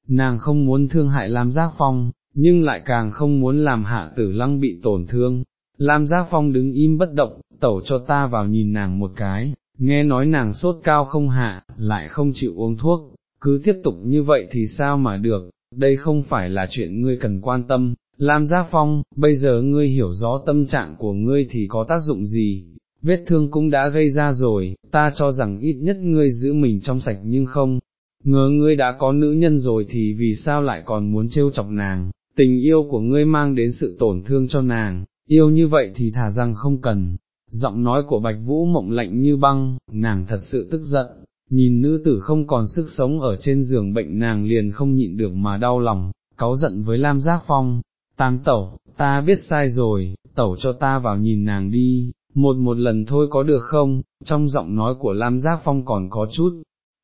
Nàng không muốn thương hại Lam Giác Phong, nhưng lại càng không muốn làm hạ tử lăng bị tổn thương. Lam Giác Phong đứng im bất động, tẩu cho ta vào nhìn nàng một cái, nghe nói nàng sốt cao không hạ, lại không chịu uống thuốc, cứ tiếp tục như vậy thì sao mà được, đây không phải là chuyện ngươi cần quan tâm, Lam Giác Phong, bây giờ ngươi hiểu rõ tâm trạng của ngươi thì có tác dụng gì, vết thương cũng đã gây ra rồi, ta cho rằng ít nhất ngươi giữ mình trong sạch nhưng không, ngờ ngươi đã có nữ nhân rồi thì vì sao lại còn muốn trêu chọc nàng, tình yêu của ngươi mang đến sự tổn thương cho nàng, yêu như vậy thì thả rằng không cần. Giọng nói của Bạch Vũ mộng lạnh như băng, nàng thật sự tức giận, nhìn nữ tử không còn sức sống ở trên giường bệnh nàng liền không nhịn được mà đau lòng, cáu giận với Lam Giác Phong, tam tẩu, ta biết sai rồi, tẩu cho ta vào nhìn nàng đi, một một lần thôi có được không, trong giọng nói của Lam Giác Phong còn có chút,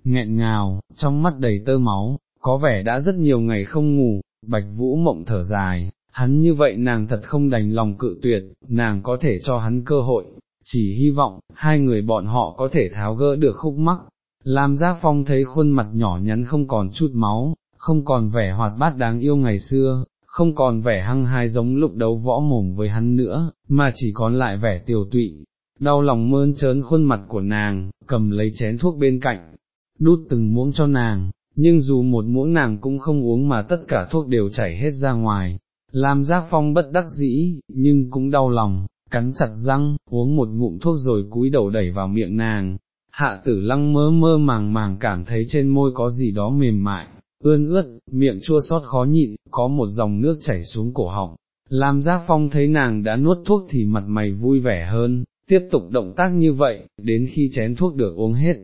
nghẹn ngào, trong mắt đầy tơ máu, có vẻ đã rất nhiều ngày không ngủ, Bạch Vũ mộng thở dài, hắn như vậy nàng thật không đành lòng cự tuyệt, nàng có thể cho hắn cơ hội, chỉ hy vọng, hai người bọn họ có thể tháo gỡ được khúc mắc. Lam Giác Phong thấy khuôn mặt nhỏ nhắn không còn chút máu, không còn vẻ hoạt bát đáng yêu ngày xưa, không còn vẻ hăng hai giống lúc đấu võ mồm với hắn nữa, mà chỉ còn lại vẻ tiều tụy, đau lòng mơn trớn khuôn mặt của nàng, cầm lấy chén thuốc bên cạnh, đút từng muỗng cho nàng, nhưng dù một muỗng nàng cũng không uống mà tất cả thuốc đều chảy hết ra ngoài, Lam giác phong bất đắc dĩ, nhưng cũng đau lòng, cắn chặt răng, uống một ngụm thuốc rồi cúi đầu đẩy vào miệng nàng. Hạ tử lăng mơ mơ màng màng cảm thấy trên môi có gì đó mềm mại, ươn ướt, miệng chua xót khó nhịn, có một dòng nước chảy xuống cổ họng. Lam Giác Phong thấy nàng đã nuốt thuốc thì mặt mày vui vẻ hơn, tiếp tục động tác như vậy, đến khi chén thuốc được uống hết,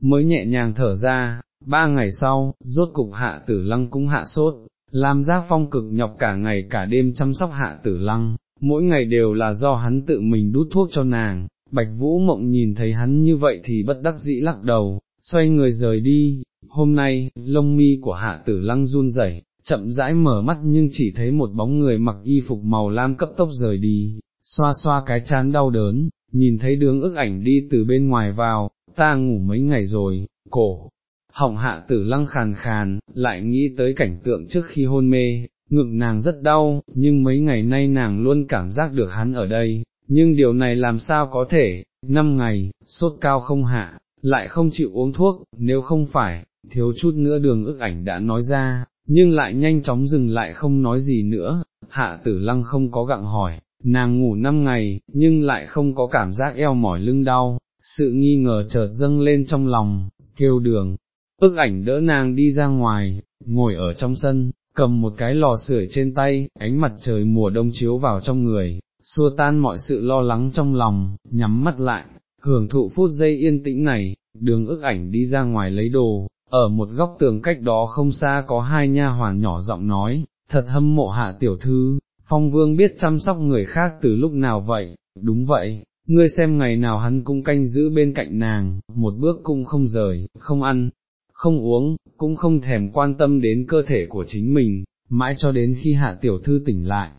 mới nhẹ nhàng thở ra, ba ngày sau, rốt cục hạ tử lăng cũng hạ sốt, Lam Giác Phong cực nhọc cả ngày cả đêm chăm sóc hạ tử lăng, mỗi ngày đều là do hắn tự mình đút thuốc cho nàng, Bạch Vũ Mộng nhìn thấy hắn như vậy thì bất đắc dĩ lắc đầu, xoay người rời đi, hôm nay, lông mi của hạ tử lăng run rẩy, chậm rãi mở mắt nhưng chỉ thấy một bóng người mặc y phục màu lam cấp tốc rời đi, xoa xoa cái chán đau đớn, nhìn thấy đường ức ảnh đi từ bên ngoài vào, ta ngủ mấy ngày rồi, cổ, họng hạ tử lăng khàn khàn, lại nghĩ tới cảnh tượng trước khi hôn mê, ngực nàng rất đau, nhưng mấy ngày nay nàng luôn cảm giác được hắn ở đây, nhưng điều này làm sao có thể, năm ngày, sốt cao không hạ, lại không chịu uống thuốc, nếu không phải, thiếu chút nữa đường ức ảnh đã nói ra, nhưng lại nhanh chóng dừng lại không nói gì nữa, hạ tử lăng không có gặng hỏi, nàng ngủ năm ngày, nhưng lại không có cảm giác eo mỏi lưng đau, sự nghi ngờ chợt dâng lên trong lòng, kêu đường, ức ảnh đỡ nàng đi ra ngoài, ngồi ở trong sân, cầm một cái lò sưởi trên tay, ánh mặt trời mùa đông chiếu vào trong người, xua tan mọi sự lo lắng trong lòng, nhắm mắt lại, hưởng thụ phút giây yên tĩnh này, đường ức ảnh đi ra ngoài lấy đồ, ở một góc tường cách đó không xa có hai nha hoàn nhỏ giọng nói, thật hâm mộ hạ tiểu thư, phong vương biết chăm sóc người khác từ lúc nào vậy, đúng vậy, ngươi xem ngày nào hắn cũng canh giữ bên cạnh nàng, một bước cũng không rời, không ăn, không uống, cũng không thèm quan tâm đến cơ thể của chính mình, mãi cho đến khi hạ tiểu thư tỉnh lại.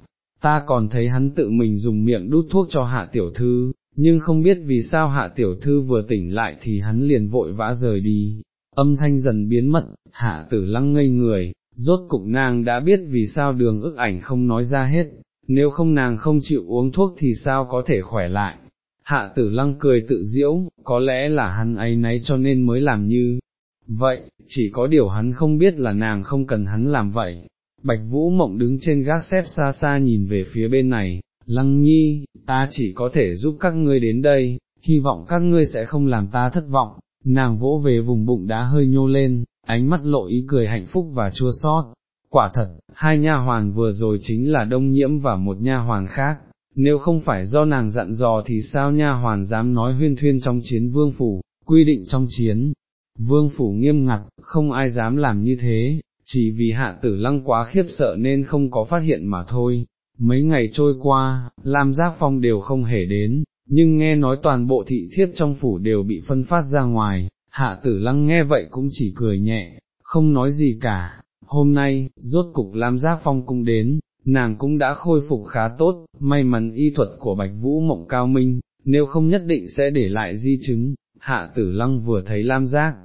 Ta còn thấy hắn tự mình dùng miệng đút thuốc cho hạ tiểu thư, nhưng không biết vì sao hạ tiểu thư vừa tỉnh lại thì hắn liền vội vã rời đi, âm thanh dần biến mất, hạ tử lăng ngây người, rốt cục nàng đã biết vì sao đường ức ảnh không nói ra hết, nếu không nàng không chịu uống thuốc thì sao có thể khỏe lại. Hạ tử lăng cười tự diễu, có lẽ là hắn ấy nấy cho nên mới làm như vậy, chỉ có điều hắn không biết là nàng không cần hắn làm vậy. Bạch Vũ Mộng đứng trên gác xếp xa xa nhìn về phía bên này, Lăng Nhi, ta chỉ có thể giúp các ngươi đến đây, hy vọng các ngươi sẽ không làm ta thất vọng, nàng vỗ về vùng bụng đã hơi nhô lên, ánh mắt lộ ý cười hạnh phúc và chua xót. Quả thật, hai nha hoàn vừa rồi chính là đông nhiễm và một nha hoàn khác, nếu không phải do nàng dặn dò thì sao nha hoàn dám nói huyên thuyên trong chiến vương phủ, quy định trong chiến, vương phủ nghiêm ngặt, không ai dám làm như thế, chỉ vì hạ tử lăng quá khiếp sợ nên không có phát hiện mà thôi. Mấy ngày trôi qua, Lam Giác Phong đều không hề đến, nhưng nghe nói toàn bộ thị thiếp trong phủ đều bị phân phát ra ngoài, hạ tử lăng nghe vậy cũng chỉ cười nhẹ, không nói gì cả. Hôm nay, rốt cục Lam Giác Phong cũng đến, nàng cũng đã khôi phục khá tốt, may mắn y thuật của Bạch Vũ Mộng cao minh, nếu không nhất định sẽ để lại di chứng, hạ tử lăng vừa thấy Lam Giác.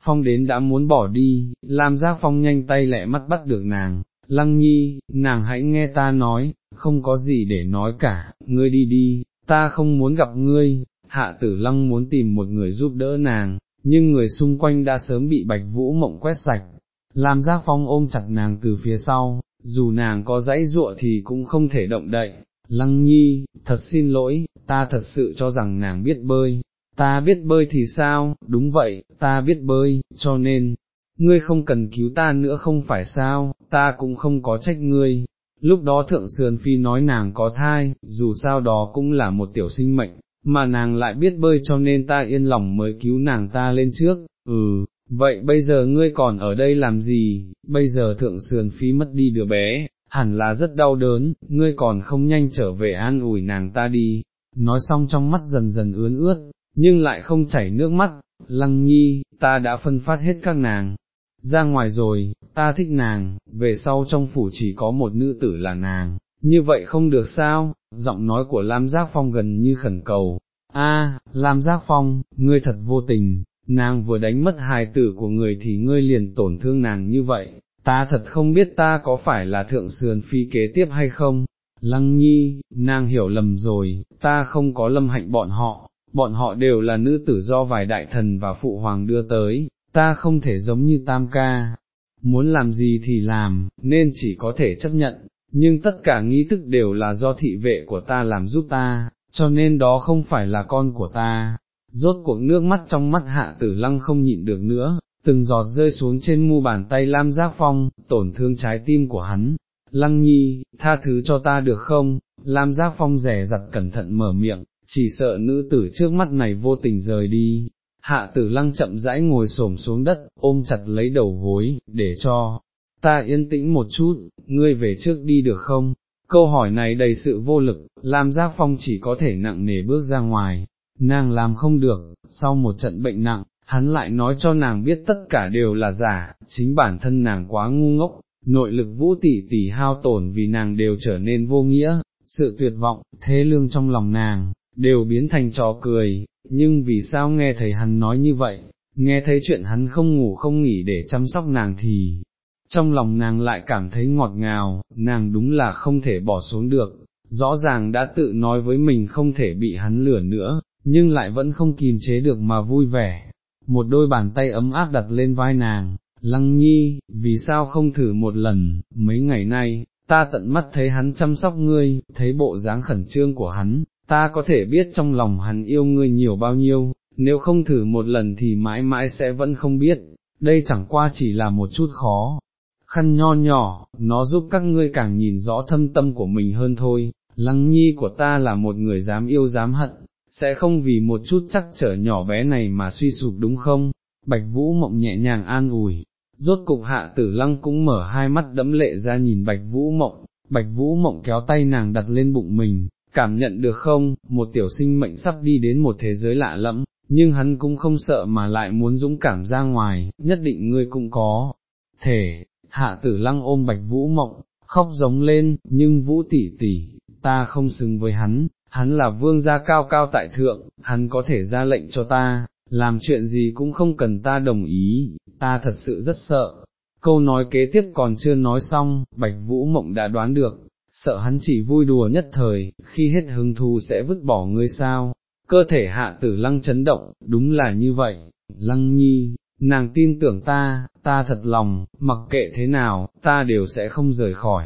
Phong đến đã muốn bỏ đi, Lam Giác Phong nhanh tay lẹ mắt bắt được nàng, Lăng Nhi, nàng hãy nghe ta nói, không có gì để nói cả, ngươi đi đi, ta không muốn gặp ngươi, hạ tử lăng muốn tìm một người giúp đỡ nàng, nhưng người xung quanh đã sớm bị bạch vũ mộng quét sạch, Lam Giác Phong ôm chặt nàng từ phía sau, dù nàng có dãy ruộ thì cũng không thể động đậy, Lăng Nhi, thật xin lỗi, ta thật sự cho rằng nàng biết bơi, ta biết bơi thì sao, đúng vậy, ta biết bơi, cho nên, ngươi không cần cứu ta nữa không phải sao, ta cũng không có trách ngươi. Lúc đó thượng sườn phi nói nàng có thai, dù sao đó cũng là một tiểu sinh mệnh, mà nàng lại biết bơi cho nên ta yên lòng mới cứu nàng ta lên trước, ừ, vậy bây giờ ngươi còn ở đây làm gì, bây giờ thượng sườn phi mất đi đứa bé, hẳn là rất đau đớn, ngươi còn không nhanh trở về an ủi nàng ta đi, nói xong trong mắt dần dần ướn ướt, nhưng lại không chảy nước mắt, lăng nhi, ta đã phân phát hết các nàng, ra ngoài rồi, ta thích nàng, về sau trong phủ chỉ có một nữ tử là nàng, như vậy không được sao, giọng nói của Lam Giác Phong gần như khẩn cầu, a, Lam Giác Phong, ngươi thật vô tình, nàng vừa đánh mất hài tử của người thì ngươi liền tổn thương nàng như vậy, ta thật không biết ta có phải là thượng sườn phi kế tiếp hay không, Lăng Nhi, nàng hiểu lầm rồi, ta không có lâm hạnh bọn họ, bọn họ đều là nữ tử do vài đại thần và phụ hoàng đưa tới, ta không thể giống như tam ca, muốn làm gì thì làm, nên chỉ có thể chấp nhận, nhưng tất cả nghi thức đều là do thị vệ của ta làm giúp ta, cho nên đó không phải là con của ta. Rốt cuộc nước mắt trong mắt hạ tử lăng không nhịn được nữa, từng giọt rơi xuống trên mu bàn tay Lam Giác Phong, tổn thương trái tim của hắn. Lăng nhi, tha thứ cho ta được không? Lam Giác Phong rẻ rặt cẩn thận mở miệng, chỉ sợ nữ tử trước mắt này vô tình rời đi, hạ tử lăng chậm rãi ngồi xổm xuống đất, ôm chặt lấy đầu gối, để cho, ta yên tĩnh một chút, ngươi về trước đi được không? Câu hỏi này đầy sự vô lực, Lam Giác Phong chỉ có thể nặng nề bước ra ngoài, nàng làm không được, sau một trận bệnh nặng, hắn lại nói cho nàng biết tất cả đều là giả, chính bản thân nàng quá ngu ngốc, nội lực vũ tỷ tỷ hao tổn vì nàng đều trở nên vô nghĩa, sự tuyệt vọng, thế lương trong lòng nàng, đều biến thành trò cười, nhưng vì sao nghe thấy hắn nói như vậy, nghe thấy chuyện hắn không ngủ không nghỉ để chăm sóc nàng thì, trong lòng nàng lại cảm thấy ngọt ngào, nàng đúng là không thể bỏ xuống được, rõ ràng đã tự nói với mình không thể bị hắn lửa nữa, nhưng lại vẫn không kìm chế được mà vui vẻ. Một đôi bàn tay ấm áp đặt lên vai nàng, lăng nhi, vì sao không thử một lần, mấy ngày nay, ta tận mắt thấy hắn chăm sóc ngươi, thấy bộ dáng khẩn trương của hắn, ta có thể biết trong lòng hắn yêu ngươi nhiều bao nhiêu, nếu không thử một lần thì mãi mãi sẽ vẫn không biết, đây chẳng qua chỉ là một chút khó. Khăn nho nhỏ, nó giúp các ngươi càng nhìn rõ thâm tâm của mình hơn thôi, lăng nhi của ta là một người dám yêu dám hận, sẽ không vì một chút chắc trở nhỏ bé này mà suy sụp đúng không? Bạch Vũ mộng nhẹ nhàng an ủi, rốt cục hạ tử lăng cũng mở hai mắt đẫm lệ ra nhìn Bạch Vũ mộng, Bạch Vũ mộng kéo tay nàng đặt lên bụng mình, cảm nhận được không, một tiểu sinh mệnh sắp đi đến một thế giới lạ lẫm, nhưng hắn cũng không sợ mà lại muốn dũng cảm ra ngoài, nhất định ngươi cũng có. Thể, hạ tử lăng ôm bạch vũ mộng, khóc giống lên, nhưng vũ tỷ tỷ, ta không xứng với hắn, hắn là vương gia cao cao tại thượng, hắn có thể ra lệnh cho ta, làm chuyện gì cũng không cần ta đồng ý, ta thật sự rất sợ. Câu nói kế tiếp còn chưa nói xong, Bạch Vũ Mộng đã đoán được, sợ hắn chỉ vui đùa nhất thời, khi hết hứng thú sẽ vứt bỏ ngươi sao, cơ thể hạ tử lăng chấn động, đúng là như vậy, lăng nhi, nàng tin tưởng ta, ta thật lòng, mặc kệ thế nào, ta đều sẽ không rời khỏi.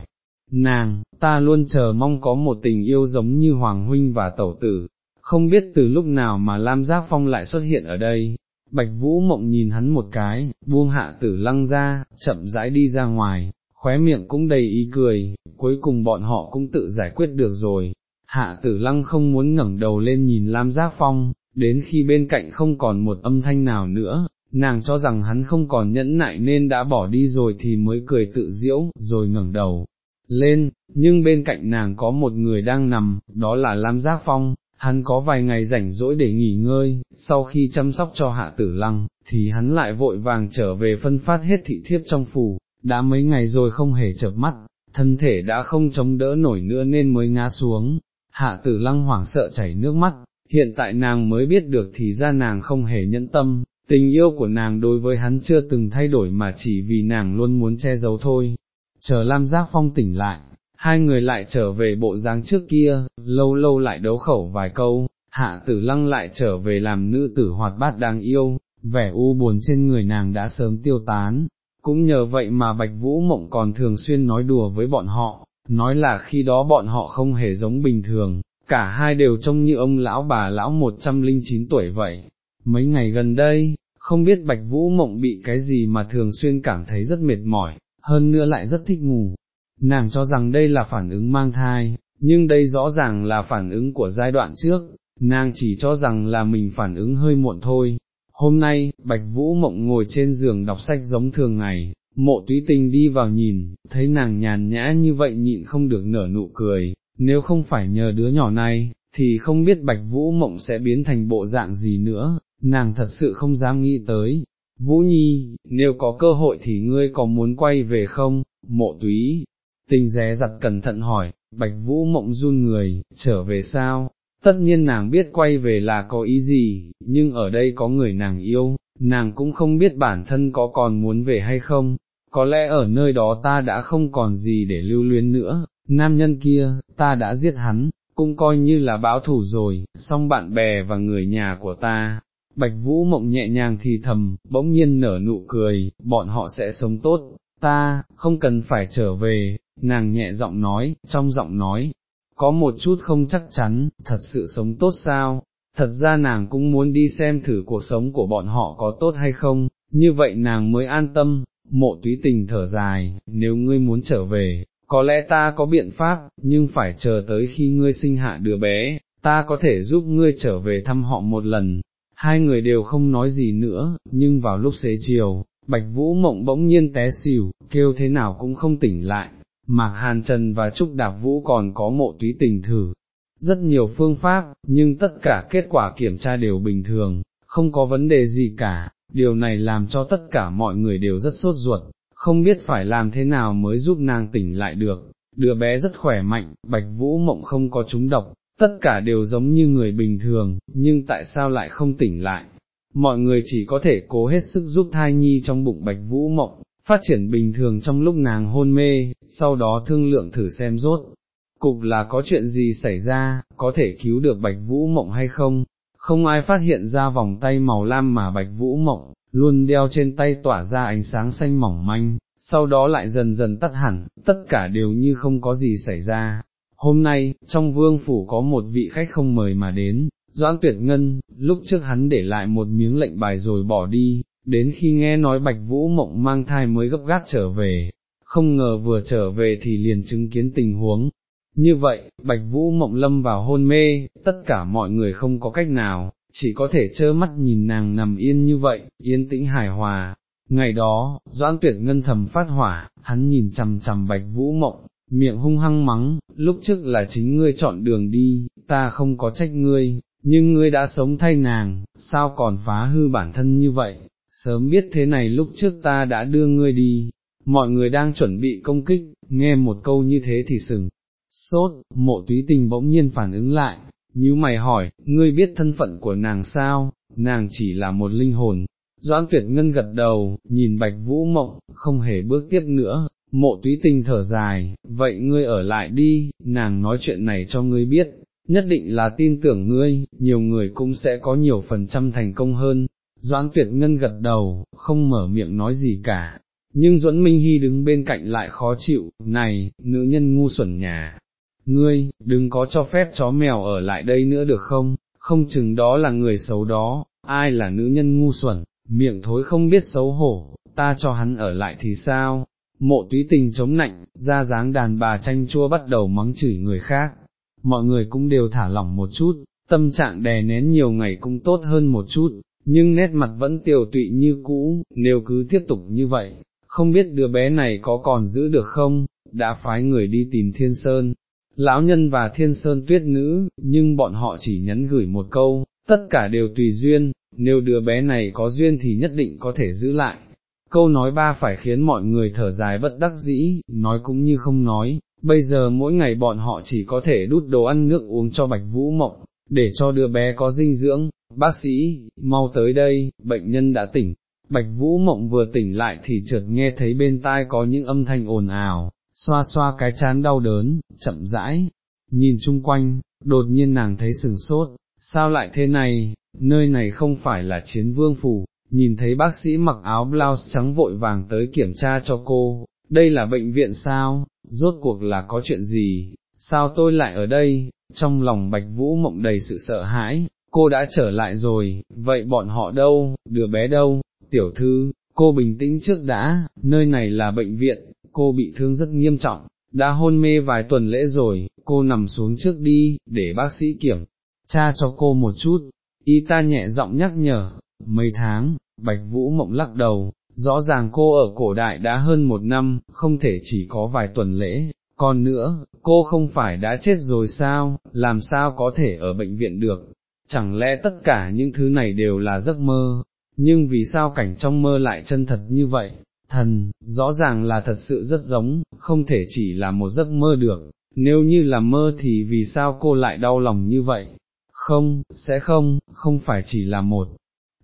Nàng, ta luôn chờ mong có một tình yêu giống như Hoàng Huynh và Tẩu Tử, không biết từ lúc nào mà Lam Giác Phong lại xuất hiện ở đây. Bạch Vũ Mộng nhìn hắn một cái, buông hạ tử lăng ra, chậm rãi đi ra ngoài, khóe miệng cũng đầy ý cười, cuối cùng bọn họ cũng tự giải quyết được rồi. Hạ tử lăng không muốn ngẩng đầu lên nhìn Lam Giác Phong, đến khi bên cạnh không còn một âm thanh nào nữa, nàng cho rằng hắn không còn nhẫn nại nên đã bỏ đi rồi thì mới cười tự diễu, rồi ngẩng đầu lên, nhưng bên cạnh nàng có một người đang nằm, đó là Lam Giác Phong, hắn có vài ngày rảnh rỗi để nghỉ ngơi, sau khi chăm sóc cho hạ tử lăng, thì hắn lại vội vàng trở về phân phát hết thị thiếp trong phủ, đã mấy ngày rồi không hề chợp mắt, thân thể đã không chống đỡ nổi nữa nên mới ngã xuống, hạ tử lăng hoảng sợ chảy nước mắt, hiện tại nàng mới biết được thì ra nàng không hề nhẫn tâm, tình yêu của nàng đối với hắn chưa từng thay đổi mà chỉ vì nàng luôn muốn che giấu thôi. Chờ Lam Giác Phong tỉnh lại, hai người lại trở về bộ dáng trước kia, lâu lâu lại đấu khẩu vài câu, hạ tử lăng lại trở về làm nữ tử hoạt bát đáng yêu, vẻ u buồn trên người nàng đã sớm tiêu tán, cũng nhờ vậy mà Bạch Vũ Mộng còn thường xuyên nói đùa với bọn họ, nói là khi đó bọn họ không hề giống bình thường, cả hai đều trông như ông lão bà lão 109 tuổi vậy. Mấy ngày gần đây, không biết Bạch Vũ Mộng bị cái gì mà thường xuyên cảm thấy rất mệt mỏi, hơn nữa lại rất thích ngủ. Nàng cho rằng đây là phản ứng mang thai, nhưng đây rõ ràng là phản ứng của giai đoạn trước, nàng chỉ cho rằng là mình phản ứng hơi muộn thôi. Hôm nay, Bạch Vũ Mộng ngồi trên giường đọc sách giống thường ngày, mộ túy tình đi vào nhìn, thấy nàng nhàn nhã như vậy nhịn không được nở nụ cười, nếu không phải nhờ đứa nhỏ này, thì không biết Bạch Vũ Mộng sẽ biến thành bộ dạng gì nữa, nàng thật sự không dám nghĩ tới. Vũ Nhi, nếu có cơ hội thì ngươi có muốn quay về không? Mộ túy, tình ré giặt cẩn thận hỏi, Bạch Vũ Mộng run người, trở về sao? Tất nhiên nàng biết quay về là có ý gì, nhưng ở đây có người nàng yêu, nàng cũng không biết bản thân có còn muốn về hay không, có lẽ ở nơi đó ta đã không còn gì để lưu luyến nữa, nam nhân kia, ta đã giết hắn, cũng coi như là báo thủ rồi, song bạn bè và người nhà của ta. Bạch Vũ mộng nhẹ nhàng thì thầm, bỗng nhiên nở nụ cười, bọn họ sẽ sống tốt, ta, không cần phải trở về, nàng nhẹ giọng nói, trong giọng nói, có một chút không chắc chắn, thật sự sống tốt sao, thật ra nàng cũng muốn đi xem thử cuộc sống của bọn họ có tốt hay không, như vậy nàng mới an tâm, mộ túy tình thở dài, nếu ngươi muốn trở về, có lẽ ta có biện pháp, nhưng phải chờ tới khi ngươi sinh hạ đứa bé, ta có thể giúp ngươi trở về thăm họ một lần. Hai người đều không nói gì nữa, nhưng vào lúc xế chiều, Bạch Vũ Mộng bỗng nhiên té xỉu, kêu thế nào cũng không tỉnh lại, Mạc Hàn Trần và Trúc Đạp Vũ còn có mộ túy tình thử. Rất nhiều phương pháp, nhưng tất cả kết quả kiểm tra đều bình thường, không có vấn đề gì cả, điều này làm cho tất cả mọi người đều rất sốt ruột, không biết phải làm thế nào mới giúp nàng tỉnh lại được, đứa bé rất khỏe mạnh, bạch vũ mộng không có trúng độc, tất cả đều giống như người bình thường, nhưng tại sao lại không tỉnh lại? Mọi người chỉ có thể cố hết sức giúp thai nhi trong bụng bạch vũ mộng, phát triển bình thường trong lúc nàng hôn mê, sau đó thương lượng thử xem rốt. Cục là có chuyện gì xảy ra, có thể cứu được bạch vũ mộng hay không, không ai phát hiện ra vòng tay màu lam mà bạch vũ mộng, luôn đeo trên tay tỏa ra ánh sáng xanh mỏng manh, sau đó lại dần dần tắt hẳn, tất cả đều như không có gì xảy ra. Hôm nay, trong vương phủ có một vị khách không mời mà đến, Doãn Tuyệt Ngân, lúc trước hắn để lại một miếng lệnh bài rồi bỏ đi, đến khi nghe nói Bạch Vũ Mộng mang thai mới gấp gáp trở về, không ngờ vừa trở về thì liền chứng kiến tình huống. Như vậy, Bạch Vũ Mộng lâm vào hôn mê, tất cả mọi người không có cách nào, chỉ có thể trơ mắt nhìn nàng nằm yên như vậy, yên tĩnh hài hòa. Ngày đó, Doãn Tuyệt Ngân thầm phát hỏa, hắn nhìn chằm chằm Bạch Vũ Mộng, miệng hung hăng mắng, lúc trước là chính ngươi chọn đường đi, ta không có trách ngươi, nhưng ngươi đã sống thay nàng, sao còn phá hư bản thân như vậy, sớm biết thế này lúc trước ta đã đưa ngươi đi, mọi người đang chuẩn bị công kích, nghe một câu như thế thì sừng, sốt, mộ túy tình bỗng nhiên phản ứng lại, như mày hỏi, ngươi biết thân phận của nàng sao, nàng chỉ là một linh hồn. Doãn tuyệt ngân gật đầu, nhìn bạch vũ mộng, không hề bước tiếp nữa, mộ túy tình thở dài, vậy ngươi ở lại đi, nàng nói chuyện này cho ngươi biết, nhất định là tin tưởng ngươi, nhiều người cũng sẽ có nhiều phần trăm thành công hơn. Doãn tuyệt ngân gật đầu, không mở miệng nói gì cả, nhưng Duẫn Minh Hy đứng bên cạnh lại khó chịu, này, nữ nhân ngu xuẩn nhà, ngươi, đừng có cho phép chó mèo ở lại đây nữa được không, không chừng đó là người xấu đó, ai là nữ nhân ngu xuẩn, miệng thối không biết xấu hổ, ta cho hắn ở lại thì sao, mộ túy tình chống nạnh, ra dáng đàn bà tranh chua bắt đầu mắng chửi người khác, mọi người cũng đều thả lỏng một chút, tâm trạng đè nén nhiều ngày cũng tốt hơn một chút, nhưng nét mặt vẫn tiều tụy như cũ, nếu cứ tiếp tục như vậy, không biết đứa bé này có còn giữ được không, đã phái người đi tìm thiên sơn, lão nhân và thiên sơn tuyết nữ, nhưng bọn họ chỉ nhắn gửi một câu, tất cả đều tùy duyên, nếu đứa bé này có duyên thì nhất định có thể giữ lại. câu nói ba phải khiến mọi người thở dài bất đắc dĩ, nói cũng như không nói, bây giờ mỗi ngày bọn họ chỉ có thể đút đồ ăn nước uống cho Bạch Vũ Mộng, để cho đứa bé có dinh dưỡng, bác sĩ, mau tới đây, bệnh nhân đã tỉnh. Bạch Vũ Mộng vừa tỉnh lại thì chợt nghe thấy bên tai có những âm thanh ồn ào, xoa xoa cái chán đau đớn, chậm rãi, nhìn chung quanh, đột nhiên nàng thấy sừng sốt, sao lại thế này, nơi này không phải là chiến vương phủ, nhìn thấy bác sĩ mặc áo blouse trắng vội vàng tới kiểm tra cho cô, đây là bệnh viện sao, rốt cuộc là có chuyện gì, sao tôi lại ở đây, trong lòng bạch vũ mộng đầy sự sợ hãi, cô đã trở lại rồi, vậy bọn họ đâu, đứa bé đâu, tiểu thư, cô bình tĩnh trước đã, nơi này là bệnh viện, cô bị thương rất nghiêm trọng, đã hôn mê vài tuần lễ rồi, cô nằm xuống trước đi, để bác sĩ kiểm tra cho cô một chút, y ta nhẹ giọng nhắc nhở, mấy tháng, bạch vũ mộng lắc đầu, rõ ràng cô ở cổ đại đã hơn một năm, không thể chỉ có vài tuần lễ, còn nữa, cô không phải đã chết rồi sao, làm sao có thể ở bệnh viện được, chẳng lẽ tất cả những thứ này đều là giấc mơ, nhưng vì sao cảnh trong mơ lại chân thật như vậy, thần, rõ ràng là thật sự rất giống, không thể chỉ là một giấc mơ được, nếu như là mơ thì vì sao cô lại đau lòng như vậy, không, sẽ không, không phải chỉ là một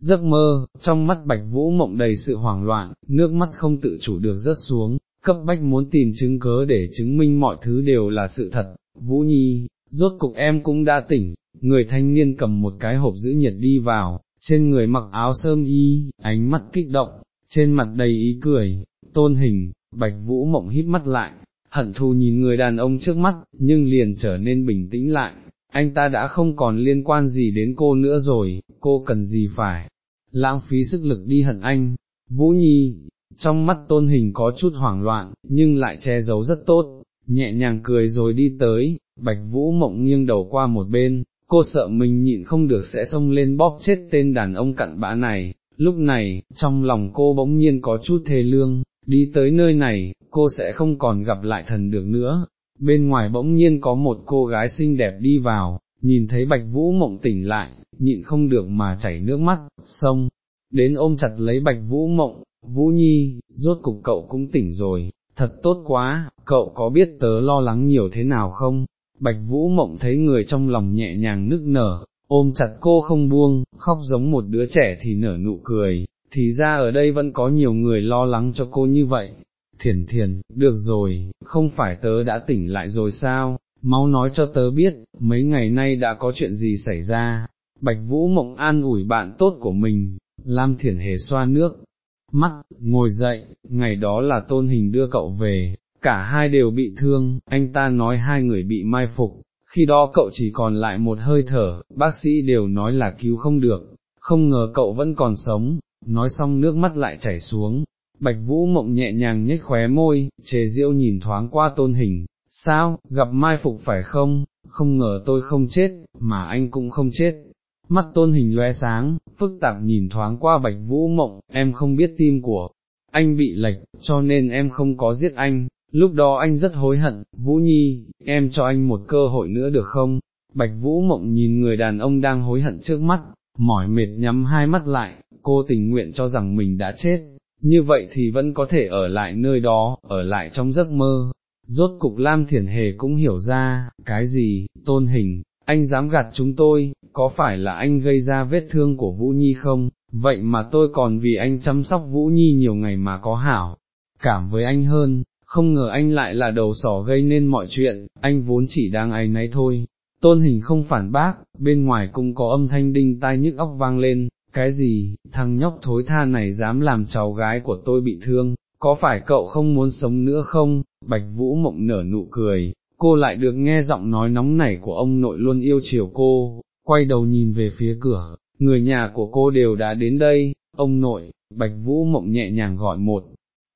giấc mơ, trong mắt bạch vũ mộng đầy sự hoảng loạn, nước mắt không tự chủ được rớt xuống, cấp bách muốn tìm chứng cớ để chứng minh mọi thứ đều là sự thật, vũ nhi, rốt cục em cũng đã tỉnh, người thanh niên cầm một cái hộp giữ nhiệt đi vào, trên người mặc áo sơm y, ánh mắt kích động, trên mặt đầy ý cười, tôn hình, bạch vũ mộng híp mắt lại, hận thù nhìn người đàn ông trước mắt, nhưng liền trở nên bình tĩnh lại, anh ta đã không còn liên quan gì đến cô nữa rồi, cô cần gì phải, lãng phí sức lực đi hận anh, Vũ Nhi, trong mắt tôn hình có chút hoảng loạn, nhưng lại che giấu rất tốt, nhẹ nhàng cười rồi đi tới, bạch Vũ mộng nghiêng đầu qua một bên, cô sợ mình nhịn không được sẽ xông lên bóp chết tên đàn ông cặn bã này, lúc này, trong lòng cô bỗng nhiên có chút thê lương, đi tới nơi này, cô sẽ không còn gặp lại thần được nữa. Bên ngoài bỗng nhiên có một cô gái xinh đẹp đi vào, nhìn thấy bạch vũ mộng tỉnh lại, nhịn không được mà chảy nước mắt, xông, đến ôm chặt lấy bạch vũ mộng, vũ nhi, rốt cục cậu cũng tỉnh rồi, thật tốt quá, cậu có biết tớ lo lắng nhiều thế nào không? Bạch vũ mộng thấy người trong lòng nhẹ nhàng nức nở, ôm chặt cô không buông, khóc giống một đứa trẻ thì nở nụ cười, thì ra ở đây vẫn có nhiều người lo lắng cho cô như vậy. Thiền thiền, được rồi, không phải tớ đã tỉnh lại rồi sao, mau nói cho tớ biết, mấy ngày nay đã có chuyện gì xảy ra, Bạch Vũ Mộng an ủi bạn tốt của mình, Lam Thiển Hề xoa nước, mắt, ngồi dậy, ngày đó là tôn hình đưa cậu về, cả hai đều bị thương, anh ta nói hai người bị mai phục, khi đó cậu chỉ còn lại một hơi thở, bác sĩ đều nói là cứu không được, không ngờ cậu vẫn còn sống, nói xong nước mắt lại chảy xuống. Bạch Vũ Mộng nhẹ nhàng nhếch khóe môi, chế diễu nhìn thoáng qua tôn hình, sao, gặp mai phục phải không, không ngờ tôi không chết, mà anh cũng không chết, mắt tôn hình loe sáng, phức tạp nhìn thoáng qua bạch vũ mộng, em không biết tim của anh bị lệch, cho nên em không có giết anh, lúc đó anh rất hối hận, Vũ Nhi, em cho anh một cơ hội nữa được không? Bạch Vũ mộng nhìn người đàn ông đang hối hận trước mắt, mỏi mệt nhắm hai mắt lại, cô tình nguyện cho rằng mình đã chết, như vậy thì vẫn có thể ở lại nơi đó, ở lại trong giấc mơ. Rốt cục Lam Thiển Hề cũng hiểu ra, cái gì, tôn hình, anh dám gạt chúng tôi, có phải là anh gây ra vết thương của Vũ Nhi không, vậy mà tôi còn vì anh chăm sóc Vũ Nhi nhiều ngày mà có hảo, cảm với anh hơn, không ngờ anh lại là đầu sỏ gây nên mọi chuyện, anh vốn chỉ đang áy nấy thôi. Tôn hình không phản bác, bên ngoài cũng có âm thanh đinh tai nhức óc vang lên, cái gì, thằng nhóc thối tha này dám làm cháu gái của tôi bị thương, có phải cậu không muốn sống nữa không, bạch vũ mộng nở nụ cười, cô lại được nghe giọng nói nóng nảy của ông nội luôn yêu chiều cô, quay đầu nhìn về phía cửa, người nhà của cô đều đã đến đây, ông nội, bạch vũ mộng nhẹ nhàng gọi một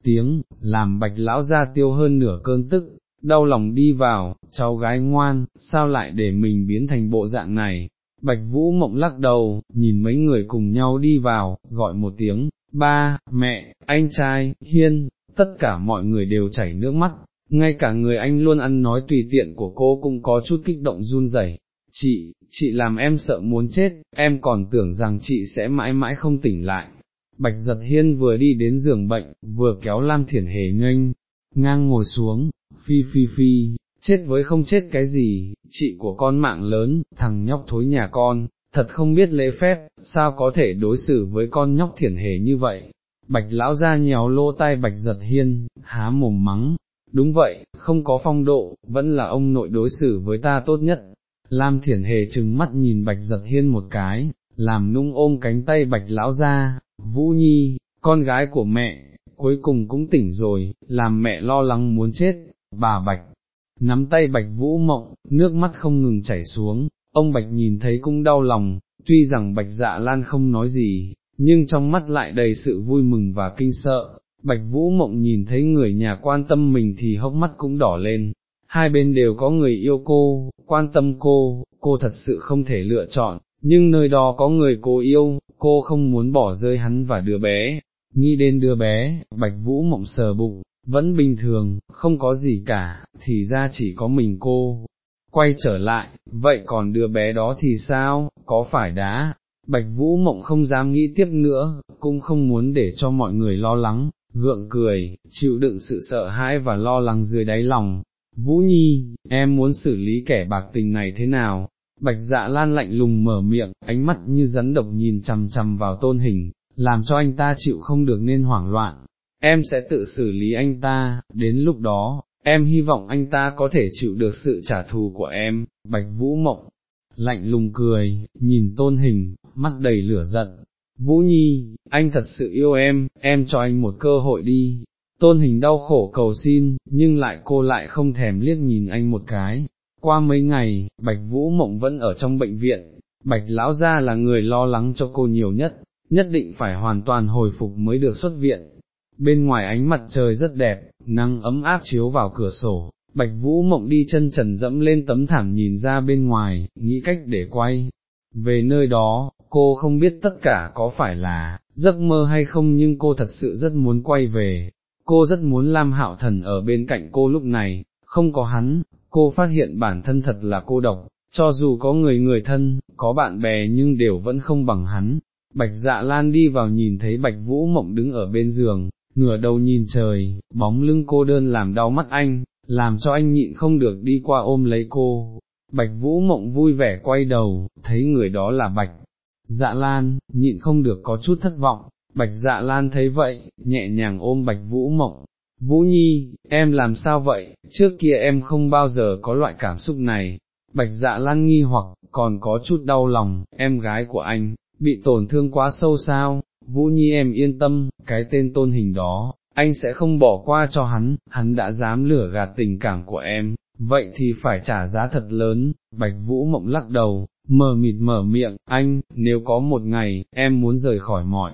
tiếng, làm bạch lão ra tiêu hơn nửa cơn tức, đau lòng đi vào, cháu gái ngoan, sao lại để mình biến thành bộ dạng này, bạch vũ mộng lắc đầu, nhìn mấy người cùng nhau đi vào, gọi một tiếng, ba, mẹ, anh trai, hiên, tất cả mọi người đều chảy nước mắt, ngay cả người anh luôn ăn nói tùy tiện của cô cũng có chút kích động run rẩy. Chị, chị làm em sợ muốn chết, em còn tưởng rằng chị sẽ mãi mãi không tỉnh lại. Bạch giật hiên vừa đi đến giường bệnh, vừa kéo Lam Thiển Hề nghênh, ngang ngồi xuống, phi phi phi, chết với không chết cái gì, chị của con mạng lớn, thằng nhóc thối nhà con, thật không biết lễ phép, sao có thể đối xử với con nhóc thiển hề như vậy. Bạch lão ra nhéo lô tay bạch giật hiên, há mồm mắng, đúng vậy, không có phong độ, vẫn là ông nội đối xử với ta tốt nhất. Lam thiển hề trừng mắt nhìn bạch giật hiên một cái, làm nung ôm cánh tay bạch lão ra, Vũ Nhi, con gái của mẹ, cuối cùng cũng tỉnh rồi, làm mẹ lo lắng muốn chết, bà bạch, nắm tay bạch vũ mộng, nước mắt không ngừng chảy xuống, ông bạch nhìn thấy cũng đau lòng, tuy rằng bạch dạ lan không nói gì, nhưng trong mắt lại đầy sự vui mừng và kinh sợ, bạch vũ mộng nhìn thấy người nhà quan tâm mình thì hốc mắt cũng đỏ lên, hai bên đều có người yêu cô, quan tâm cô, cô thật sự không thể lựa chọn, nhưng nơi đó có người cô yêu, cô không muốn bỏ rơi hắn và đứa bé, nghĩ đến đứa bé, bạch vũ mộng sờ bụng, vẫn bình thường, không có gì cả, thì ra chỉ có mình cô. Quay trở lại, vậy còn đứa bé đó thì sao, có phải đã, Bạch Vũ Mộng không dám nghĩ tiếp nữa, cũng không muốn để cho mọi người lo lắng, gượng cười, chịu đựng sự sợ hãi và lo lắng dưới đáy lòng. Vũ Nhi, em muốn xử lý kẻ bạc tình này thế nào? Bạch dạ lan lạnh lùng mở miệng, ánh mắt như rắn độc nhìn chằm chằm vào tôn hình, làm cho anh ta chịu không được nên hoảng loạn, em sẽ tự xử lý anh ta, đến lúc đó, em hy vọng anh ta có thể chịu được sự trả thù của em, bạch vũ mộng, lạnh lùng cười, nhìn tôn hình, mắt đầy lửa giận, Vũ Nhi, anh thật sự yêu em, em cho anh một cơ hội đi. Tôn hình đau khổ cầu xin, nhưng lại cô lại không thèm liếc nhìn anh một cái. Qua mấy ngày, Bạch Vũ Mộng vẫn ở trong bệnh viện, Bạch Lão Gia là người lo lắng cho cô nhiều nhất, nhất định phải hoàn toàn hồi phục mới được xuất viện, bên ngoài ánh mặt trời rất đẹp, nắng ấm áp chiếu vào cửa sổ, bạch vũ mộng đi chân trần dẫm lên tấm thảm nhìn ra bên ngoài, nghĩ cách để quay. Về nơi đó, cô không biết tất cả có phải là giấc mơ hay không nhưng cô thật sự rất muốn quay về, cô rất muốn Lam Hạo Thần ở bên cạnh cô lúc này, không có hắn, cô phát hiện bản thân thật là cô độc, cho dù có người người thân, có bạn bè nhưng đều vẫn không bằng hắn. Bạch dạ lan đi vào nhìn thấy bạch vũ mộng đứng ở bên giường, ngửa đầu nhìn trời, bóng lưng cô đơn làm đau mắt anh, làm cho anh nhịn không được đi qua ôm lấy cô. Bạch Vũ Mộng vui vẻ quay đầu, thấy người đó là Bạch Dạ Lan, nhịn không được có chút thất vọng, Bạch Dạ Lan thấy vậy, nhẹ nhàng ôm Bạch Vũ Mộng. Vũ Nhi, em làm sao vậy, trước kia em không bao giờ có loại cảm xúc này. Bạch Dạ Lan nghi hoặc, còn có chút đau lòng, em gái của anh, bị tổn thương quá sâu sao, Vũ Nhi em yên tâm, cái tên tôn hình đó, anh sẽ không bỏ qua cho hắn, hắn đã dám lửa gạt tình cảm của em, vậy thì phải trả giá thật lớn, Bạch Vũ mộng lắc đầu, mờ mịt mở miệng, anh, nếu có một ngày, em muốn rời khỏi mọi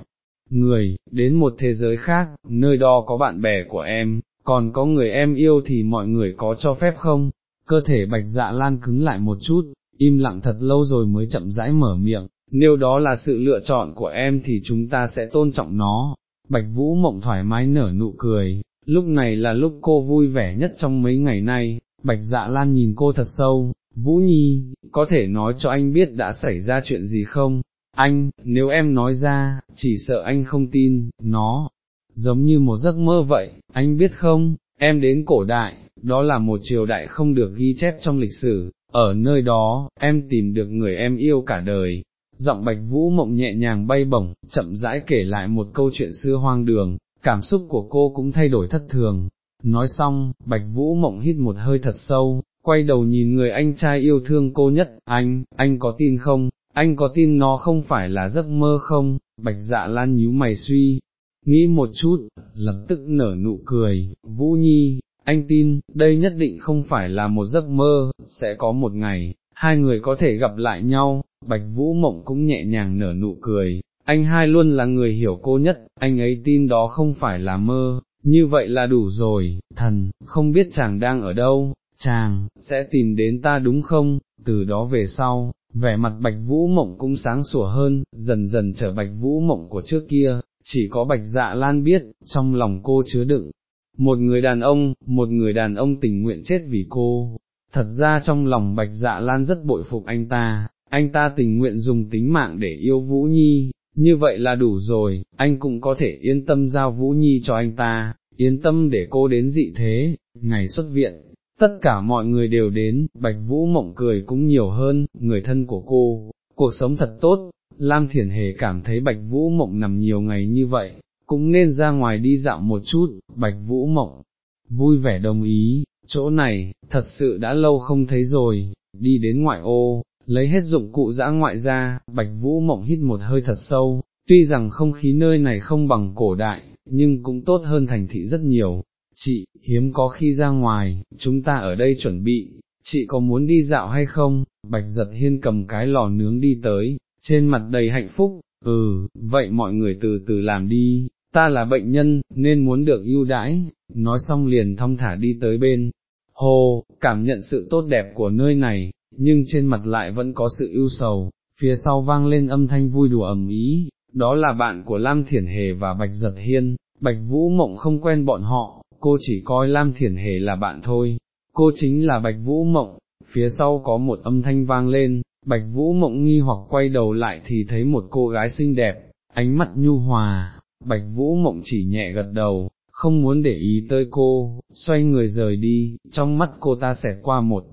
người, đến một thế giới khác, nơi đó có bạn bè của em, còn có người em yêu thì mọi người có cho phép không? Cơ thể bạch dạ lan cứng lại một chút, im lặng thật lâu rồi mới chậm rãi mở miệng, nếu đó là sự lựa chọn của em thì chúng ta sẽ tôn trọng nó. Bạch Vũ mộng thoải mái nở nụ cười, lúc này là lúc cô vui vẻ nhất trong mấy ngày nay, Bạch Dạ Lan nhìn cô thật sâu, Vũ Nhi, có thể nói cho anh biết đã xảy ra chuyện gì không? Anh, nếu em nói ra, chỉ sợ anh không tin, nó, giống như một giấc mơ vậy, anh biết không, em đến cổ đại, đó là một triều đại không được ghi chép trong lịch sử, ở nơi đó, em tìm được người em yêu cả đời, giọng bạch vũ mộng nhẹ nhàng bay bổng, chậm rãi kể lại một câu chuyện xưa hoang đường, cảm xúc của cô cũng thay đổi thất thường. Nói xong, bạch vũ mộng hít một hơi thật sâu, quay đầu nhìn người anh trai yêu thương cô nhất, anh, anh có tin không, anh có tin nó không phải là giấc mơ không, bạch dạ lan nhíu mày suy, nghĩ một chút, lập tức nở nụ cười, Vũ Nhi, anh tin, đây nhất định không phải là một giấc mơ, sẽ có một ngày, hai người có thể gặp lại nhau, Bạch Vũ Mộng cũng nhẹ nhàng nở nụ cười, anh hai luôn là người hiểu cô nhất, anh ấy tin đó không phải là mơ, như vậy là đủ rồi, thần, không biết chàng đang ở đâu, chàng, sẽ tìm đến ta đúng không, từ đó về sau, vẻ mặt Bạch Vũ Mộng cũng sáng sủa hơn, dần dần trở Bạch Vũ Mộng của trước kia, chỉ có Bạch Dạ Lan biết, trong lòng cô chứa đựng, một người đàn ông, một người đàn ông tình nguyện chết vì cô, thật ra trong lòng Bạch Dạ Lan rất bội phục anh ta, anh ta tình nguyện dùng tính mạng để yêu Vũ Nhi, như vậy là đủ rồi, anh cũng có thể yên tâm giao Vũ Nhi cho anh ta, yên tâm để cô đến dị thế, ngày xuất viện, tất cả mọi người đều đến, Bạch Vũ Mộng cười cũng nhiều hơn, người thân của cô, cuộc sống thật tốt, Lam Thiển Hề cảm thấy Bạch Vũ Mộng nằm nhiều ngày như vậy, cũng nên ra ngoài đi dạo một chút, Bạch Vũ Mộng, vui vẻ đồng ý, chỗ này, thật sự đã lâu không thấy rồi, đi đến ngoại ô, lấy hết dụng cụ dã ngoại ra, Bạch Vũ Mộng hít một hơi thật sâu, tuy rằng không khí nơi này không bằng cổ đại, nhưng cũng tốt hơn thành thị rất nhiều. Chị, hiếm có khi ra ngoài, chúng ta ở đây chuẩn bị, chị có muốn đi dạo hay không? Bạch giật hiên cầm cái lò nướng đi tới, trên mặt đầy hạnh phúc, ừ, vậy mọi người từ từ làm đi, ta là bệnh nhân, nên muốn được ưu đãi, nói xong liền thong thả đi tới bên. Hồ, cảm nhận sự tốt đẹp của nơi này, nhưng trên mặt lại vẫn có sự ưu sầu, phía sau vang lên âm thanh vui đùa ầm ý, đó là bạn của Lam Thiển Hề và Bạch Giật Hiên, Bạch Vũ Mộng không quen bọn họ, cô chỉ coi Lam Thiển Hề là bạn thôi, cô chính là Bạch Vũ Mộng, phía sau có một âm thanh vang lên, Bạch Vũ Mộng nghi hoặc quay đầu lại thì thấy một cô gái xinh đẹp, ánh mắt nhu hòa, Bạch Vũ Mộng chỉ nhẹ gật đầu, không muốn để ý tới cô, xoay người rời đi, trong mắt cô ta xẹt qua một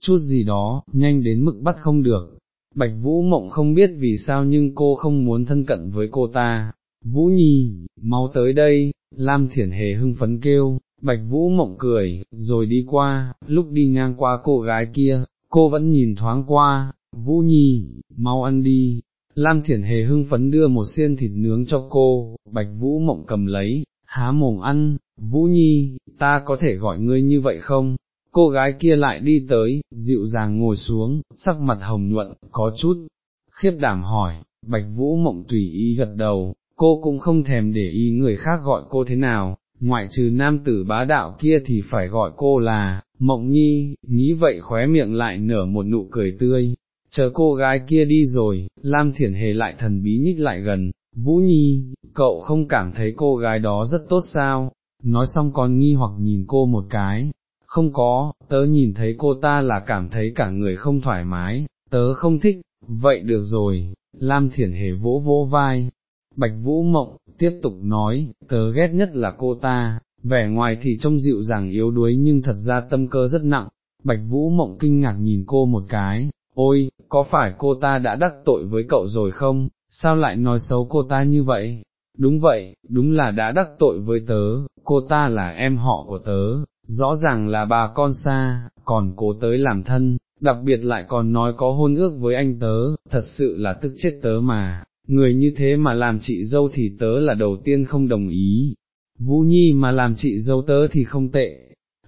chút gì đó, nhanh đến mức bắt không được. Bạch Vũ Mộng không biết vì sao nhưng cô không muốn thân cận với cô ta. Vũ Nhi, mau tới đây, Lam Thiển Hề hưng phấn kêu, Bạch Vũ Mộng cười, rồi đi qua, lúc đi ngang qua cô gái kia, cô vẫn nhìn thoáng qua, Vũ Nhi, mau ăn đi. Lam Thiển Hề hưng phấn đưa một xiên thịt nướng cho cô, Bạch Vũ Mộng cầm lấy, há mồm ăn, Vũ Nhi, ta có thể gọi ngươi như vậy không? cô gái kia lại đi tới, dịu dàng ngồi xuống, sắc mặt hồng nhuận, có chút, khiếp đảm hỏi, bạch vũ mộng tùy ý gật đầu, cô cũng không thèm để ý người khác gọi cô thế nào, ngoại trừ nam tử bá đạo kia thì phải gọi cô là, mộng nhi, nghĩ vậy khóe miệng lại nở một nụ cười tươi, chờ cô gái kia đi rồi, Lam Thiển Hề lại thần bí nhích lại gần, Vũ Nhi, cậu không cảm thấy cô gái đó rất tốt sao, nói xong còn nghi hoặc nhìn cô một cái, không có, tớ nhìn thấy cô ta là cảm thấy cả người không thoải mái, tớ không thích, vậy được rồi, Lam Thiển Hề vỗ vỗ vai, Bạch Vũ Mộng, tiếp tục nói, tớ ghét nhất là cô ta, vẻ ngoài thì trông dịu dàng yếu đuối nhưng thật ra tâm cơ rất nặng, Bạch Vũ Mộng kinh ngạc nhìn cô một cái, ôi, có phải cô ta đã đắc tội với cậu rồi không, sao lại nói xấu cô ta như vậy? Đúng vậy, đúng là đã đắc tội với tớ, cô ta là em họ của tớ, rõ ràng là bà con xa, còn cố tới làm thân, đặc biệt lại còn nói có hôn ước với anh tớ, thật sự là tức chết tớ mà, người như thế mà làm chị dâu thì tớ là đầu tiên không đồng ý, Vũ Nhi mà làm chị dâu tớ thì không tệ.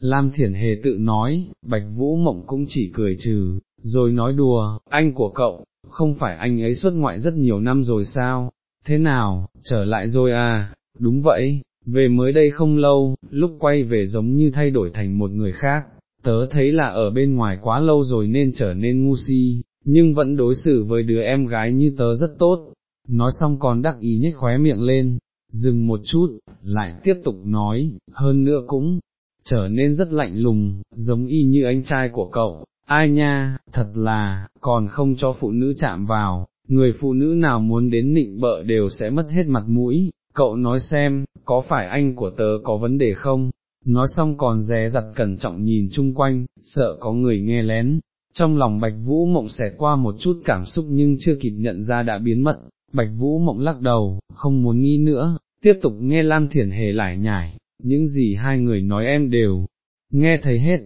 Lam Thiển Hề tự nói, Bạch Vũ Mộng cũng chỉ cười trừ, rồi nói đùa, anh của cậu, không phải anh ấy xuất ngoại rất nhiều năm rồi sao, thế nào, trở lại rồi à, đúng vậy, về mới đây không lâu, lúc quay về giống như thay đổi thành một người khác, tớ thấy là ở bên ngoài quá lâu rồi nên trở nên ngu si, nhưng vẫn đối xử với đứa em gái như tớ rất tốt, nói xong còn đắc ý nhếch khóe miệng lên, dừng một chút, lại tiếp tục nói, hơn nữa cũng trở nên rất lạnh lùng, giống y như anh trai của cậu, ai nha, thật là, còn không cho phụ nữ chạm vào, người phụ nữ nào muốn đến nịnh bợ đều sẽ mất hết mặt mũi, cậu nói xem, có phải anh của tớ có vấn đề không? Nói xong còn dè dặt cẩn trọng nhìn chung quanh, sợ có người nghe lén. Trong lòng Bạch Vũ Mộng xẹt qua một chút cảm xúc nhưng chưa kịp nhận ra đã biến mất, Bạch Vũ Mộng lắc đầu, không muốn nghĩ nữa, tiếp tục nghe Lam Thiển Hề lải nhải, những gì hai người nói em đều, nghe thấy hết.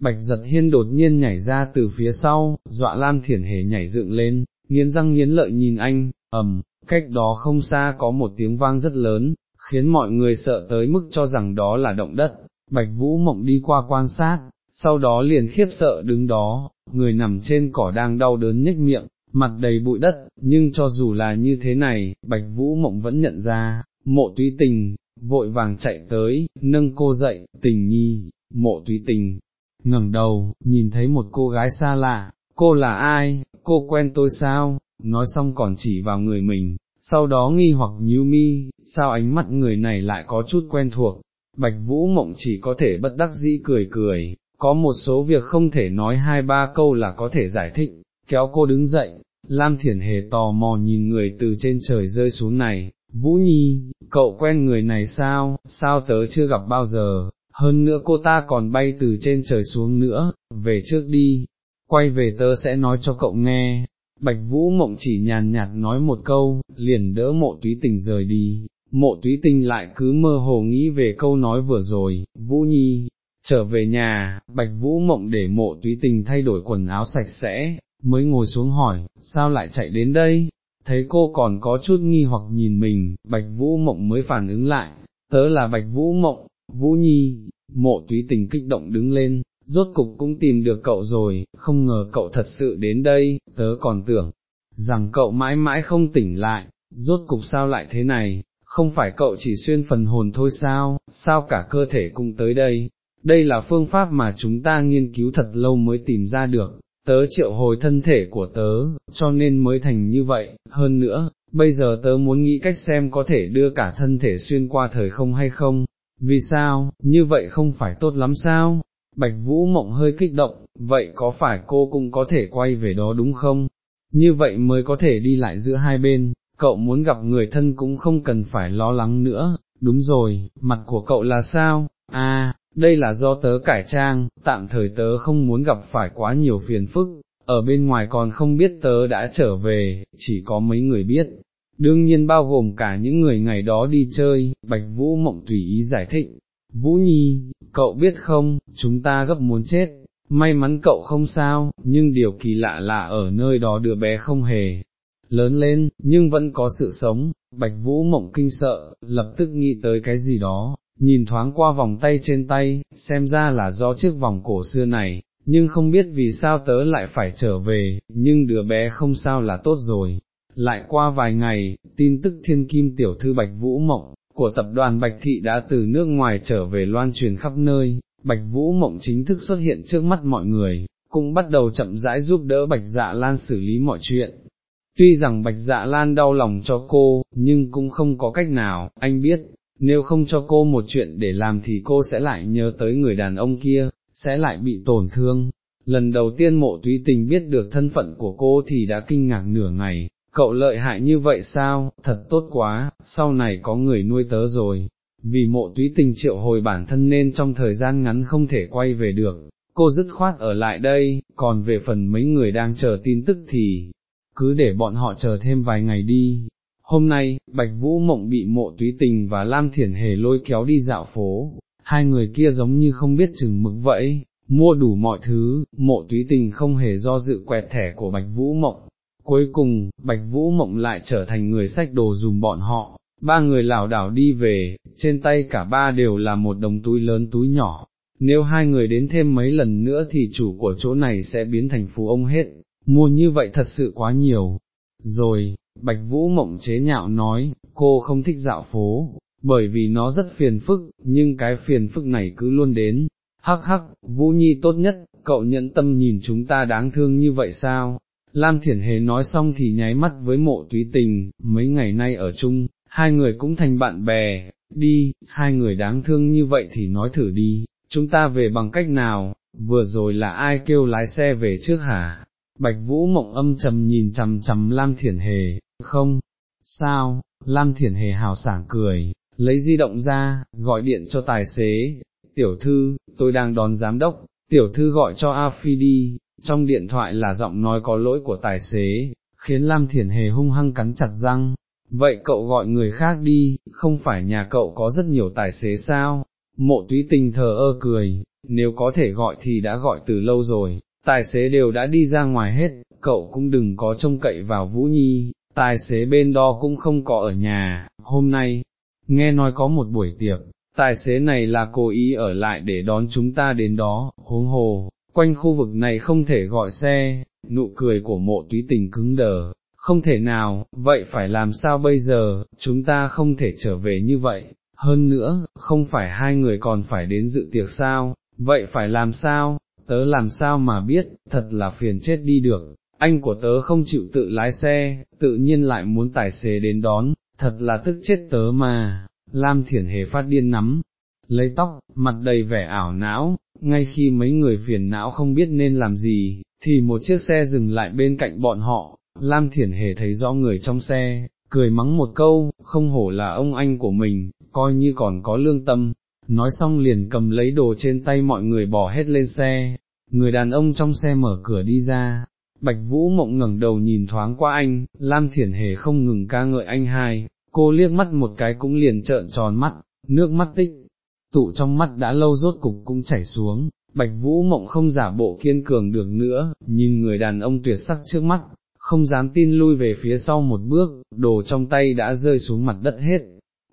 Bạch giật hiên đột nhiên nhảy ra từ phía sau, dọa Lam Thiển Hề nhảy dựng lên, nghiến răng nghiến lợi nhìn anh, ầm, cách đó không xa có một tiếng vang rất lớn, khiến mọi người sợ tới mức cho rằng đó là động đất, Bạch Vũ Mộng đi qua quan sát, sau đó liền khiếp sợ đứng đó, người nằm trên cỏ đang đau đớn nhếch miệng, mặt đầy bụi đất, nhưng cho dù là như thế này, Bạch Vũ Mộng vẫn nhận ra, mộ túy tình, vội vàng chạy tới, nâng cô dậy, tình nhi, mộ túy tình, ngẩng đầu, nhìn thấy một cô gái xa lạ, cô là ai, cô quen tôi sao, nói xong còn chỉ vào người mình, sau đó nghi hoặc nhíu mi, sao ánh mắt người này lại có chút quen thuộc, Bạch Vũ Mộng chỉ có thể bất đắc dĩ cười cười, có một số việc không thể nói hai ba câu là có thể giải thích, kéo cô đứng dậy, Lam Thiển Hề tò mò nhìn người từ trên trời rơi xuống này, Vũ Nhi, cậu quen người này sao, sao tớ chưa gặp bao giờ, hơn nữa cô ta còn bay từ trên trời xuống nữa, về trước đi, quay về tớ sẽ nói cho cậu nghe. Bạch Vũ Mộng chỉ nhàn nhạt nói một câu, liền đỡ mộ túy tình rời đi, mộ túy tình lại cứ mơ hồ nghĩ về câu nói vừa rồi, Vũ Nhi, trở về nhà, Bạch Vũ Mộng để mộ túy tình thay đổi quần áo sạch sẽ, mới ngồi xuống hỏi, sao lại chạy đến đây, thấy cô còn có chút nghi hoặc nhìn mình, Bạch Vũ Mộng mới phản ứng lại, tớ là Bạch Vũ Mộng, Vũ Nhi, mộ túy tình kích động đứng lên, rốt cục cũng tìm được cậu rồi, không ngờ cậu thật sự đến đây, tớ còn tưởng, rằng cậu mãi mãi không tỉnh lại, rốt cục sao lại thế này, không phải cậu chỉ xuyên phần hồn thôi sao, sao cả cơ thể cũng tới đây, đây là phương pháp mà chúng ta nghiên cứu thật lâu mới tìm ra được, tớ triệu hồi thân thể của tớ, cho nên mới thành như vậy, hơn nữa, bây giờ tớ muốn nghĩ cách xem có thể đưa cả thân thể xuyên qua thời không hay không, vì sao, như vậy không phải tốt lắm sao? Bạch Vũ Mộng hơi kích động, vậy có phải cô cũng có thể quay về đó đúng không? Như vậy mới có thể đi lại giữa hai bên, cậu muốn gặp người thân cũng không cần phải lo lắng nữa, đúng rồi, mặt của cậu là sao? À, đây là do tớ cải trang, tạm thời tớ không muốn gặp phải quá nhiều phiền phức, ở bên ngoài còn không biết tớ đã trở về, chỉ có mấy người biết, đương nhiên bao gồm cả những người ngày đó đi chơi, Bạch Vũ Mộng tùy ý giải thích. Vũ Nhi, cậu biết không, chúng ta gấp muốn chết, may mắn cậu không sao, nhưng điều kỳ lạ là ở nơi đó đứa bé không hề lớn lên, nhưng vẫn có sự sống, Bạch Vũ Mộng kinh sợ, lập tức nghĩ tới cái gì đó, nhìn thoáng qua vòng tay trên tay, xem ra là do chiếc vòng cổ xưa này, nhưng không biết vì sao tớ lại phải trở về, nhưng đứa bé không sao là tốt rồi. Lại qua vài ngày, tin tức thiên kim tiểu thư Bạch Vũ Mộng, của tập đoàn Bạch Thị đã từ nước ngoài trở về loan truyền khắp nơi, Bạch Vũ Mộng chính thức xuất hiện trước mắt mọi người, cũng bắt đầu chậm rãi giúp đỡ Bạch Dạ Lan xử lý mọi chuyện. Tuy rằng Bạch Dạ Lan đau lòng cho cô, nhưng cũng không có cách nào, anh biết, nếu không cho cô một chuyện để làm thì cô sẽ lại nhớ tới người đàn ông kia, sẽ lại bị tổn thương. Lần đầu tiên mộ túy tình biết được thân phận của cô thì đã kinh ngạc nửa ngày, cậu lợi hại như vậy sao, thật tốt quá, sau này có người nuôi tớ rồi. Vì mộ túy tình triệu hồi bản thân nên trong thời gian ngắn không thể quay về được, cô dứt khoát ở lại đây, còn về phần mấy người đang chờ tin tức thì, cứ để bọn họ chờ thêm vài ngày đi, Hôm nay, Bạch Vũ Mộng bị mộ túy tình và Lam Thiển Hề lôi kéo đi dạo phố, hai người kia giống như không biết chừng mực vậy, mua đủ mọi thứ, mộ túy tình không hề do dự quẹt thẻ của Bạch Vũ Mộng. Cuối cùng, Bạch Vũ Mộng lại trở thành người sách đồ dùm bọn họ, ba người lảo đảo đi về, trên tay cả ba đều là một đồng túi lớn túi nhỏ. Nếu hai người đến thêm mấy lần nữa thì chủ của chỗ này sẽ biến thành phú ông hết, mua như vậy thật sự quá nhiều. Rồi, Bạch Vũ Mộng chế nhạo nói, cô không thích dạo phố, bởi vì nó rất phiền phức, nhưng cái phiền phức này cứ luôn đến. Hắc hắc, Vũ Nhi tốt nhất, cậu nhẫn tâm nhìn chúng ta đáng thương như vậy sao? Lam Thiển Hề nói xong thì nháy mắt với mộ túy tình, mấy ngày nay ở chung, hai người cũng thành bạn bè, đi, hai người đáng thương như vậy thì nói thử đi, chúng ta về bằng cách nào, vừa rồi là ai kêu lái xe về trước hả? Bạch Vũ mộng âm trầm nhìn chằm chằm Lam Thiển Hề, không, sao, Lam Thiển Hề hào sảng cười, lấy di động ra, gọi điện cho tài xế, tiểu thư, tôi đang đón giám đốc, tiểu thư gọi cho A Phi đi, trong điện thoại là giọng nói có lỗi của tài xế, khiến Lam Thiển Hề hung hăng cắn chặt răng, vậy cậu gọi người khác đi, không phải nhà cậu có rất nhiều tài xế sao, mộ túy tình thờ ơ cười, nếu có thể gọi thì đã gọi từ lâu rồi, tài xế đều đã đi ra ngoài hết, cậu cũng đừng có trông cậy vào Vũ Nhi, tài xế bên đó cũng không có ở nhà, hôm nay, nghe nói có một buổi tiệc, tài xế này là cố ý ở lại để đón chúng ta đến đó, huống hồ, quanh khu vực này không thể gọi xe, nụ cười của mộ túy tình cứng đờ, không thể nào, vậy phải làm sao bây giờ, chúng ta không thể trở về như vậy, hơn nữa, không phải hai người còn phải đến dự tiệc sao, vậy phải làm sao, tớ làm sao mà biết, thật là phiền chết đi được, anh của tớ không chịu tự lái xe, tự nhiên lại muốn tài xế đến đón, thật là tức chết tớ mà, Lam Thiển Hề phát điên nắm, lấy tóc, mặt đầy vẻ ảo não, ngay khi mấy người phiền não không biết nên làm gì, thì một chiếc xe dừng lại bên cạnh bọn họ, Lam Thiển Hề thấy rõ người trong xe, cười mắng một câu, không hổ là ông anh của mình, coi như còn có lương tâm, nói xong liền cầm lấy đồ trên tay mọi người bỏ hết lên xe, người đàn ông trong xe mở cửa đi ra, Bạch Vũ Mộng ngẩng đầu nhìn thoáng qua anh, Lam Thiển Hề không ngừng ca ngợi anh hai, cô liếc mắt một cái cũng liền trợn tròn mắt, nước mắt tích, tụ trong mắt đã lâu rốt cục cũng chảy xuống, Bạch Vũ Mộng không giả bộ kiên cường được nữa, nhìn người đàn ông tuyệt sắc trước mắt, không dám tin lui về phía sau một bước, đồ trong tay đã rơi xuống mặt đất hết.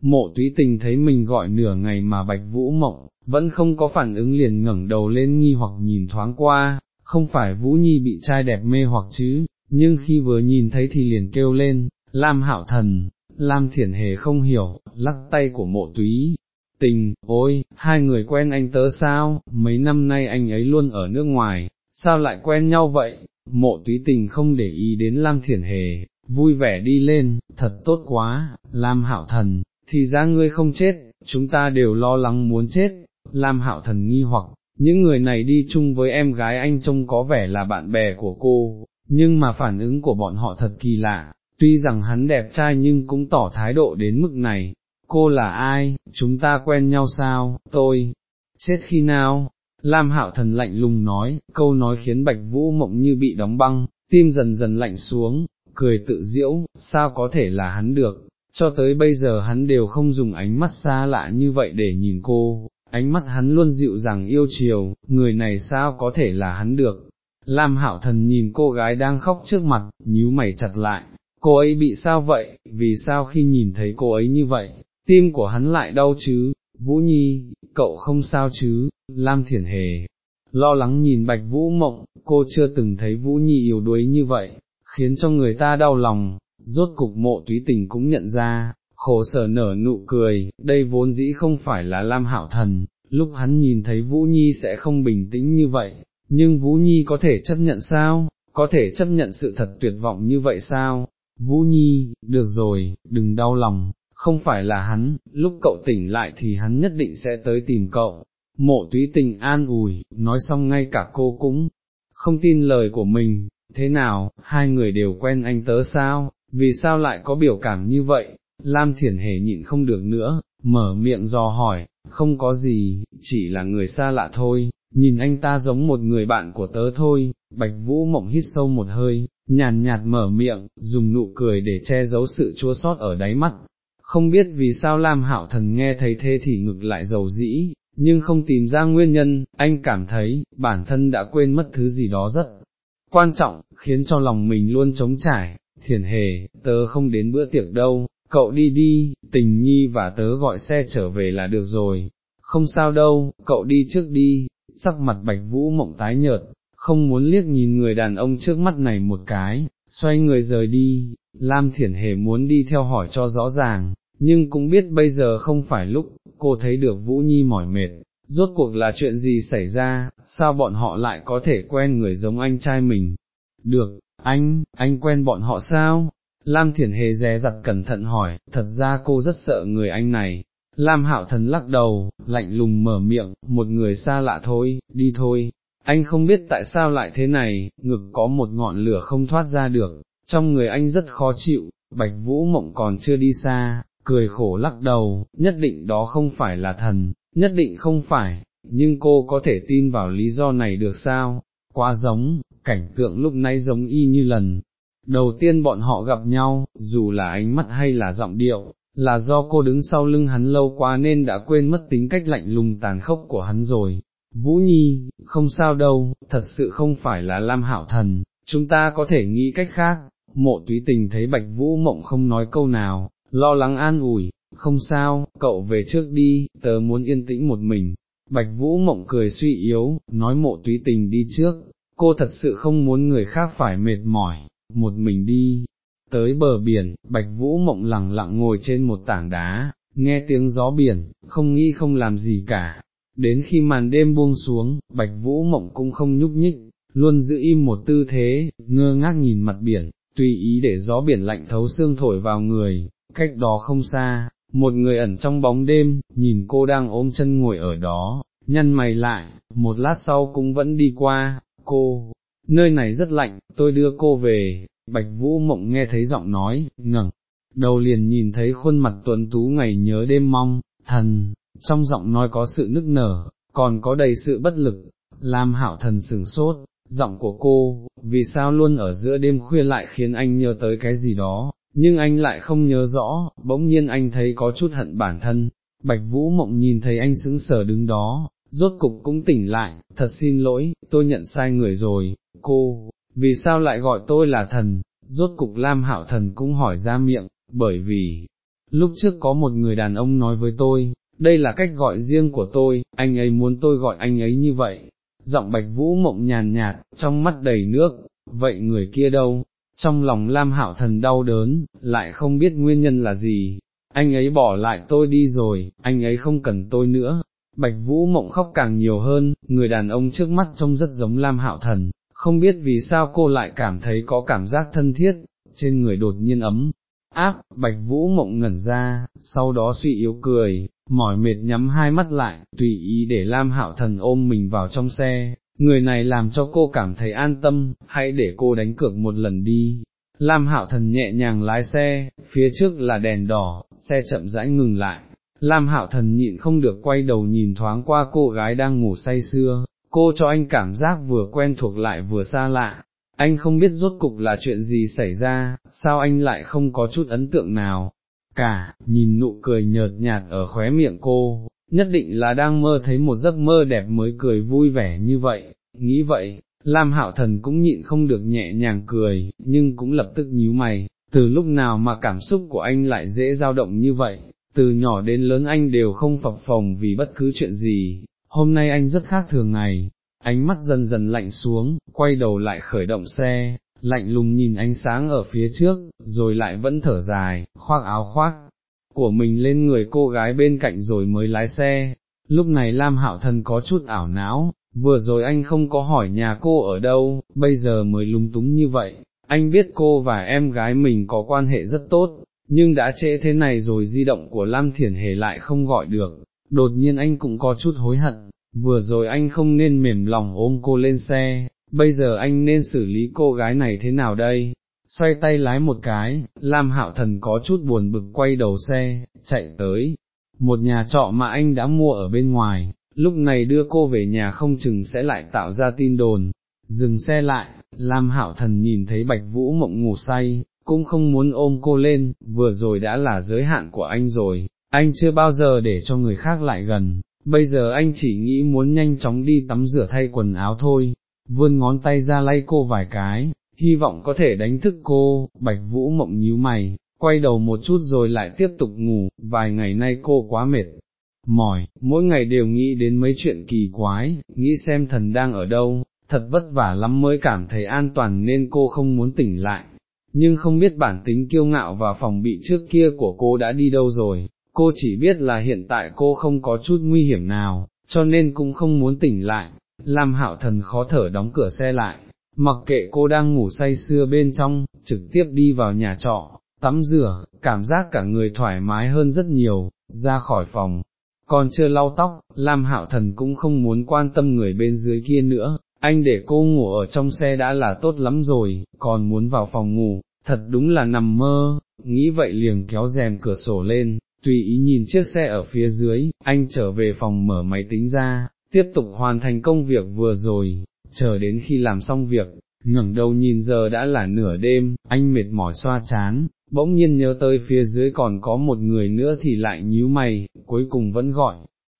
Mộ túy tình thấy mình gọi nửa ngày mà Bạch Vũ Mộng, vẫn không có phản ứng liền ngẩng đầu lên nghi hoặc nhìn thoáng qua, không phải Vũ Nhi bị trai đẹp mê hoặc chứ, nhưng khi vừa nhìn thấy thì liền kêu lên, Lam Hạo Thần, Lam Thiển Hề không hiểu, lắc tay của mộ túy, tình, ôi, hai người quen anh tớ sao, mấy năm nay anh ấy luôn ở nước ngoài, sao lại quen nhau vậy, mộ túy tình không để ý đến Lam Thiển Hề, vui vẻ đi lên, thật tốt quá, Lam Hạo Thần, thì ra ngươi không chết, chúng ta đều lo lắng muốn chết, Lam Hạo Thần nghi hoặc, những người này đi chung với em gái anh trông có vẻ là bạn bè của cô, nhưng mà phản ứng của bọn họ thật kỳ lạ, tuy rằng hắn đẹp trai nhưng cũng tỏ thái độ đến mức này, cô là ai, chúng ta quen nhau sao, tôi, chết khi nào, Lam Hạo Thần lạnh lùng nói, câu nói khiến Bạch Vũ Mộng như bị đóng băng, tim dần dần lạnh xuống, cười tự diễu, sao có thể là hắn được, cho tới bây giờ hắn đều không dùng ánh mắt xa lạ như vậy để nhìn cô, ánh mắt hắn luôn dịu dàng yêu chiều, người này sao có thể là hắn được. Lam Hạo Thần nhìn cô gái đang khóc trước mặt, nhíu mày chặt lại, cô ấy bị sao vậy, vì sao khi nhìn thấy cô ấy như vậy, tim của hắn lại đau chứ, Vũ Nhi, cậu không sao chứ, Lam Thiển Hề, lo lắng nhìn Bạch Vũ Mộng, cô chưa từng thấy Vũ Nhi yếu đuối như vậy, khiến cho người ta đau lòng, rốt cục mộ túy tình cũng nhận ra, khổ sở nở nụ cười, đây vốn dĩ không phải là Lam hảo Thần, lúc hắn nhìn thấy Vũ Nhi sẽ không bình tĩnh như vậy, nhưng Vũ Nhi có thể chấp nhận sao, có thể chấp nhận sự thật tuyệt vọng như vậy sao, Vũ Nhi, được rồi, đừng đau lòng, không phải là hắn, lúc cậu tỉnh lại thì hắn nhất định sẽ tới tìm cậu. Mộ túy tình an ủi, nói xong ngay cả cô cũng không tin lời của mình, thế nào, hai người đều quen anh tớ sao, vì sao lại có biểu cảm như vậy, Lam Thiển Hề nhịn không được nữa, mở miệng dò hỏi, không có gì, chỉ là người xa lạ thôi, nhìn anh ta giống một người bạn của tớ thôi, Bạch Vũ Mộng hít sâu một hơi, nhàn nhạt mở miệng, dùng nụ cười để che giấu sự chua sót ở đáy mắt. Không biết vì sao Lam Hạo Thần nghe thấy thế thì ngực lại dầu dĩ, nhưng không tìm ra nguyên nhân, anh cảm thấy, bản thân đã quên mất thứ gì đó rất quan trọng, khiến cho lòng mình luôn trống trải, thiền hề, tớ không đến bữa tiệc đâu, cậu đi đi, tình nhi và tớ gọi xe trở về là được rồi, không sao đâu, cậu đi trước đi, sắc mặt bạch vũ mộng tái nhợt, không muốn liếc nhìn người đàn ông trước mắt này một cái, xoay người rời đi, Lam Thiển Hề muốn đi theo hỏi cho rõ ràng, nhưng cũng biết bây giờ không phải lúc, cô thấy được Vũ Nhi mỏi mệt, rốt cuộc là chuyện gì xảy ra, sao bọn họ lại có thể quen người giống anh trai mình, được, anh, anh quen bọn họ sao? Lam Thiển Hề dè dặt cẩn thận hỏi, thật ra cô rất sợ người anh này. Lam Hạo Thần lắc đầu, lạnh lùng mở miệng, một người xa lạ thôi, đi thôi. Anh không biết tại sao lại thế này, ngực có một ngọn lửa không thoát ra được, trong người anh rất khó chịu, Bạch Vũ Mộng còn chưa đi xa, cười khổ lắc đầu, nhất định đó không phải là thần, nhất định không phải, nhưng cô có thể tin vào lý do này được sao, quá giống, cảnh tượng lúc nãy giống y như lần. Đầu tiên bọn họ gặp nhau, dù là ánh mắt hay là giọng điệu, là do cô đứng sau lưng hắn lâu quá nên đã quên mất tính cách lạnh lùng tàn khốc của hắn rồi. Vũ Nhi, không sao đâu, thật sự không phải là Lam Hảo Thần, chúng ta có thể nghĩ cách khác. Mộ túy tình thấy Bạch Vũ Mộng không nói câu nào, lo lắng an ủi, không sao, cậu về trước đi, tớ muốn yên tĩnh một mình. Bạch Vũ Mộng cười suy yếu, nói mộ túy tình đi trước, cô thật sự không muốn người khác phải mệt mỏi, một mình đi, tới bờ biển, Bạch Vũ Mộng lặng lặng ngồi trên một tảng đá, nghe tiếng gió biển, không nghĩ không làm gì cả. Đến khi màn đêm buông xuống, Bạch Vũ Mộng cũng không nhúc nhích, luôn giữ im một tư thế, ngơ ngác nhìn mặt biển, tùy ý để gió biển lạnh thấu xương thổi vào người, cách đó không xa, một người ẩn trong bóng đêm, nhìn cô đang ôm chân ngồi ở đó, nhăn mày lại, một lát sau cũng vẫn đi qua, cô, nơi này rất lạnh, tôi đưa cô về, Bạch Vũ Mộng nghe thấy giọng nói, ngẩng đầu liền nhìn thấy khuôn mặt tuấn tú ngày nhớ đêm mong, thần, trong giọng nói có sự nức nở, còn có đầy sự bất lực, làm Hạo Thần sửng sốt, giọng của cô, vì sao luôn ở giữa đêm khuya lại khiến anh nhớ tới cái gì đó, nhưng anh lại không nhớ rõ, bỗng nhiên anh thấy có chút hận bản thân, Bạch Vũ Mộng nhìn thấy anh sững sờ đứng đó, rốt cục cũng tỉnh lại, thật xin lỗi, tôi nhận sai người rồi, cô, vì sao lại gọi tôi là thần, rốt cục Lam Hạo Thần cũng hỏi ra miệng, bởi vì, lúc trước có một người đàn ông nói với tôi, đây là cách gọi riêng của tôi, anh ấy muốn tôi gọi anh ấy như vậy, giọng bạch vũ mộng nhàn nhạt, trong mắt đầy nước, vậy người kia đâu, trong lòng Lam Hạo Thần đau đớn, lại không biết nguyên nhân là gì, anh ấy bỏ lại tôi đi rồi, anh ấy không cần tôi nữa. Bạch Vũ mộng khóc càng nhiều hơn, người đàn ông trước mắt trông rất giống Lam Hạo Thần, không biết vì sao cô lại cảm thấy có cảm giác thân thiết, trên người đột nhiên ấm, áp, Bạch Vũ mộng ngẩn ra, sau đó suy yếu cười, mỏi mệt nhắm hai mắt lại, tùy ý để Lam Hạo Thần ôm mình vào trong xe, người này làm cho cô cảm thấy an tâm, hãy để cô đánh cược một lần đi. Lam Hạo Thần nhẹ nhàng lái xe, phía trước là đèn đỏ, xe chậm rãi ngừng lại. Lam Hạo Thần nhịn không được quay đầu nhìn thoáng qua cô gái đang ngủ say sưa, cô cho anh cảm giác vừa quen thuộc lại vừa xa lạ, anh không biết rốt cục là chuyện gì xảy ra, sao anh lại không có chút ấn tượng nào, cả, nhìn nụ cười nhợt nhạt ở khóe miệng cô, nhất định là đang mơ thấy một giấc mơ đẹp mới cười vui vẻ như vậy, nghĩ vậy, Lam Hạo Thần cũng nhịn không được nhẹ nhàng cười, nhưng cũng lập tức nhíu mày, từ lúc nào mà cảm xúc của anh lại dễ dao động như vậy, từ nhỏ đến lớn anh đều không phập phồng vì bất cứ chuyện gì, hôm nay anh rất khác thường ngày, ánh mắt dần dần lạnh xuống, quay đầu lại khởi động xe, lạnh lùng nhìn ánh sáng ở phía trước, rồi lại vẫn thở dài, khoác áo khoác của mình lên người cô gái bên cạnh rồi mới lái xe. Lúc này Lam Hạo Thần có chút ảo não, vừa rồi anh không có hỏi nhà cô ở đâu, bây giờ mới lúng túng như vậy, anh biết cô và em gái mình có quan hệ rất tốt, nhưng đã trễ thế này rồi di động của Lam Thiển Hề lại không gọi được, đột nhiên anh cũng có chút hối hận, vừa rồi anh không nên mềm lòng ôm cô lên xe, bây giờ anh nên xử lý cô gái này thế nào đây? Xoay tay lái một cái, Lam Hạo Thần có chút buồn bực quay đầu xe, chạy tới, một nhà trọ mà anh đã mua ở bên ngoài, lúc này đưa cô về nhà không chừng sẽ lại tạo ra tin đồn, dừng xe lại, Lam Hạo Thần nhìn thấy Bạch Vũ mộng ngủ say, cũng không muốn ôm cô lên, vừa rồi đã là giới hạn của anh rồi, anh chưa bao giờ để cho người khác lại gần, bây giờ anh chỉ nghĩ muốn nhanh chóng đi tắm rửa thay quần áo thôi, vươn ngón tay ra lay cô vài cái, hy vọng có thể đánh thức cô, bạch vũ mộng nhíu mày, quay đầu một chút rồi lại tiếp tục ngủ, vài ngày nay cô quá mệt, mỏi, mỗi ngày đều nghĩ đến mấy chuyện kỳ quái, nghĩ xem thần đang ở đâu, thật vất vả lắm mới cảm thấy an toàn nên cô không muốn tỉnh lại, nhưng không biết bản tính kiêu ngạo và phòng bị trước kia của cô đã đi đâu rồi, cô chỉ biết là hiện tại cô không có chút nguy hiểm nào, cho nên cũng không muốn tỉnh lại, Lam Hạo Thần khó thở đóng cửa xe lại, mặc kệ cô đang ngủ say sưa bên trong, trực tiếp đi vào nhà trọ, tắm rửa, cảm giác cả người thoải mái hơn rất nhiều, ra khỏi phòng. Còn chưa lau tóc, Lam Hạo Thần cũng không muốn quan tâm người bên dưới kia nữa, anh để cô ngủ ở trong xe đã là tốt lắm rồi, còn muốn vào phòng ngủ, thật đúng là nằm mơ, nghĩ vậy liền kéo rèm cửa sổ lên, tùy ý nhìn chiếc xe ở phía dưới, anh trở về phòng mở máy tính ra, tiếp tục hoàn thành công việc vừa rồi, chờ đến khi làm xong việc, ngẩng đầu nhìn giờ đã là nửa đêm, anh mệt mỏi xoa chán, bỗng nhiên nhớ tới phía dưới còn có một người nữa thì lại nhíu mày, cuối cùng vẫn gọi,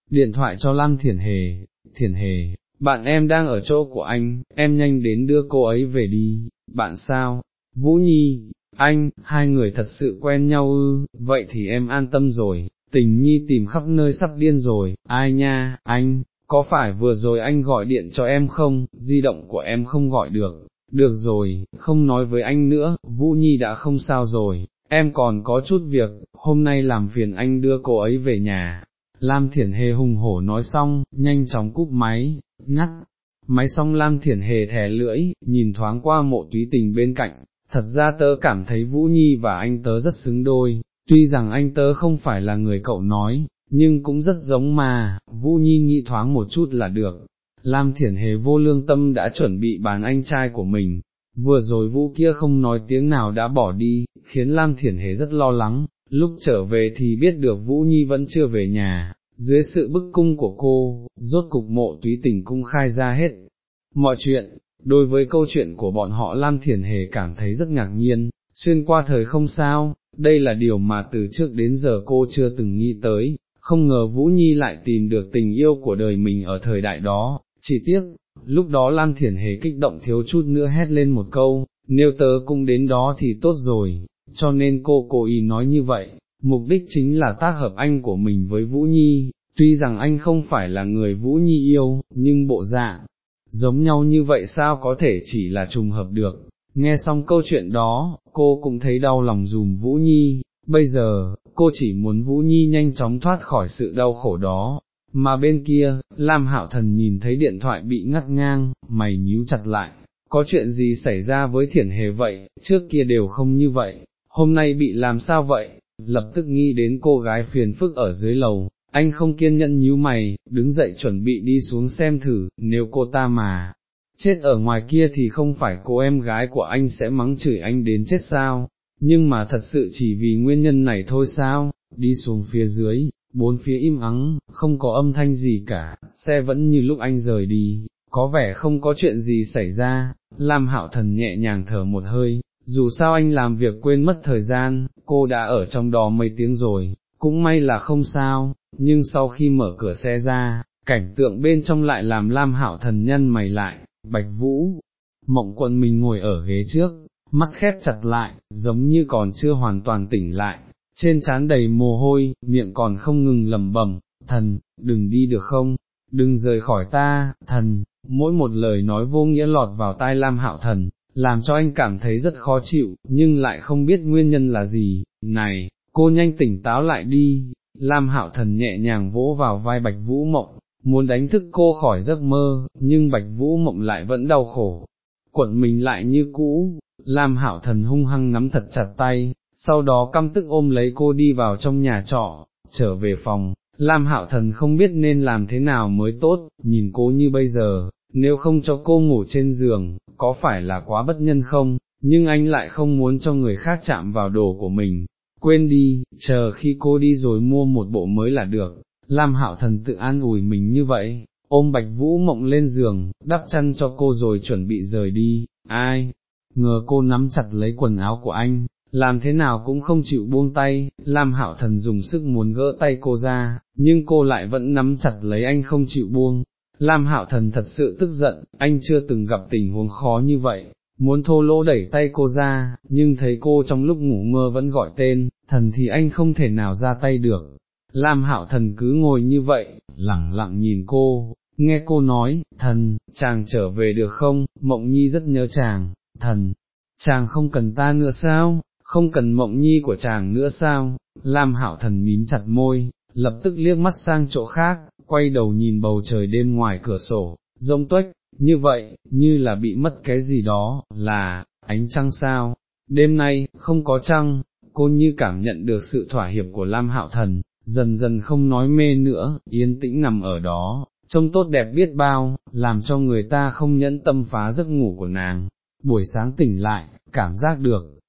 điện thoại cho Lam Thiển Hề, Thiển Hề, bạn em đang ở chỗ của anh, em nhanh đến đưa cô ấy về đi, bạn sao, Vũ Nhi, anh, hai người thật sự quen nhau ư, vậy thì em an tâm rồi, tình nhi tìm khắp nơi sắp điên rồi, ai nha, anh, có phải vừa rồi anh gọi điện cho em không, di động của em không gọi được, được rồi, không nói với anh nữa, Vũ Nhi đã không sao rồi, em còn có chút việc, hôm nay làm phiền anh đưa cô ấy về nhà. Lam Thiển Hề hùng hổ nói xong, nhanh chóng cúp máy, ngắt, máy xong Lam Thiển Hề thẻ lưỡi, nhìn thoáng qua mộ túy tình bên cạnh, thật ra tớ cảm thấy Vũ Nhi và anh tớ rất xứng đôi, tuy rằng anh tớ không phải là người cậu nói, nhưng cũng rất giống mà, Vũ Nhi nghĩ thoáng một chút là được. Lam Thiển Hề vô lương tâm đã chuẩn bị bán anh trai của mình, vừa rồi vũ kia không nói tiếng nào đã bỏ đi, khiến Lam Thiển Hề rất lo lắng, lúc trở về thì biết được Vũ Nhi vẫn chưa về nhà, dưới sự bức cung của cô, rốt cục mộ túy tình cung khai ra hết. Mọi chuyện, đối với câu chuyện của bọn họ Lam Thiển Hề cảm thấy rất ngạc nhiên, xuyên qua thời không sao, đây là điều mà từ trước đến giờ cô chưa từng nghĩ tới, không ngờ Vũ Nhi lại tìm được tình yêu của đời mình ở thời đại đó, chỉ tiếc, lúc đó Lam Thiển Hề kích động thiếu chút nữa hét lên một câu, nếu tớ cũng đến đó thì tốt rồi, cho nên cô cố ý nói như vậy, mục đích chính là tác hợp anh của mình với Vũ Nhi, tuy rằng anh không phải là người Vũ Nhi yêu, nhưng bộ dạng, giống nhau như vậy sao có thể chỉ là trùng hợp được. Nghe xong câu chuyện đó, cô cũng thấy đau lòng dùm Vũ Nhi, bây giờ, cô chỉ muốn Vũ Nhi nhanh chóng thoát khỏi sự đau khổ đó, mà bên kia, Lam Hạo Thần nhìn thấy điện thoại bị ngắt ngang, mày nhíu chặt lại, có chuyện gì xảy ra với thiển hề vậy, trước kia đều không như vậy, hôm nay bị làm sao vậy, lập tức nghĩ đến cô gái phiền phức ở dưới lầu, anh không kiên nhẫn nhíu mày, đứng dậy chuẩn bị đi xuống xem thử, nếu cô ta mà chết ở ngoài kia thì không phải cô em gái của anh sẽ mắng chửi anh đến chết sao, nhưng mà thật sự chỉ vì nguyên nhân này thôi sao, đi xuống phía dưới, bốn phía im ắng, không có âm thanh gì cả, xe vẫn như lúc anh rời đi, có vẻ không có chuyện gì xảy ra, Lam Hạo Thần nhẹ nhàng thở một hơi, dù sao anh làm việc quên mất thời gian, cô đã ở trong đó mấy tiếng rồi, cũng may là không sao, nhưng sau khi mở cửa xe ra, cảnh tượng bên trong lại làm Lam Hạo Thần nhân mày lại, Bạch Vũ, mộng Quân mình ngồi ở ghế trước, mắt khép chặt lại, giống như còn chưa hoàn toàn tỉnh lại, trên trán đầy mồ hôi, miệng còn không ngừng lẩm bẩm, thần, đừng đi được không, đừng rời khỏi ta, thần, mỗi một lời nói vô nghĩa lọt vào tai Lam Hạo Thần, làm cho anh cảm thấy rất khó chịu, nhưng lại không biết nguyên nhân là gì, này, cô nhanh tỉnh táo lại đi, Lam Hạo Thần nhẹ nhàng vỗ vào vai Bạch Vũ Mộng, muốn đánh thức cô khỏi giấc mơ, nhưng Bạch Vũ Mộng lại vẫn đau khổ, quận mình lại như cũ, Lam Hạo Thần hung hăng nắm thật chặt tay, sau đó căm tức ôm lấy cô đi vào trong nhà trọ, trở về phòng, Lam Hạo Thần không biết nên làm thế nào mới tốt, nhìn cô như bây giờ, nếu không cho cô ngủ trên giường, có phải là quá bất nhân không, nhưng anh lại không muốn cho người khác chạm vào đồ của mình, quên đi, chờ khi cô đi rồi mua một bộ mới là được, Lam Hạo Thần tự an ủi mình như vậy, ôm Bạch Vũ Mộng lên giường, đắp chăn cho cô rồi chuẩn bị rời đi, ai, ngờ cô nắm chặt lấy quần áo của anh, làm thế nào cũng không chịu buông tay, Lam Hạo Thần dùng sức muốn gỡ tay cô ra, nhưng cô lại vẫn nắm chặt lấy anh không chịu buông. Lam Hạo Thần thật sự tức giận, anh chưa từng gặp tình huống khó như vậy, muốn thô lỗ đẩy tay cô ra, nhưng thấy cô trong lúc ngủ mơ vẫn gọi tên, thần thì anh không thể nào ra tay được. Lam Hạo Thần cứ ngồi như vậy, lẳng lặng nhìn cô, nghe cô nói, thần, chàng trở về được không, mộng nhi rất nhớ chàng, thần, chàng không cần ta nữa sao, không cần mộng nhi của chàng nữa sao, Lam hạo thần mím chặt môi, lập tức liếc mắt sang chỗ khác, quay đầu nhìn bầu trời đêm ngoài cửa sổ, rông tuếch, như vậy, như là bị mất cái gì đó, là, ánh trăng sao, đêm nay, không có trăng, cô như cảm nhận được sự thỏa hiệp của Lam hạo thần, dần dần không nói mê nữa, yên tĩnh nằm ở đó, trông tốt đẹp biết bao, làm cho người ta không nhẫn tâm phá giấc ngủ của nàng, buổi sáng tỉnh lại, cảm giác được,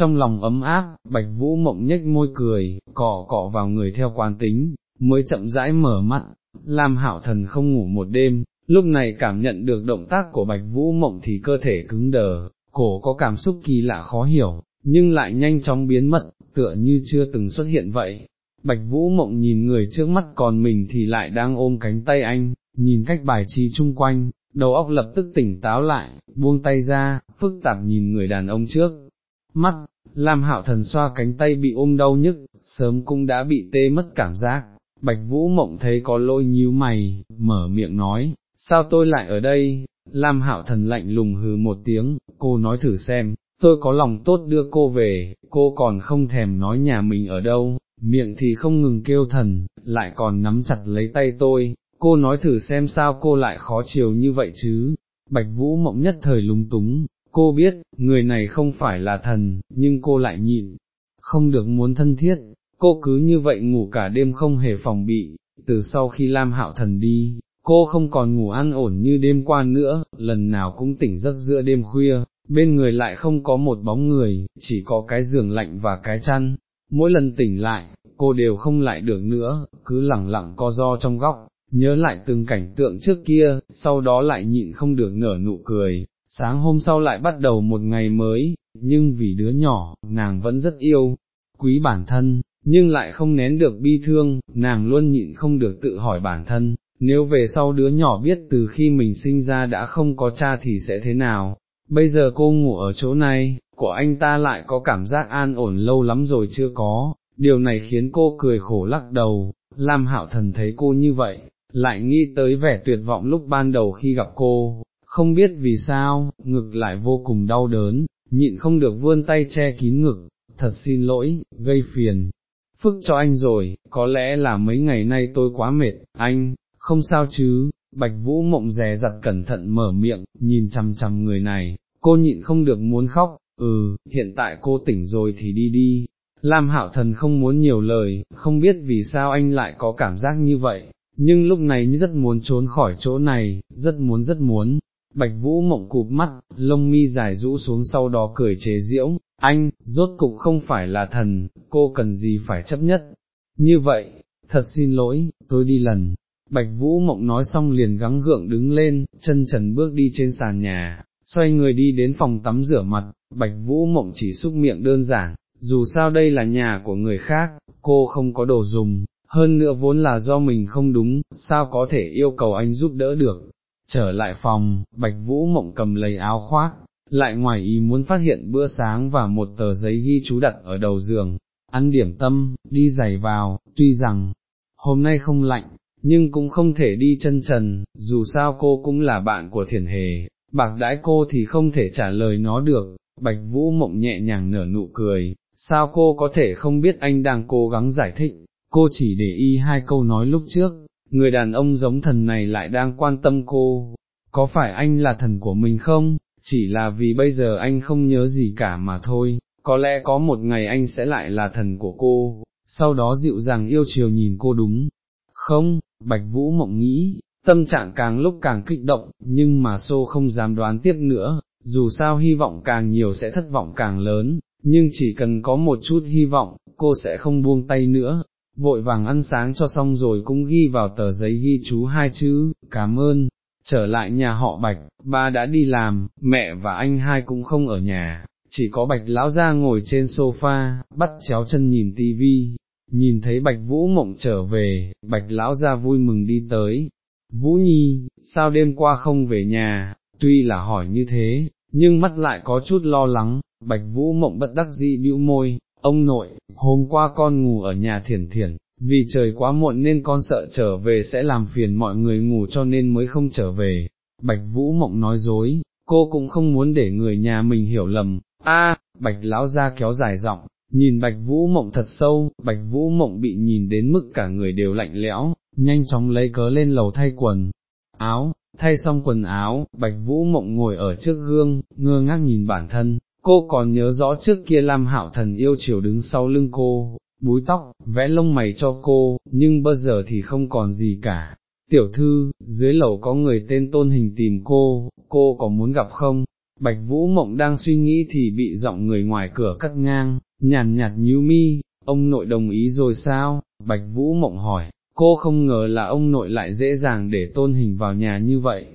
trong lòng ấm áp, bạch vũ mộng nhếch môi cười, cọ cọ vào người theo quán tính, mới chậm rãi mở mắt, làm hảo Thần không ngủ một đêm, lúc này cảm nhận được động tác của bạch vũ mộng thì cơ thể cứng đờ, cổ có cảm xúc kỳ lạ khó hiểu, nhưng lại nhanh chóng biến mất, tựa như chưa từng xuất hiện vậy. Bạch Vũ Mộng nhìn người trước mắt còn mình thì lại đang ôm cánh tay anh, nhìn cách bài trí chung quanh, đầu óc lập tức tỉnh táo lại, buông tay ra, phức tạp nhìn người đàn ông trước, mắt, Lam Hạo Thần xoa cánh tay bị ôm đau nhức, sớm cũng đã bị tê mất cảm giác, Bạch Vũ Mộng thấy có lỗi nhíu mày, mở miệng nói, sao tôi lại ở đây, Lam Hạo Thần lạnh lùng hừ một tiếng, cô nói thử xem, tôi có lòng tốt đưa cô về, cô còn không thèm nói nhà mình ở đâu, miệng thì không ngừng kêu thần, lại còn nắm chặt lấy tay tôi, cô nói thử xem sao cô lại khó chiều như vậy chứ, Bạch Vũ Mộng nhất thời lúng túng, Cô biết, người này không phải là thần, nhưng cô lại nhịn, không được muốn thân thiết, cô cứ như vậy ngủ cả đêm không hề phòng bị, từ sau khi Lam Hạo Thần đi, cô không còn ngủ an ổn như đêm qua nữa, lần nào cũng tỉnh giấc giữa đêm khuya, bên người lại không có một bóng người, chỉ có cái giường lạnh và cái chăn, mỗi lần tỉnh lại, cô đều không lại được nữa, cứ lẳng lặng co do trong góc, nhớ lại từng cảnh tượng trước kia, sau đó lại nhịn không được nở nụ cười, sáng hôm sau lại bắt đầu một ngày mới, nhưng vì đứa nhỏ, nàng vẫn rất yêu, quý bản thân, nhưng lại không nén được bi thương, nàng luôn nhịn không được tự hỏi bản thân, nếu về sau đứa nhỏ biết từ khi mình sinh ra đã không có cha thì sẽ thế nào, bây giờ cô ngủ ở chỗ này, của anh ta lại có cảm giác an ổn lâu lắm rồi chưa có, điều này khiến cô cười khổ lắc đầu, Lam Hạo Thần thấy cô như vậy, lại nghĩ tới vẻ tuyệt vọng lúc ban đầu khi gặp cô, không biết vì sao, ngực lại vô cùng đau đớn, nhịn không được vươn tay che kín ngực, thật xin lỗi, gây phiền, phức cho anh rồi, có lẽ là mấy ngày nay tôi quá mệt, anh, không sao chứ, Bạch Vũ mộng dè dặt cẩn thận mở miệng, nhìn chằm chằm người này, cô nhịn không được muốn khóc, ừ, hiện tại cô tỉnh rồi thì đi đi. Lam Hạo Thần không muốn nhiều lời, không biết vì sao anh lại có cảm giác như vậy, nhưng lúc này rất muốn trốn khỏi chỗ này, rất muốn rất muốn. Bạch Vũ mộng cụp mắt, lông mi dài rũ xuống sau đó cười chế giễu, anh, rốt cục không phải là thần, cô cần gì phải chấp nhất. Như vậy, thật xin lỗi, tôi đi lần. Bạch Vũ mộng nói xong liền gắng gượng đứng lên, chân trần bước đi trên sàn nhà, xoay người đi đến phòng tắm rửa mặt, Bạch Vũ mộng chỉ xúc miệng đơn giản, dù sao đây là nhà của người khác, cô không có đồ dùng, hơn nữa vốn là do mình không đúng, sao có thể yêu cầu anh giúp đỡ được. Trở lại phòng, Bạch Vũ mộng cầm lấy áo khoác, lại ngoài ý muốn phát hiện bữa sáng và một tờ giấy ghi chú đặt ở đầu giường, ăn điểm tâm, đi giày vào, tuy rằng, hôm nay không lạnh, nhưng cũng không thể đi chân trần, dù sao cô cũng là bạn của thiền hề, bạc đãi cô thì không thể trả lời nó được, bạch vũ mộng nhẹ nhàng nở nụ cười, sao cô có thể không biết anh đang cố gắng giải thích, cô chỉ để ý hai câu nói lúc trước, người đàn ông giống thần này lại đang quan tâm cô, có phải anh là thần của mình không, chỉ là vì bây giờ anh không nhớ gì cả mà thôi, có lẽ có một ngày anh sẽ lại là thần của cô, sau đó dịu dàng yêu chiều nhìn cô đúng, không, Bạch Vũ mộng nghĩ, tâm trạng càng lúc càng kích động, nhưng mà xô không dám đoán tiếp nữa, dù sao hy vọng càng nhiều sẽ thất vọng càng lớn, nhưng chỉ cần có một chút hy vọng, cô sẽ không buông tay nữa, vội vàng ăn sáng cho xong rồi cũng ghi vào tờ giấy ghi chú hai chữ, cảm ơn, trở lại nhà họ Bạch, ba đã đi làm, mẹ và anh hai cũng không ở nhà, chỉ có Bạch lão ra ngồi trên sofa, bắt chéo chân nhìn tivi, nhìn thấy Bạch Vũ Mộng trở về, Bạch lão ra vui mừng đi tới. Vũ Nhi, sao đêm qua không về nhà, tuy là hỏi như thế, nhưng mắt lại có chút lo lắng, Bạch Vũ Mộng bất đắc dĩ bĩu môi, ông nội, hôm qua con ngủ ở nhà thiển thiển, vì trời quá muộn nên con sợ trở về sẽ làm phiền mọi người ngủ cho nên mới không trở về. Bạch Vũ Mộng nói dối, cô cũng không muốn để người nhà mình hiểu lầm, a Bạch Lão ra kéo dài giọng, nhìn Bạch Vũ Mộng thật sâu, Bạch Vũ Mộng bị nhìn đến mức cả người đều lạnh lẽo, nhanh chóng lấy cớ lên lầu thay quần, áo, thay xong quần áo, Bạch Vũ Mộng ngồi ở trước gương, ngơ ngác nhìn bản thân, cô còn nhớ rõ trước kia Lam Hạo Thần yêu chiều đứng sau lưng cô, búi tóc, vẽ lông mày cho cô, nhưng bây giờ thì không còn gì cả. Tiểu thư, dưới lầu có người tên tôn hình tìm cô, cô có muốn gặp không? Bạch Vũ Mộng đang suy nghĩ thì bị giọng người ngoài cửa cắt ngang, nhàn nhạt nhíu mi, ông nội đồng ý rồi sao? Bạch Vũ Mộng hỏi, cô không ngờ là ông nội lại dễ dàng để tôn hình vào nhà như vậy.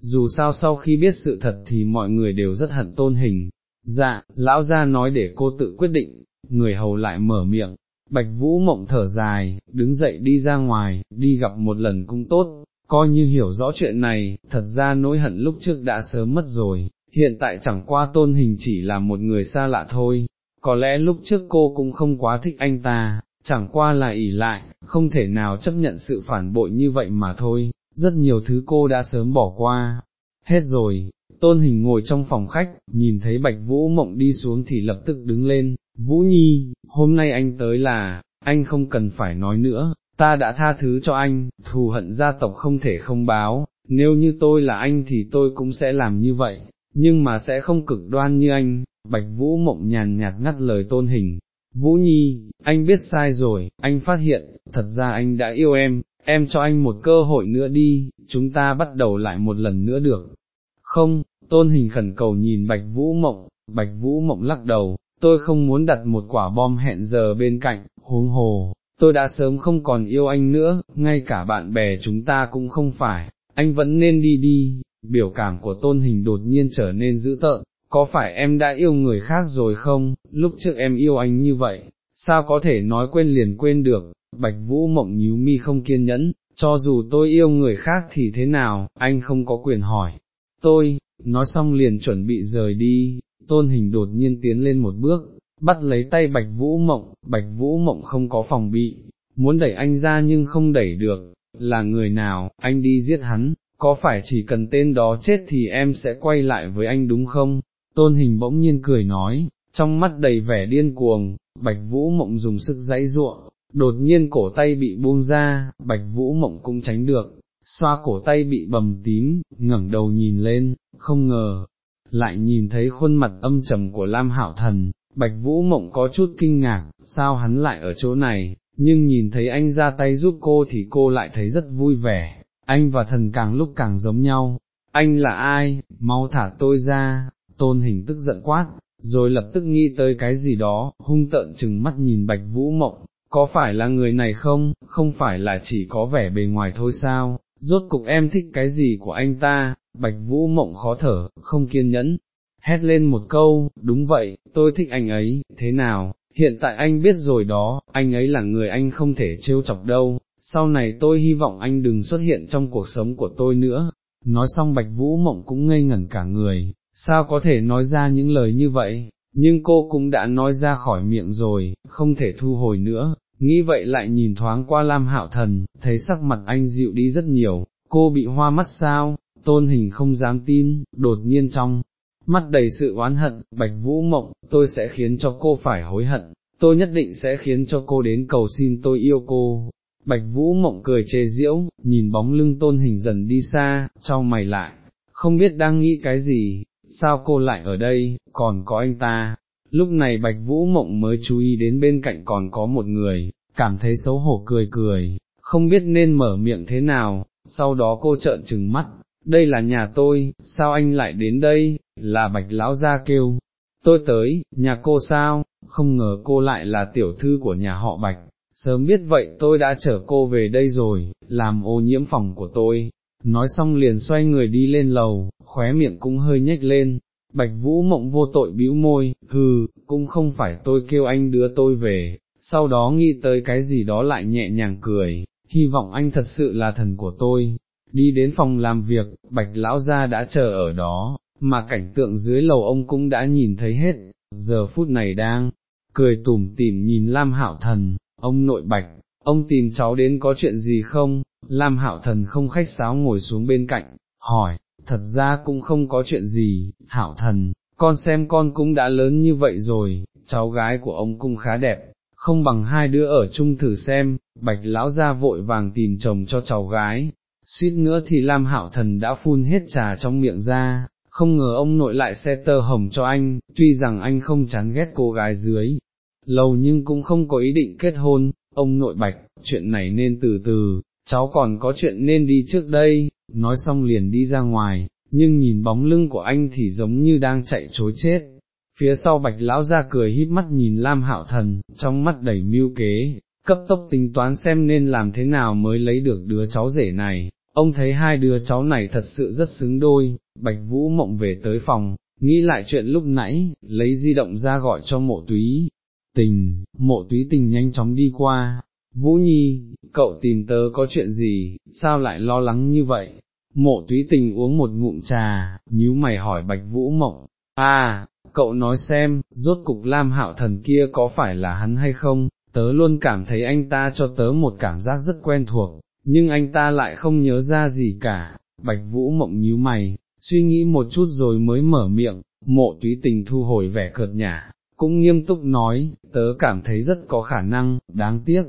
Dù sao sau khi biết sự thật thì mọi người đều rất hận tôn hình. Dạ, lão gia nói để cô tự quyết định, người hầu lại mở miệng, Bạch Vũ mộng thở dài, đứng dậy đi ra ngoài, đi gặp một lần cũng tốt, coi như hiểu rõ chuyện này, thật ra nỗi hận lúc trước đã sớm mất rồi, hiện tại chẳng qua tôn hình chỉ là một người xa lạ thôi, có lẽ lúc trước cô cũng không quá thích anh ta, chẳng qua là ỉ lại, không thể nào chấp nhận sự phản bội như vậy mà thôi, rất nhiều thứ cô đã sớm bỏ qua, hết rồi, tôn hình ngồi trong phòng khách, nhìn thấy bạch vũ mộng đi xuống thì lập tức đứng lên, Vũ Nhi, hôm nay anh tới là, anh không cần phải nói nữa, ta đã tha thứ cho anh, thù hận gia tộc không thể không báo, nếu như tôi là anh thì tôi cũng sẽ làm như vậy, nhưng mà sẽ không cực đoan như anh, Bạch Vũ mộng nhàn nhạt ngắt lời tôn hình. Vũ Nhi, anh biết sai rồi, anh phát hiện, thật ra anh đã yêu em, em cho anh một cơ hội nữa đi, chúng ta bắt đầu lại một lần nữa được. Không, tôn hình khẩn cầu nhìn bạch vũ mộng, bạch vũ mộng lắc đầu, tôi không muốn đặt một quả bom hẹn giờ bên cạnh, huống hồ, tôi đã sớm không còn yêu anh nữa, ngay cả bạn bè chúng ta cũng không phải, anh vẫn nên đi đi, biểu cảm của tôn hình đột nhiên trở nên dữ tợn, có phải em đã yêu người khác rồi không, lúc trước em yêu anh như vậy, sao có thể nói quên liền quên được, bạch vũ mộng nhíu mi không kiên nhẫn, cho dù tôi yêu người khác thì thế nào, anh không có quyền hỏi, tôi, nói xong liền chuẩn bị rời đi, tôn hình đột nhiên tiến lên một bước, bắt lấy tay bạch vũ mộng, bạch vũ mộng không có phòng bị, muốn đẩy anh ra nhưng không đẩy được, là người nào, anh đi giết hắn, có phải chỉ cần tên đó chết thì em sẽ quay lại với anh đúng không? Tôn hình bỗng nhiên cười nói, trong mắt đầy vẻ điên cuồng, bạch vũ mộng dùng sức dãy ruộng, đột nhiên cổ tay bị buông ra, bạch vũ mộng cũng tránh được, xoa cổ tay bị bầm tím, ngẩng đầu nhìn lên, không ngờ, lại nhìn thấy khuôn mặt âm trầm của Lam Hảo Thần, Bạch Vũ Mộng có chút kinh ngạc, sao hắn lại ở chỗ này, nhưng nhìn thấy anh ra tay giúp cô thì cô lại thấy rất vui vẻ, anh và thần càng lúc càng giống nhau, anh là ai, mau thả tôi ra, tôn hình tức giận quát, rồi lập tức nghĩ tới cái gì đó, hung tợn chừng mắt nhìn Bạch Vũ Mộng, có phải là người này không, không phải là chỉ có vẻ bề ngoài thôi sao, rốt cục em thích cái gì của anh ta, bạch vũ mộng khó thở, không kiên nhẫn, hét lên một câu, đúng vậy, tôi thích anh ấy, thế nào, hiện tại anh biết rồi đó, anh ấy là người anh không thể trêu chọc đâu, sau này tôi hy vọng anh đừng xuất hiện trong cuộc sống của tôi nữa. Nói xong bạch vũ mộng cũng ngây ngẩn cả người, sao có thể nói ra những lời như vậy, nhưng cô cũng đã nói ra khỏi miệng rồi, không thể thu hồi nữa, nghĩ vậy lại nhìn thoáng qua Lam Hạo Thần, thấy sắc mặt anh dịu đi rất nhiều, cô bị hoa mắt sao, tôn hình không dám tin, đột nhiên trong, mắt đầy sự oán hận, bạch vũ mộng, tôi sẽ khiến cho cô phải hối hận, tôi nhất định sẽ khiến cho cô đến cầu xin tôi yêu cô. Bạch Vũ mộng cười chê diễu, nhìn bóng lưng tôn hình dần đi xa, trao mày lại, không biết đang nghĩ cái gì, sao cô lại ở đây, còn có anh ta, lúc này Bạch Vũ Mộng mới chú ý đến bên cạnh còn có một người, cảm thấy xấu hổ cười cười, không biết nên mở miệng thế nào, sau đó cô trợn trừng mắt, đây là nhà tôi, sao anh lại đến đây, là Bạch Lão Gia kêu, tôi tới, nhà cô sao, không ngờ cô lại là tiểu thư của nhà họ Bạch, sớm biết vậy tôi đã chở cô về đây rồi, làm ô nhiễm phòng của tôi. Nói xong liền xoay người đi lên lầu, khóe miệng cũng hơi nhếch lên, Bạch Vũ mộng vô tội bĩu môi, hừ, cũng không phải tôi kêu anh đưa tôi về, sau đó nghĩ tới cái gì đó lại nhẹ nhàng cười, hy vọng anh thật sự là thần của tôi. Đi đến phòng làm việc, Bạch Lão Gia đã chờ ở đó, mà cảnh tượng dưới lầu ông cũng đã nhìn thấy hết, giờ phút này đang, cười tủm tỉm nhìn Lam Hạo Thần, ông nội Bạch, ông tìm cháu đến có chuyện gì không? Lam Hạo Thần không khách sáo ngồi xuống bên cạnh, hỏi, thật ra cũng không có chuyện gì, hảo thần, con xem con cũng đã lớn như vậy rồi, cháu gái của ông cũng khá đẹp, không bằng hai đứa ở chung thử xem, bạch lão ra vội vàng tìm chồng cho cháu gái, suýt nữa thì Lam Hảo Thần đã phun hết trà trong miệng ra, không ngờ ông nội lại xe tơ hồng cho anh, tuy rằng anh không chán ghét cô gái dưới, lâu nhưng cũng không có ý định kết hôn, ông nội bạch, chuyện này nên từ từ, cháu còn có chuyện nên đi trước đây, nói xong liền đi ra ngoài, nhưng nhìn bóng lưng của anh thì giống như đang chạy chối chết. Phía sau bạch lão ra cười híp mắt nhìn Lam Hạo Thần, trong mắt đầy mưu kế, cấp tốc tính toán xem nên làm thế nào mới lấy được đứa cháu rể này. Ông thấy hai đứa cháu này thật sự rất xứng đôi, bạch vũ mộng về tới phòng, nghĩ lại chuyện lúc nãy, lấy di động ra gọi cho mộ túy. Tình, mộ túy tình nhanh chóng đi qua, Vũ Nhi, cậu tìm tớ có chuyện gì, sao lại lo lắng như vậy? Mộ túy tình uống một ngụm trà, nhíu mày hỏi Bạch Vũ Mộng, à, cậu nói xem, rốt cục Lam Hạo Thần kia có phải là hắn hay không, tớ luôn cảm thấy anh ta cho tớ một cảm giác rất quen thuộc, nhưng anh ta lại không nhớ ra gì cả, Bạch Vũ Mộng nhíu mày, suy nghĩ một chút rồi mới mở miệng, mộ túy tình thu hồi vẻ cợt nhả, cũng nghiêm túc nói, tớ cảm thấy rất có khả năng, đáng tiếc,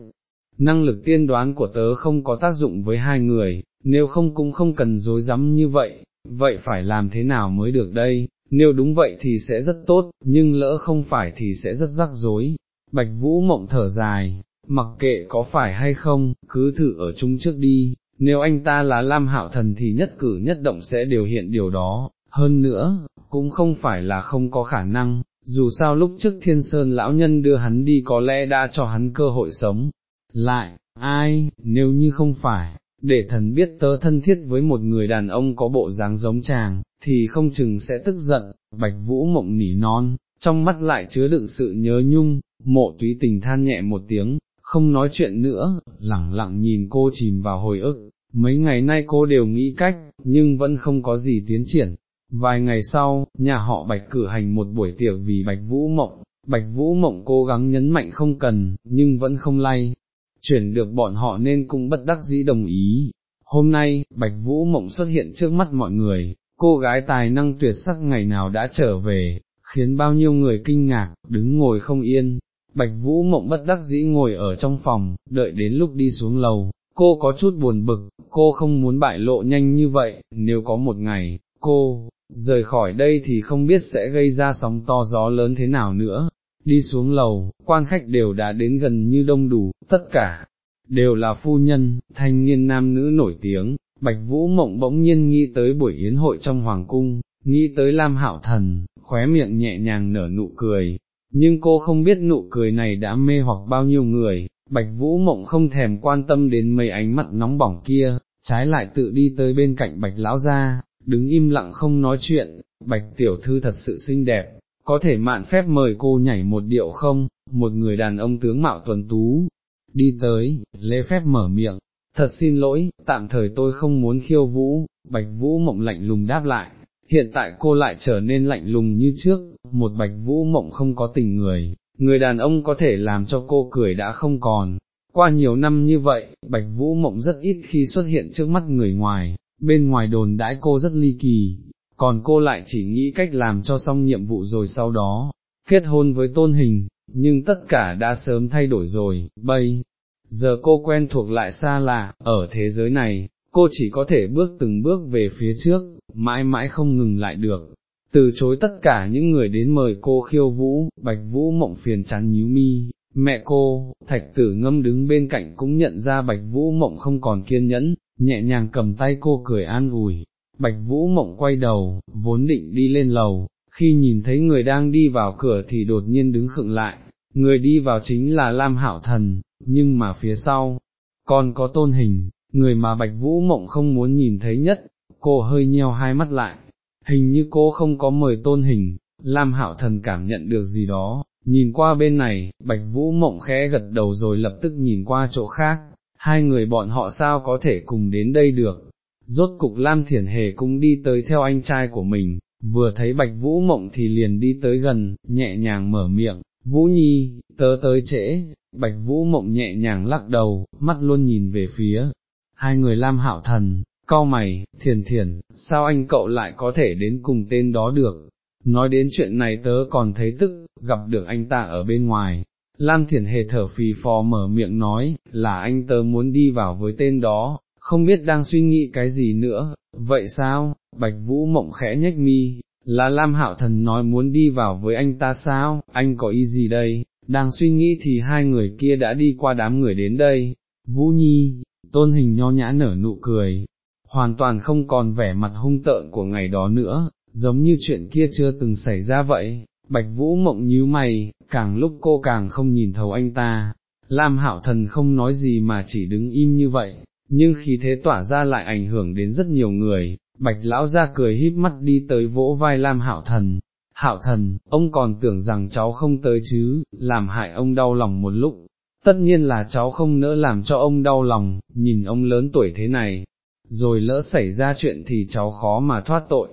năng lực tiên đoán của tớ không có tác dụng với hai người, nếu không cũng không cần dối rắm như vậy, vậy phải làm thế nào mới được đây, nếu đúng vậy thì sẽ rất tốt, nhưng lỡ không phải thì sẽ rất rắc rối. Bạch Vũ mộng thở dài, mặc kệ có phải hay không, cứ thử ở chung trước đi, nếu anh ta là Lam Hạo Thần thì nhất cử nhất động sẽ điều hiện điều đó, hơn nữa, cũng không phải là không có khả năng, dù sao lúc trước thiên sơn lão nhân đưa hắn đi có lẽ đã cho hắn cơ hội sống. Lại, ai, nếu như không phải, để thần biết tớ thân thiết với một người đàn ông có bộ dáng giống chàng, thì không chừng sẽ tức giận, bạch vũ mộng nỉ non, trong mắt lại chứa đựng sự nhớ nhung, mộ túy tình than nhẹ một tiếng, không nói chuyện nữa, lẳng lặng nhìn cô chìm vào hồi ức, mấy ngày nay cô đều nghĩ cách, nhưng vẫn không có gì tiến triển. Vài ngày sau, nhà họ Bạch cử hành một buổi tiệc vì Bạch Vũ Mộng, Bạch Vũ Mộng cố gắng nhấn mạnh không cần, nhưng vẫn không lay, chuyển được bọn họ nên cũng bất đắc dĩ đồng ý. Hôm nay, Bạch Vũ Mộng xuất hiện trước mắt mọi người, cô gái tài năng tuyệt sắc ngày nào đã trở về, khiến bao nhiêu người kinh ngạc, đứng ngồi không yên. Bạch Vũ Mộng bất đắc dĩ ngồi ở trong phòng, đợi đến lúc đi xuống lầu, cô có chút buồn bực, cô không muốn bại lộ nhanh như vậy, nếu có một ngày, cô, rời khỏi đây thì không biết sẽ gây ra sóng to gió lớn thế nào nữa. Đi xuống lầu, quan khách đều đã đến gần như đông đủ, tất cả, đều là phu nhân, thanh niên nam nữ nổi tiếng, Bạch Vũ Mộng bỗng nhiên nghĩ tới buổi yến hội trong Hoàng Cung, nghĩ tới Lam Hạo Thần, khóe miệng nhẹ nhàng nở nụ cười, nhưng cô không biết nụ cười này đã mê hoặc bao nhiêu người, Bạch Vũ Mộng không thèm quan tâm đến mấy ánh mắt nóng bỏng kia, trái lại tự đi tới bên cạnh Bạch Lão Gia, đứng im lặng không nói chuyện, Bạch Tiểu Thư thật sự xinh đẹp, có thể mạn phép mời cô nhảy một điệu không, một người đàn ông tướng mạo tuần tú, đi tới, lễ phép mở miệng, thật xin lỗi, tạm thời tôi không muốn khiêu vũ, Bạch Vũ Mộng lạnh lùng đáp lại, hiện tại cô lại trở nên lạnh lùng như trước, một Bạch Vũ Mộng không có tình người, người đàn ông có thể làm cho cô cười đã không còn. Qua nhiều năm như vậy, Bạch Vũ Mộng rất ít khi xuất hiện trước mắt người ngoài, bên ngoài đồn đãi cô rất ly kỳ, còn cô lại chỉ nghĩ cách làm cho xong nhiệm vụ rồi sau đó, kết hôn với tôn hình, nhưng tất cả đã sớm thay đổi rồi, bây giờ cô quen thuộc lại xa lạ, ở thế giới này, cô chỉ có thể bước từng bước về phía trước, mãi mãi không ngừng lại được, từ chối tất cả những người đến mời cô khiêu vũ, bạch vũ mộng phiền chán nhíu mi, mẹ cô, thạch tử ngâm đứng bên cạnh cũng nhận ra bạch vũ mộng không còn kiên nhẫn, nhẹ nhàng cầm tay cô cười an ủi, bạch vũ mộng quay đầu, vốn định đi lên lầu, khi nhìn thấy người đang đi vào cửa thì đột nhiên đứng khựng lại, người đi vào chính là Lam Hảo Thần, nhưng mà phía sau, còn có tôn hình, người mà Bạch Vũ Mộng không muốn nhìn thấy nhất, cô hơi nheo hai mắt lại, hình như cô không có mời tôn hình, Lam Hảo Thần cảm nhận được gì đó, nhìn qua bên này, Bạch Vũ Mộng khẽ gật đầu rồi lập tức nhìn qua chỗ khác, hai người bọn họ sao có thể cùng đến đây được, rốt cục Lam Thiển Hề cũng đi tới theo anh trai của mình, vừa thấy Bạch Vũ Mộng thì liền đi tới gần, nhẹ nhàng mở miệng, Vũ Nhi, tớ tới trễ, Bạch Vũ Mộng nhẹ nhàng lắc đầu, mắt luôn nhìn về phía, hai người Lam Hạo Thần, cau mày, thiền thiền, sao anh cậu lại có thể đến cùng tên đó được, nói đến chuyện này tớ còn thấy tức, gặp được anh ta ở bên ngoài. Lam Thiển Hề thở phì phò mở miệng nói, là anh tớ muốn đi vào với tên đó, không biết đang suy nghĩ cái gì nữa, vậy sao, Bạch Vũ Mộng khẽ nhếch mi, là Lam Hạo Thần nói muốn đi vào với anh ta sao, anh có ý gì đây, đang suy nghĩ thì hai người kia đã đi qua đám người đến đây, Vũ Nhi, tôn hình nho nhã nở nụ cười, hoàn toàn không còn vẻ mặt hung tợn của ngày đó nữa, giống như chuyện kia chưa từng xảy ra vậy, Bạch Vũ mộng nhíu mày, càng lúc cô càng không nhìn thấu anh ta, Lam Hạo Thần không nói gì mà chỉ đứng im như vậy, nhưng khí thế tỏa ra lại ảnh hưởng đến rất nhiều người, bạch lão ra cười híp mắt đi tới vỗ vai Lam hạo thần, hạo thần, ông còn tưởng rằng cháu không tới chứ, làm hại ông đau lòng một lúc, tất nhiên là cháu không nỡ làm cho ông đau lòng, nhìn ông lớn tuổi thế này, rồi lỡ xảy ra chuyện thì cháu khó mà thoát tội.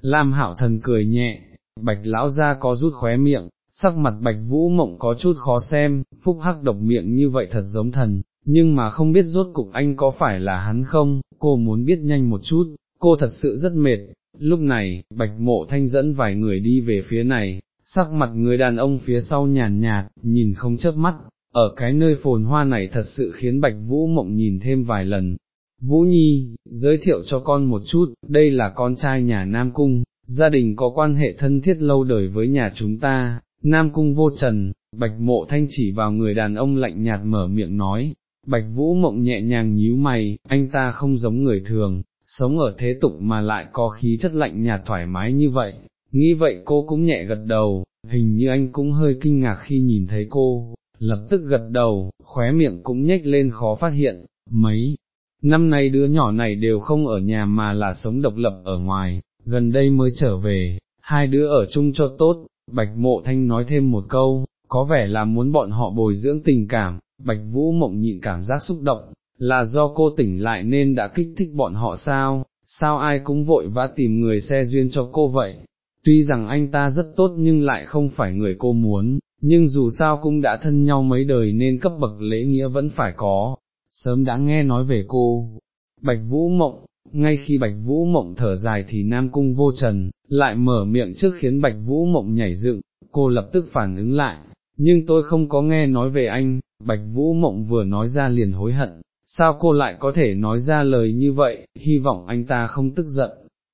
Lam hạo thần cười nhẹ, bạch lão ra có rút khóe miệng, sắc mặt bạch vũ mộng có chút khó xem, phúc hắc độc miệng như vậy thật giống thần, nhưng mà không biết rốt cục anh có phải là hắn không, cô muốn biết nhanh một chút, cô thật sự rất mệt, lúc này, bạch mộ thanh dẫn vài người đi về phía này, sắc mặt người đàn ông phía sau nhàn nhạt, nhìn không chớp mắt, ở cái nơi phồn hoa này thật sự khiến bạch vũ mộng nhìn thêm vài lần. Vũ Nhi, giới thiệu cho con một chút, đây là con trai nhà Nam Cung, gia đình có quan hệ thân thiết lâu đời với nhà chúng ta, Nam Cung vô trần, bạch mộ thanh chỉ vào người đàn ông lạnh nhạt mở miệng nói, bạch vũ mộng nhẹ nhàng nhíu mày, anh ta không giống người thường, sống ở thế tục mà lại có khí chất lạnh nhạt thoải mái như vậy, nghĩ vậy cô cũng nhẹ gật đầu, hình như anh cũng hơi kinh ngạc khi nhìn thấy cô, lập tức gật đầu, khóe miệng cũng nhếch lên khó phát hiện, mấy, năm nay đứa nhỏ này đều không ở nhà mà là sống độc lập ở ngoài, gần đây mới trở về, hai đứa ở chung cho tốt, Bạch Mộ Thanh nói thêm một câu, có vẻ là muốn bọn họ bồi dưỡng tình cảm, Bạch Vũ Mộng nhịn cảm giác xúc động, là do cô tỉnh lại nên đã kích thích bọn họ sao, sao ai cũng vội vã tìm người xe duyên cho cô vậy, tuy rằng anh ta rất tốt nhưng lại không phải người cô muốn, nhưng dù sao cũng đã thân nhau mấy đời nên cấp bậc lễ nghĩa vẫn phải có, sớm đã nghe nói về cô. Bạch Vũ Mộng, ngay khi Bạch Vũ Mộng thở dài thì Nam Cung vô trần, lại mở miệng trước khiến Bạch Vũ Mộng nhảy dựng, cô lập tức phản ứng lại, nhưng tôi không có nghe nói về anh, Bạch Vũ Mộng vừa nói ra liền hối hận, sao cô lại có thể nói ra lời như vậy, hy vọng anh ta không tức giận,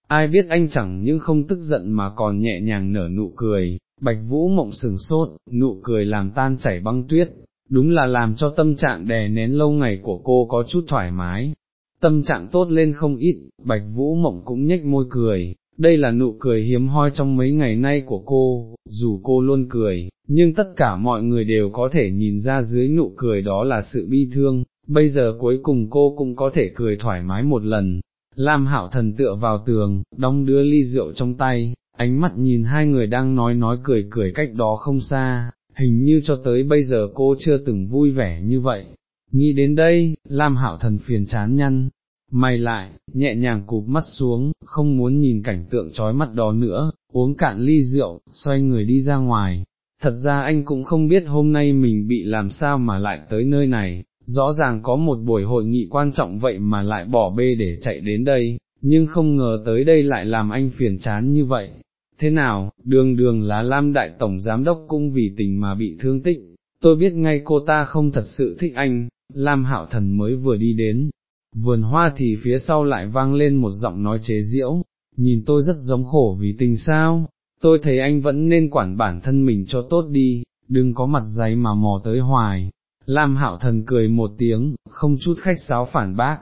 ai biết anh chẳng những không tức giận mà còn nhẹ nhàng nở nụ cười, Bạch Vũ Mộng sừng sốt, nụ cười làm tan chảy băng tuyết, đúng là làm cho tâm trạng đè nén lâu ngày của cô có chút thoải mái, tâm trạng tốt lên không ít, Bạch Vũ Mộng cũng nhếch môi cười, đây là nụ cười hiếm hoi trong mấy ngày nay của cô, dù cô luôn cười, nhưng tất cả mọi người đều có thể nhìn ra dưới nụ cười đó là sự bi thương, bây giờ cuối cùng cô cũng có thể cười thoải mái một lần. Lam hạo thần tựa vào tường, đong đưa ly rượu trong tay, ánh mắt nhìn hai người đang nói nói cười cười cách đó không xa, hình như cho tới bây giờ cô chưa từng vui vẻ như vậy. Nghĩ đến đây, Lam hạo thần phiền chán nhăn, mày lại, nhẹ nhàng cụp mắt xuống, không muốn nhìn cảnh tượng trói mắt đó nữa, uống cạn ly rượu, xoay người đi ra ngoài. Thật ra anh cũng không biết hôm nay mình bị làm sao mà lại tới nơi này, rõ ràng có một buổi hội nghị quan trọng vậy mà lại bỏ bê để chạy đến đây, nhưng không ngờ tới đây lại làm anh phiền chán như vậy. Thế nào, đường đường là Lam Đại Tổng Giám Đốc cũng vì tình mà bị thương tích, tôi biết ngay cô ta không thật sự thích anh, Lam Hạo Thần mới vừa đi đến, vườn hoa thì phía sau lại vang lên một giọng nói chế giễu, nhìn tôi rất giống khổ vì tình sao, tôi thấy anh vẫn nên quản bản thân mình cho tốt đi, đừng có mặt giấy mà mò tới hoài. Lam hạo thần cười một tiếng, không chút khách sáo phản bác,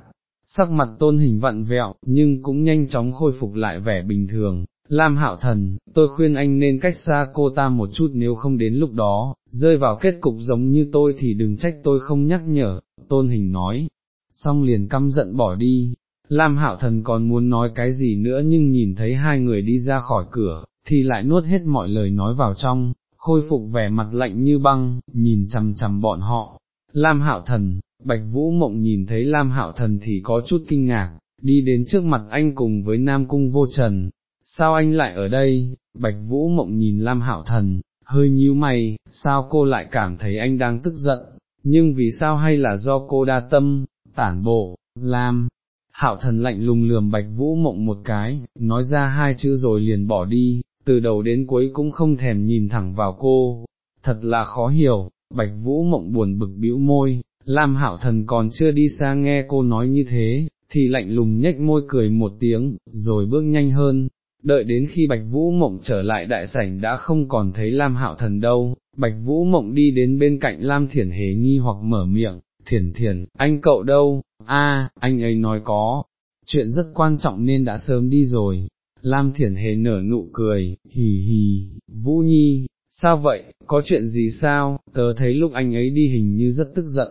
sắc mặt tôn hình vặn vẹo, nhưng cũng nhanh chóng khôi phục lại vẻ bình thường. Lam hạo thần, tôi khuyên anh nên cách xa cô ta một chút nếu không đến lúc đó, rơi vào kết cục giống như tôi thì đừng trách tôi không nhắc nhở, tôn hình nói, xong liền căm giận bỏ đi. Lam Hạo Thần còn muốn nói cái gì nữa nhưng nhìn thấy hai người đi ra khỏi cửa, thì lại nuốt hết mọi lời nói vào trong, khôi phục vẻ mặt lạnh như băng, nhìn chằm chằm bọn họ. Lam Hạo Thần, Bạch Vũ Mộng nhìn thấy Lam Hạo Thần thì có chút kinh ngạc, đi đến trước mặt anh cùng với Nam Cung Vô Trần. Sao anh lại ở đây? Bạch Vũ Mộng nhìn Lam Hạo Thần, hơi nhíu mày, sao cô lại cảm thấy anh đang tức giận, nhưng vì sao hay là do cô đa tâm, tản bộ, lam, hạo thần lạnh lùng lườm bạch vũ mộng một cái, nói ra hai chữ rồi liền bỏ đi, từ đầu đến cuối cũng không thèm nhìn thẳng vào cô, thật là khó hiểu, bạch vũ mộng buồn bực bĩu môi, lam hạo thần còn chưa đi xa nghe cô nói như thế, thì lạnh lùng nhếch môi cười một tiếng, rồi bước nhanh hơn. Đợi đến khi Bạch Vũ Mộng trở lại đại sảnh đã không còn thấy Lam Hạo Thần đâu, Bạch Vũ Mộng đi đến bên cạnh Lam Thiển Hề nghi hoặc mở miệng, thiền thiền, anh cậu đâu, a, anh ấy nói có, chuyện rất quan trọng nên đã sớm đi rồi, Lam thiền hề nở nụ cười, hì hì, Vũ Nhi, sao vậy, có chuyện gì sao, tớ thấy lúc anh ấy đi hình như rất tức giận,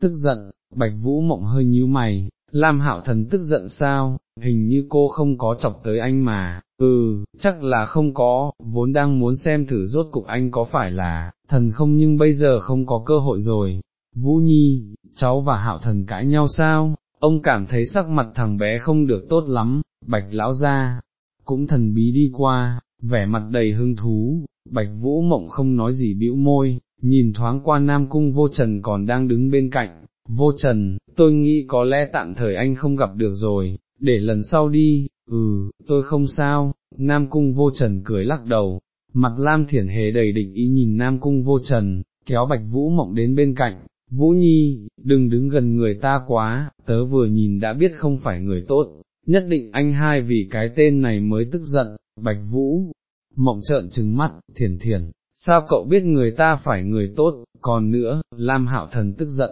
tức giận, Bạch Vũ mộng hơi nhíu mày, Lam hạo thần tức giận sao, hình như cô không có chọc tới anh mà, ừ, chắc là không có, vốn đang muốn xem thử rốt cục anh có phải là, thần không nhưng bây giờ không có cơ hội rồi, Vũ Nhi, cháu và hạo thần cãi nhau sao, ông cảm thấy sắc mặt thằng bé không được tốt lắm, bạch lão ra, cũng thần bí đi qua, vẻ mặt đầy hứng thú, bạch vũ mộng không nói gì bĩu môi, nhìn thoáng qua Nam Cung vô trần còn đang đứng bên cạnh, vô trần, tôi nghĩ có lẽ tạm thời anh không gặp được rồi, để lần sau đi, ừ, tôi không sao, Nam Cung vô trần cười lắc đầu, mặt Lam Thiển Hề đầy định ý nhìn Nam Cung vô trần, kéo bạch vũ mộng đến bên cạnh, Vũ Nhi, đừng đứng gần người ta quá, tớ vừa nhìn đã biết không phải người tốt, nhất định anh hai vì cái tên này mới tức giận, Bạch Vũ, mộng trợn trừng mắt, thiền thiền, sao cậu biết người ta phải người tốt, còn nữa, Lam Hạo Thần tức giận,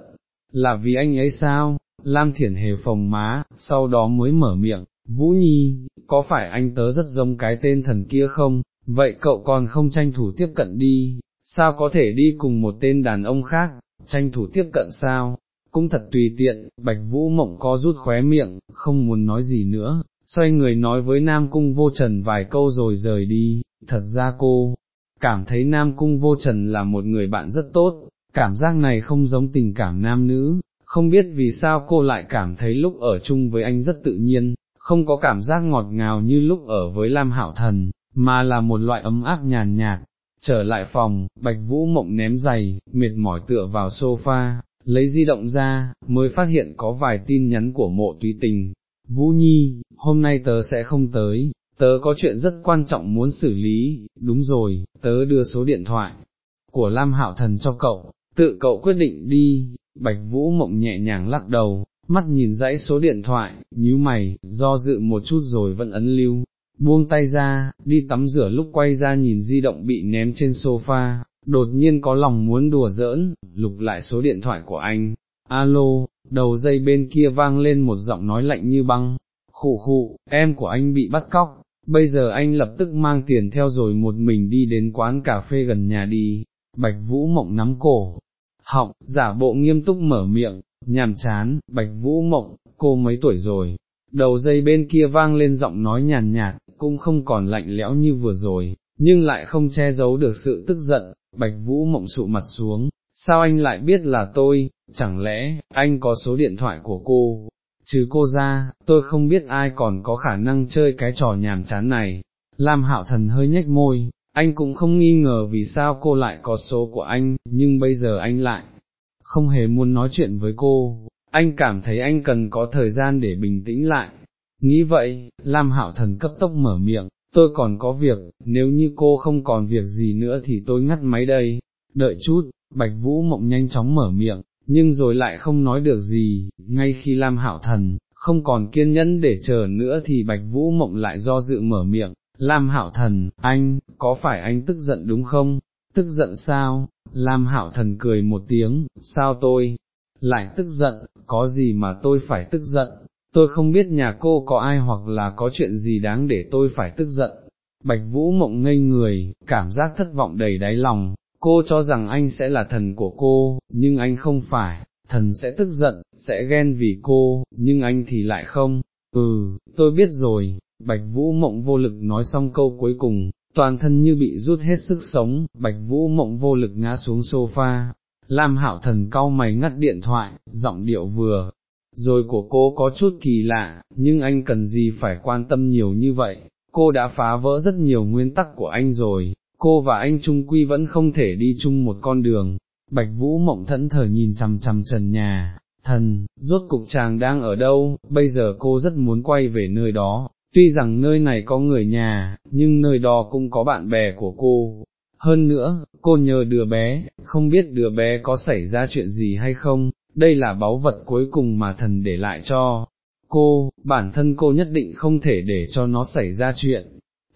là vì anh ấy sao, Lam Thiển Hề phồng má, sau đó mới mở miệng, Vũ Nhi, có phải anh tớ rất giống cái tên thần kia không, vậy cậu còn không tranh thủ tiếp cận đi, sao có thể đi cùng một tên đàn ông khác, tranh thủ tiếp cận sao, cũng thật tùy tiện, Bạch Vũ Mộng co rút khóe miệng, không muốn nói gì nữa, xoay người nói với Nam Cung Vô Trần vài câu rồi rời đi, thật ra cô, cảm thấy Nam Cung Vô Trần là một người bạn rất tốt, cảm giác này không giống tình cảm nam nữ, không biết vì sao cô lại cảm thấy lúc ở chung với anh rất tự nhiên, không có cảm giác ngọt ngào như lúc ở với Lam Hảo Thần, mà là một loại ấm áp nhàn nhạt. Trở lại phòng, Bạch Vũ Mộng ném giày, mệt mỏi tựa vào sofa, lấy di động ra, mới phát hiện có vài tin nhắn của mộ tùy tình. Vũ Nhi, hôm nay tớ sẽ không tới, tớ có chuyện rất quan trọng muốn xử lý, đúng rồi, tớ đưa số điện thoại của Lam Hạo Thần cho cậu, tự cậu quyết định đi, Bạch Vũ Mộng nhẹ nhàng lắc đầu, mắt nhìn dãy số điện thoại, nhíu mày, do dự một chút rồi vẫn ấn lưu, buông tay ra, đi tắm rửa lúc quay ra nhìn di động bị ném trên sofa, đột nhiên có lòng muốn đùa giỡn, lục lại số điện thoại của anh, alo, đầu dây bên kia vang lên một giọng nói lạnh như băng, khụ khụ, em của anh bị bắt cóc, bây giờ anh lập tức mang tiền theo rồi một mình đi đến quán cà phê gần nhà đi, bạch vũ mộng nắm cổ, họng, giả bộ nghiêm túc mở miệng, nhàm chán, bạch vũ mộng, cô mấy tuổi rồi, đầu dây bên kia vang lên giọng nói nhàn nhạt, cũng không còn lạnh lẽo như vừa rồi, nhưng lại không che giấu được sự tức giận, bạch vũ mộng sụ mặt xuống, sao anh lại biết là tôi, chẳng lẽ, anh có số điện thoại của cô, chứ cô ra, tôi không biết ai còn có khả năng chơi cái trò nhàm chán này, Lam Hạo Thần hơi nhếch môi, anh cũng không nghi ngờ vì sao cô lại có số của anh, nhưng bây giờ anh lại không hề muốn nói chuyện với cô, anh cảm thấy anh cần có thời gian để bình tĩnh lại. Nghĩ vậy, Lam Hạo Thần cấp tốc mở miệng, tôi còn có việc, nếu như cô không còn việc gì nữa thì tôi ngắt máy đây, đợi chút, Bạch Vũ Mộng nhanh chóng mở miệng, nhưng rồi lại không nói được gì, ngay khi Lam Hạo Thần không còn kiên nhẫn để chờ nữa thì Bạch Vũ Mộng lại do dự mở miệng, Lam Hạo Thần, anh, có phải anh tức giận đúng không? Tức giận sao? Lam Hạo Thần cười một tiếng, sao tôi? Lại tức giận, có gì mà tôi phải tức giận? Tôi không biết nhà cô có ai hoặc là có chuyện gì đáng để tôi phải tức giận. Bạch Vũ mộng ngây người, cảm giác thất vọng đầy đáy lòng, cô cho rằng anh sẽ là thần của cô, nhưng anh không phải, thần sẽ tức giận, sẽ ghen vì cô, nhưng anh thì lại không. Ừ, tôi biết rồi, Bạch Vũ Mộng vô lực nói xong câu cuối cùng, toàn thân như bị rút hết sức sống, Bạch Vũ Mộng vô lực ngã xuống sofa, Lam Hạo Thần cau mày ngắt điện thoại, giọng điệu vừa, rồi của cô có chút kỳ lạ, nhưng anh cần gì phải quan tâm nhiều như vậy, cô đã phá vỡ rất nhiều nguyên tắc của anh rồi, cô và anh trung quy vẫn không thể đi chung một con đường. Bạch Vũ Mộng thẫn thờ nhìn chằm chằm trần nhà, thần, rốt cục chàng đang ở đâu, bây giờ cô rất muốn quay về nơi đó, tuy rằng nơi này có người nhà, nhưng nơi đó cũng có bạn bè của cô. Hơn nữa, cô nhờ đứa bé, không biết đứa bé có xảy ra chuyện gì hay không, đây là báu vật cuối cùng mà thần để lại cho cô, bản thân cô nhất định không thể để cho nó xảy ra chuyện.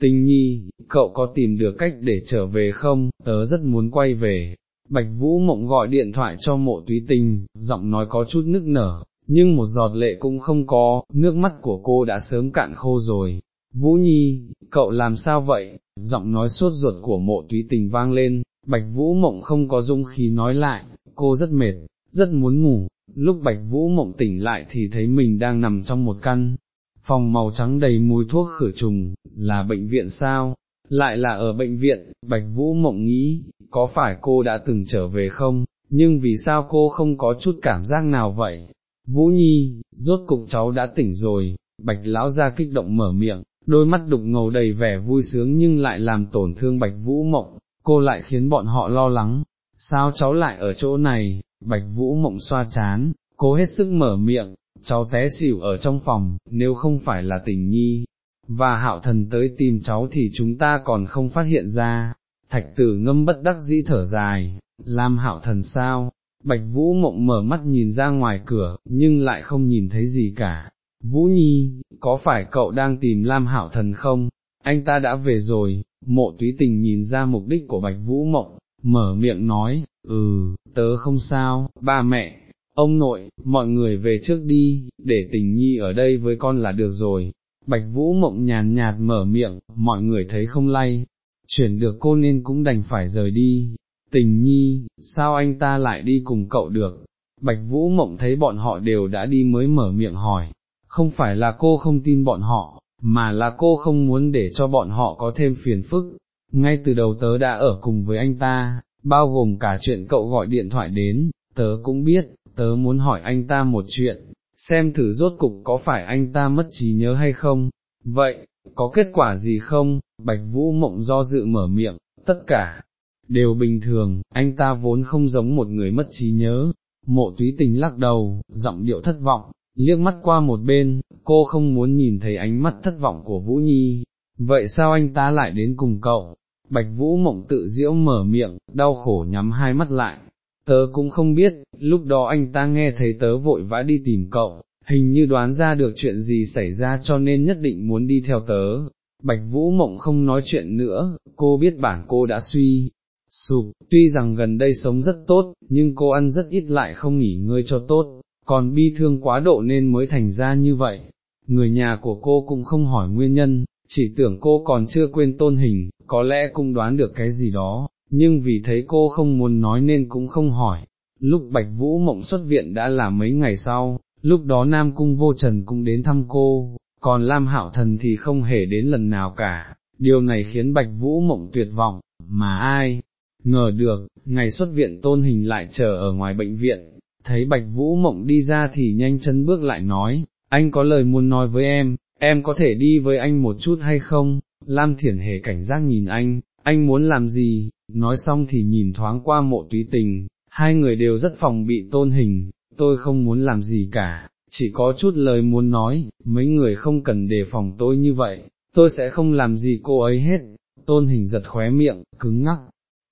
Tình nhi, cậu có tìm được cách để trở về không, tớ rất muốn quay về. Bạch Vũ Mộng gọi điện thoại cho mộ túy tình, giọng nói có chút nức nở, nhưng một giọt lệ cũng không có, nước mắt của cô đã sớm cạn khô rồi. Vũ Nhi, cậu làm sao vậy? Giọng nói suốt ruột của mộ túy tình vang lên, Bạch Vũ Mộng không có dung khí nói lại, cô rất mệt, rất muốn ngủ, lúc Bạch Vũ Mộng tỉnh lại thì thấy mình đang nằm trong một căn, phòng màu trắng đầy mùi thuốc khử trùng, là bệnh viện sao? Lại là ở bệnh viện, Bạch Vũ Mộng nghĩ, có phải cô đã từng trở về không, nhưng vì sao cô không có chút cảm giác nào vậy? Vũ Nhi, rốt cục cháu đã tỉnh rồi, bạch lão ra kích động mở miệng, đôi mắt đục ngầu đầy vẻ vui sướng nhưng lại làm tổn thương bạch vũ mộng, cô lại khiến bọn họ lo lắng, sao cháu lại ở chỗ này, bạch vũ mộng xoa chán, cố hết sức mở miệng, cháu té xỉu ở trong phòng, nếu không phải là tình nhi, và hạo thần tới tìm cháu thì chúng ta còn không phát hiện ra, thạch tử ngâm bất đắc dĩ thở dài, Lam hạo thần sao, Bạch Vũ Mộng mở mắt nhìn ra ngoài cửa, nhưng lại không nhìn thấy gì cả. Vũ Nhi, có phải cậu đang tìm Lam Hảo Thần không? Anh ta đã về rồi, mộ túy tình nhìn ra mục đích của Bạch Vũ Mộng, mở miệng nói, ừ, tớ không sao, ba mẹ, ông nội, mọi người về trước đi, để tình nhi ở đây với con là được rồi. Bạch Vũ Mộng nhàn nhạt mở miệng, mọi người thấy không lay, chuyển được cô nên cũng đành phải rời đi. Tình nhi, sao anh ta lại đi cùng cậu được? Bạch Vũ Mộng thấy bọn họ đều đã đi mới mở miệng hỏi, không phải là cô không tin bọn họ, mà là cô không muốn để cho bọn họ có thêm phiền phức. Ngay từ đầu tớ đã ở cùng với anh ta, bao gồm cả chuyện cậu gọi điện thoại đến, tớ cũng biết, tớ muốn hỏi anh ta một chuyện, xem thử rốt cục có phải anh ta mất trí nhớ hay không, vậy, có kết quả gì không, Bạch Vũ Mộng do dự mở miệng, tất cả, đều bình thường, anh ta vốn không giống một người mất trí nhớ, mộ túy tình lắc đầu, giọng điệu thất vọng, liếc mắt qua một bên, cô không muốn nhìn thấy ánh mắt thất vọng của Vũ Nhi, vậy sao anh ta lại đến cùng cậu? Bạch Vũ Mộng tự diễu mở miệng, đau khổ nhắm hai mắt lại, tớ cũng không biết, lúc đó anh ta nghe thấy tớ vội vã đi tìm cậu, hình như đoán ra được chuyện gì xảy ra cho nên nhất định muốn đi theo tớ. Bạch Vũ Mộng không nói chuyện nữa, cô biết bản cô đã suy sụp, tuy rằng gần đây sống rất tốt, nhưng cô ăn rất ít lại không nghỉ ngơi cho tốt, còn bi thương quá độ nên mới thành ra như vậy. Người nhà của cô cũng không hỏi nguyên nhân, chỉ tưởng cô còn chưa quên tôn hình, có lẽ cũng đoán được cái gì đó, nhưng vì thấy cô không muốn nói nên cũng không hỏi. Lúc Bạch Vũ Mộng xuất viện đã là mấy ngày sau, lúc đó Nam Cung Vô Trần cũng đến thăm cô, còn Lam Hạo Thần thì không hề đến lần nào cả, điều này khiến Bạch Vũ Mộng tuyệt vọng, mà ai, ngờ được, ngày xuất viện tôn hình lại chờ ở ngoài bệnh viện, thấy Bạch Vũ Mộng đi ra thì nhanh chân bước lại nói, anh có lời muốn nói với em, em có thể đi với anh một chút hay không, Lam Thiển hề cảnh giác nhìn anh, anh muốn làm gì, nói xong thì nhìn thoáng qua mộ túy tình, hai người đều rất phòng bị tôn hình, tôi không muốn làm gì cả, chỉ có chút lời muốn nói, mấy người không cần đề phòng tôi như vậy, tôi sẽ không làm gì cô ấy hết, tôn hình giật khóe miệng, cứng ngắc,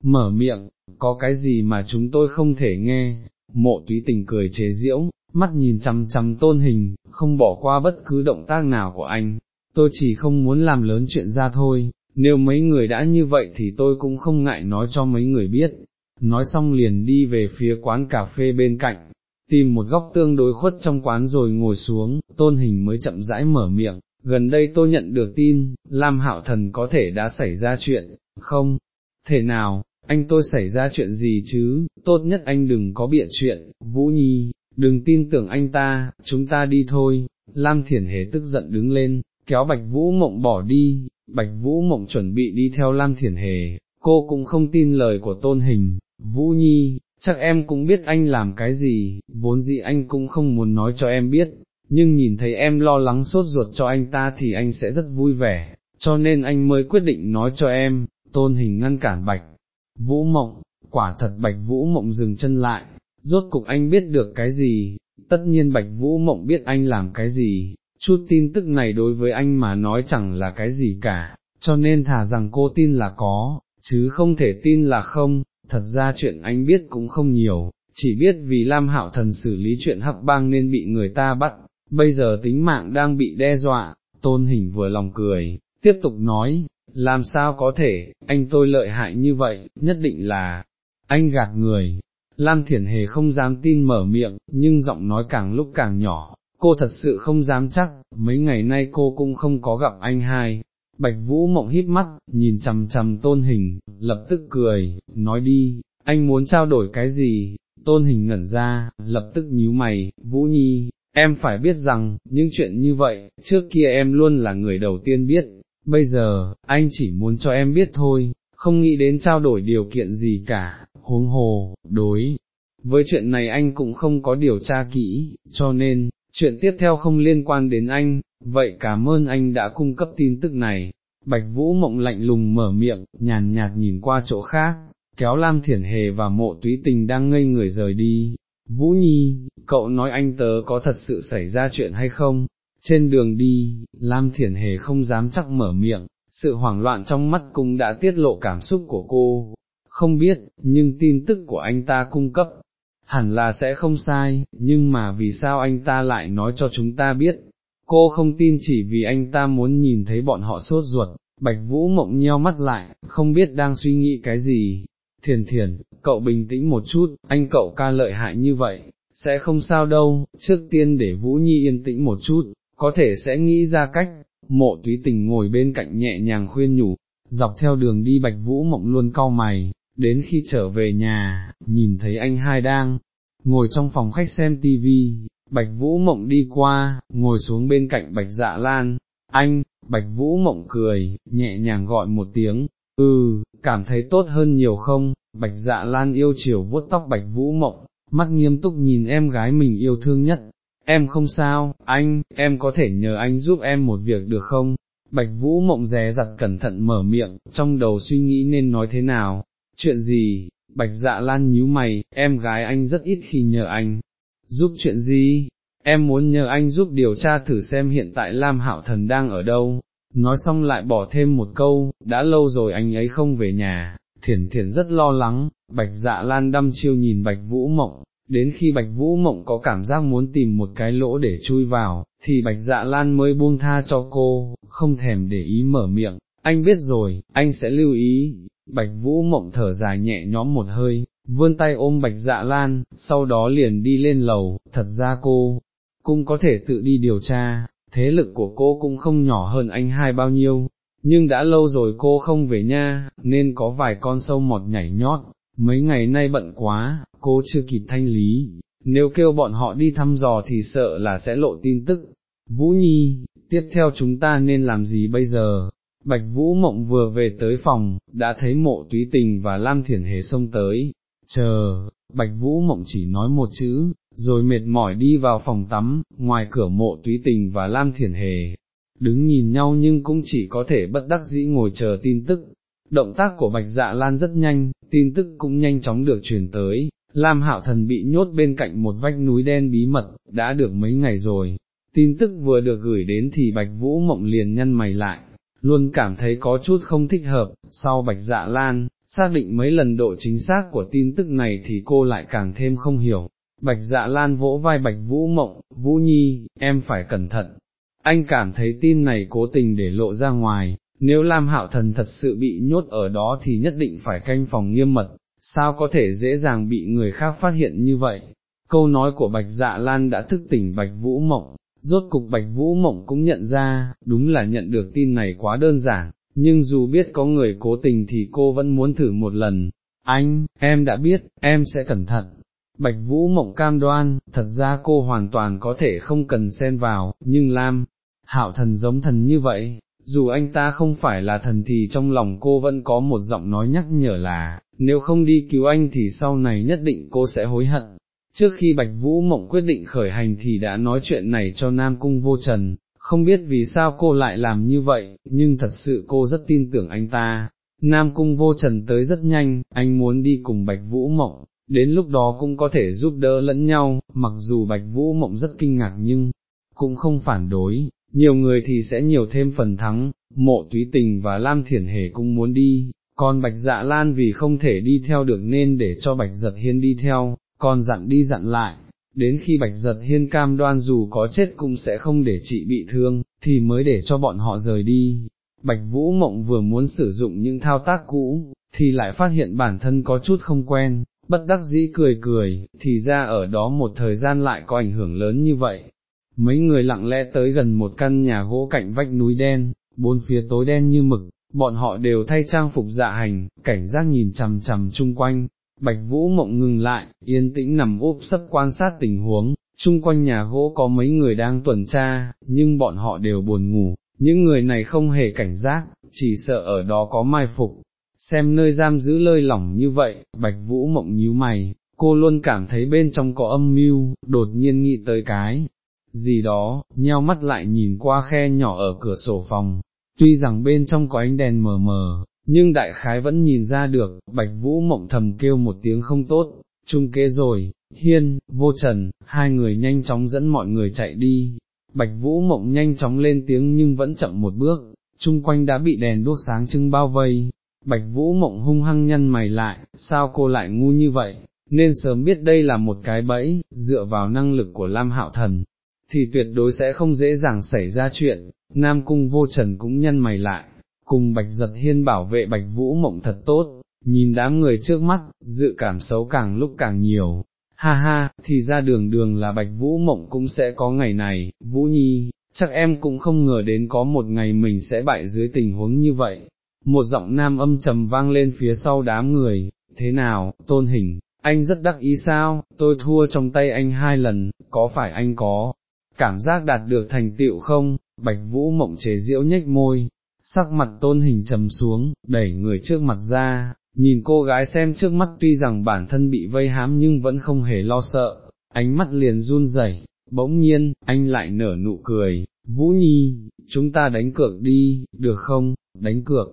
mở miệng, có cái gì mà chúng tôi không thể nghe, mộ túy tình cười chế diễu, mắt nhìn chằm chằm tôn hình, không bỏ qua bất cứ động tác nào của anh, tôi chỉ không muốn làm lớn chuyện ra thôi, nếu mấy người đã như vậy thì tôi cũng không ngại nói cho mấy người biết, nói xong liền đi về phía quán cà phê bên cạnh, tìm một góc tương đối khuất trong quán rồi ngồi xuống, tôn hình mới chậm rãi mở miệng, gần đây tôi nhận được tin, Lam Hạo Thần có thể đã xảy ra chuyện, không, thể nào, anh tôi xảy ra chuyện gì chứ, tốt nhất anh đừng có bịa chuyện, Vũ Nhi, đừng tin tưởng anh ta, chúng ta đi thôi, Lam Thiển Hề tức giận đứng lên, kéo Bạch Vũ Mộng bỏ đi, Bạch Vũ Mộng chuẩn bị đi theo Lam Thiển Hề, cô cũng không tin lời của tôn hình, Vũ Nhi, chắc em cũng biết anh làm cái gì, vốn dĩ anh cũng không muốn nói cho em biết, nhưng nhìn thấy em lo lắng sốt ruột cho anh ta thì anh sẽ rất vui vẻ, cho nên anh mới quyết định nói cho em, tôn hình ngăn cản Bạch. Vũ Mộng, quả thật Bạch Vũ Mộng dừng chân lại, rốt cục anh biết được cái gì, tất nhiên Bạch Vũ Mộng biết anh làm cái gì, chút tin tức này đối với anh mà nói chẳng là cái gì cả, cho nên thà rằng cô tin là có, chứ không thể tin là không, thật ra chuyện anh biết cũng không nhiều, chỉ biết vì Lam Hạo Thần xử lý chuyện hắc bang nên bị người ta bắt, bây giờ tính mạng đang bị đe dọa, tôn hình vừa lòng cười, tiếp tục nói, làm sao có thể, anh tôi lợi hại như vậy, nhất định là, anh gạt người. Lam Thiển Hề không dám tin mở miệng, nhưng giọng nói càng lúc càng nhỏ, cô thật sự không dám chắc, mấy ngày nay cô cũng không có gặp anh hai. Bạch Vũ mộng hít mắt, nhìn chằm chằm tôn hình, lập tức cười, nói đi, anh muốn trao đổi cái gì, tôn hình ngẩn ra, lập tức nhíu mày, Vũ Nhi, em phải biết rằng, những chuyện như vậy, trước kia em luôn là người đầu tiên biết, bây giờ, anh chỉ muốn cho em biết thôi, không nghĩ đến trao đổi điều kiện gì cả, huống hồ, đối. Với chuyện này anh cũng không có điều tra kỹ, cho nên, chuyện tiếp theo không liên quan đến anh, vậy cảm ơn anh đã cung cấp tin tức này. Bạch Vũ mộng lạnh lùng mở miệng, nhàn nhạt nhìn qua chỗ khác, kéo Lam Thiển Hề và mộ túy tình đang ngây người rời đi. Vũ Nhi, cậu nói anh tớ có thật sự xảy ra chuyện hay không? Trên đường đi, Lam Thiển Hề không dám chắc mở miệng, sự hoảng loạn trong mắt cũng đã tiết lộ cảm xúc của cô. Không biết, nhưng tin tức của anh ta cung cấp, hẳn là sẽ không sai, nhưng mà vì sao anh ta lại nói cho chúng ta biết, cô không tin chỉ vì anh ta muốn nhìn thấy bọn họ sốt ruột, bạch vũ mộng nheo mắt lại, không biết đang suy nghĩ cái gì, thiền thiền, cậu bình tĩnh một chút, anh cậu ca lợi hại như vậy, sẽ không sao đâu, trước tiên để Vũ Nhi yên tĩnh một chút, có thể sẽ nghĩ ra cách, mộ túy tình ngồi bên cạnh nhẹ nhàng khuyên nhủ, dọc theo đường đi Bạch Vũ Mộng luôn cau mày, đến khi trở về nhà, nhìn thấy anh hai đang ngồi trong phòng khách xem tivi, Bạch Vũ Mộng đi qua, ngồi xuống bên cạnh Bạch Dạ Lan, anh, Bạch Vũ Mộng cười, nhẹ nhàng gọi một tiếng, ừ, cảm thấy tốt hơn nhiều không, Bạch Dạ Lan yêu chiều vuốt tóc Bạch Vũ Mộng, mắt nghiêm túc nhìn em gái mình yêu thương nhất, em không sao, anh, em có thể nhờ anh giúp em một việc được không? Bạch Vũ Mộng rè dặt cẩn thận mở miệng, trong đầu suy nghĩ nên nói thế nào, chuyện gì, Bạch Dạ Lan nhíu mày, em gái anh rất ít khi nhờ anh, giúp chuyện gì, em muốn nhờ anh giúp điều tra thử xem hiện tại Lam Hạo Thần đang ở đâu, nói xong lại bỏ thêm một câu, đã lâu rồi anh ấy không về nhà, thiển thiển rất lo lắng, Bạch Dạ Lan đăm chiêu nhìn Bạch Vũ Mộng, đến khi Bạch Vũ Mộng có cảm giác muốn tìm một cái lỗ để chui vào, thì Bạch Dạ Lan mới buông tha cho cô, không thèm để ý mở miệng, anh biết rồi, anh sẽ lưu ý, Bạch Vũ Mộng thở dài nhẹ nhõm một hơi, vươn tay ôm Bạch Dạ Lan, sau đó liền đi lên lầu, thật ra cô, cũng có thể tự đi điều tra, thế lực của cô cũng không nhỏ hơn anh hai bao nhiêu, nhưng đã lâu rồi cô không về nha, nên có vài con sâu mọt nhảy nhót, mấy ngày nay bận quá, cô chưa kịp thanh lý, nếu kêu bọn họ đi thăm dò thì sợ là sẽ lộ tin tức. Vũ Nhi, tiếp theo chúng ta nên làm gì bây giờ? Bạch Vũ Mộng vừa về tới phòng, đã thấy mộ túy tình và Lam Thiển Hề xông tới, chờ, Bạch Vũ Mộng chỉ nói một chữ, rồi mệt mỏi đi vào phòng tắm, ngoài cửa mộ túy tình và Lam Thiển Hề, đứng nhìn nhau nhưng cũng chỉ có thể bất đắc dĩ ngồi chờ tin tức. Động tác của Bạch Dạ Lan rất nhanh, tin tức cũng nhanh chóng được truyền tới, Lam Hạo Thần bị nhốt bên cạnh một vách núi đen bí mật, đã được mấy ngày rồi. Tin tức vừa được gửi đến thì Bạch Vũ Mộng liền nhăn mày lại, luôn cảm thấy có chút không thích hợp, sau Bạch Dạ Lan, xác định mấy lần độ chính xác của tin tức này thì cô lại càng thêm không hiểu. Bạch Dạ Lan vỗ vai Bạch Vũ Mộng, Vũ Nhi, em phải cẩn thận. Anh cảm thấy tin này cố tình để lộ ra ngoài, nếu Lam Hạo Thần thật sự bị nhốt ở đó thì nhất định phải canh phòng nghiêm mật, sao có thể dễ dàng bị người khác phát hiện như vậy. Câu nói của Bạch Dạ Lan đã thức tỉnh Bạch Vũ Mộng, rốt cục Bạch Vũ Mộng cũng nhận ra, đúng là nhận được tin này quá đơn giản, nhưng dù biết có người cố tình thì cô vẫn muốn thử một lần. Anh, em đã biết, em sẽ cẩn thận. Bạch Vũ Mộng cam đoan, thật ra cô hoàn toàn có thể không cần xen vào, nhưng Lam, hạo thần giống thần như vậy, dù anh ta không phải là thần thì trong lòng cô vẫn có một giọng nói nhắc nhở là, nếu không đi cứu anh thì sau này nhất định cô sẽ hối hận. Trước khi Bạch Vũ Mộng quyết định khởi hành thì đã nói chuyện này cho Nam Cung Vô Trần, không biết vì sao cô lại làm như vậy, nhưng thật sự cô rất tin tưởng anh ta. Nam Cung Vô Trần tới rất nhanh, anh muốn đi cùng Bạch Vũ Mộng, đến lúc đó cũng có thể giúp đỡ lẫn nhau, mặc dù Bạch Vũ Mộng rất kinh ngạc nhưng, cũng không phản đối, nhiều người thì sẽ nhiều thêm phần thắng, mộ túy tình và Lam Thiển Hề cũng muốn đi, còn Bạch Dạ Lan vì không thể đi theo được nên để cho Bạch Giật Hiên đi theo, còn dặn đi dặn lại, đến khi Bạch Giật Hiên cam đoan dù có chết cũng sẽ không để chị bị thương, thì mới để cho bọn họ rời đi. Bạch Vũ Mộng vừa muốn sử dụng những thao tác cũ, thì lại phát hiện bản thân có chút không quen, bất đắc dĩ cười cười, thì ra ở đó một thời gian lại có ảnh hưởng lớn như vậy. Mấy người lặng lẽ tới gần một căn nhà gỗ cạnh vách núi đen, bốn phía tối đen như mực, bọn họ đều thay trang phục dạ hành, cảnh giác nhìn chằm chằm chung quanh, Bạch Vũ Mộng ngừng lại, yên tĩnh nằm úp sấp quan sát tình huống, chung quanh nhà gỗ có mấy người đang tuần tra, nhưng bọn họ đều buồn ngủ, những người này không hề cảnh giác, chỉ sợ ở đó có mai phục. Xem nơi giam giữ lơi lỏng như vậy, Bạch Vũ Mộng nhíu mày, cô luôn cảm thấy bên trong có âm mưu, đột nhiên nghĩ tới cái gì đó, nheo mắt lại nhìn qua khe nhỏ ở cửa sổ phòng, tuy rằng bên trong có ánh đèn mờ mờ, nhưng đại khái vẫn nhìn ra được, bạch vũ mộng thầm kêu một tiếng không tốt, trung kế rồi, hiên, vô trần, hai người nhanh chóng dẫn mọi người chạy đi, bạch vũ mộng nhanh chóng lên tiếng nhưng vẫn chậm một bước, chung quanh đã bị đèn đuốc sáng trưng bao vây, bạch vũ mộng hung hăng nhăn mày lại, sao cô lại ngu như vậy, nên sớm biết đây là một cái bẫy, dựa vào năng lực của Lam Hạo Thần, thì tuyệt đối sẽ không dễ dàng xảy ra chuyện, Nam Cung vô trần cũng nhân mày lại, cùng Bạch Giật Hiên bảo vệ Bạch Vũ Mộng thật tốt, nhìn đám người trước mắt, dự cảm xấu càng lúc càng nhiều, ha ha, thì ra đường đường là Bạch Vũ Mộng cũng sẽ có ngày này, Vũ Nhi, chắc em cũng không ngờ đến có một ngày mình sẽ bại dưới tình huống như vậy. Một giọng nam âm trầm vang lên phía sau đám người, thế nào, tôn hình, anh rất đắc ý sao, tôi thua trong tay anh hai lần, có phải anh có cảm giác đạt được thành tựu không, bạch vũ mộng chế diễu nhếch môi, sắc mặt tôn hình trầm xuống, đẩy người trước mặt ra, nhìn cô gái xem trước mắt tuy rằng bản thân bị vây hãm nhưng vẫn không hề lo sợ, ánh mắt liền run rẩy. bỗng nhiên, anh lại nở nụ cười, Vũ Nhi, chúng ta đánh cược đi, được không, đánh cược,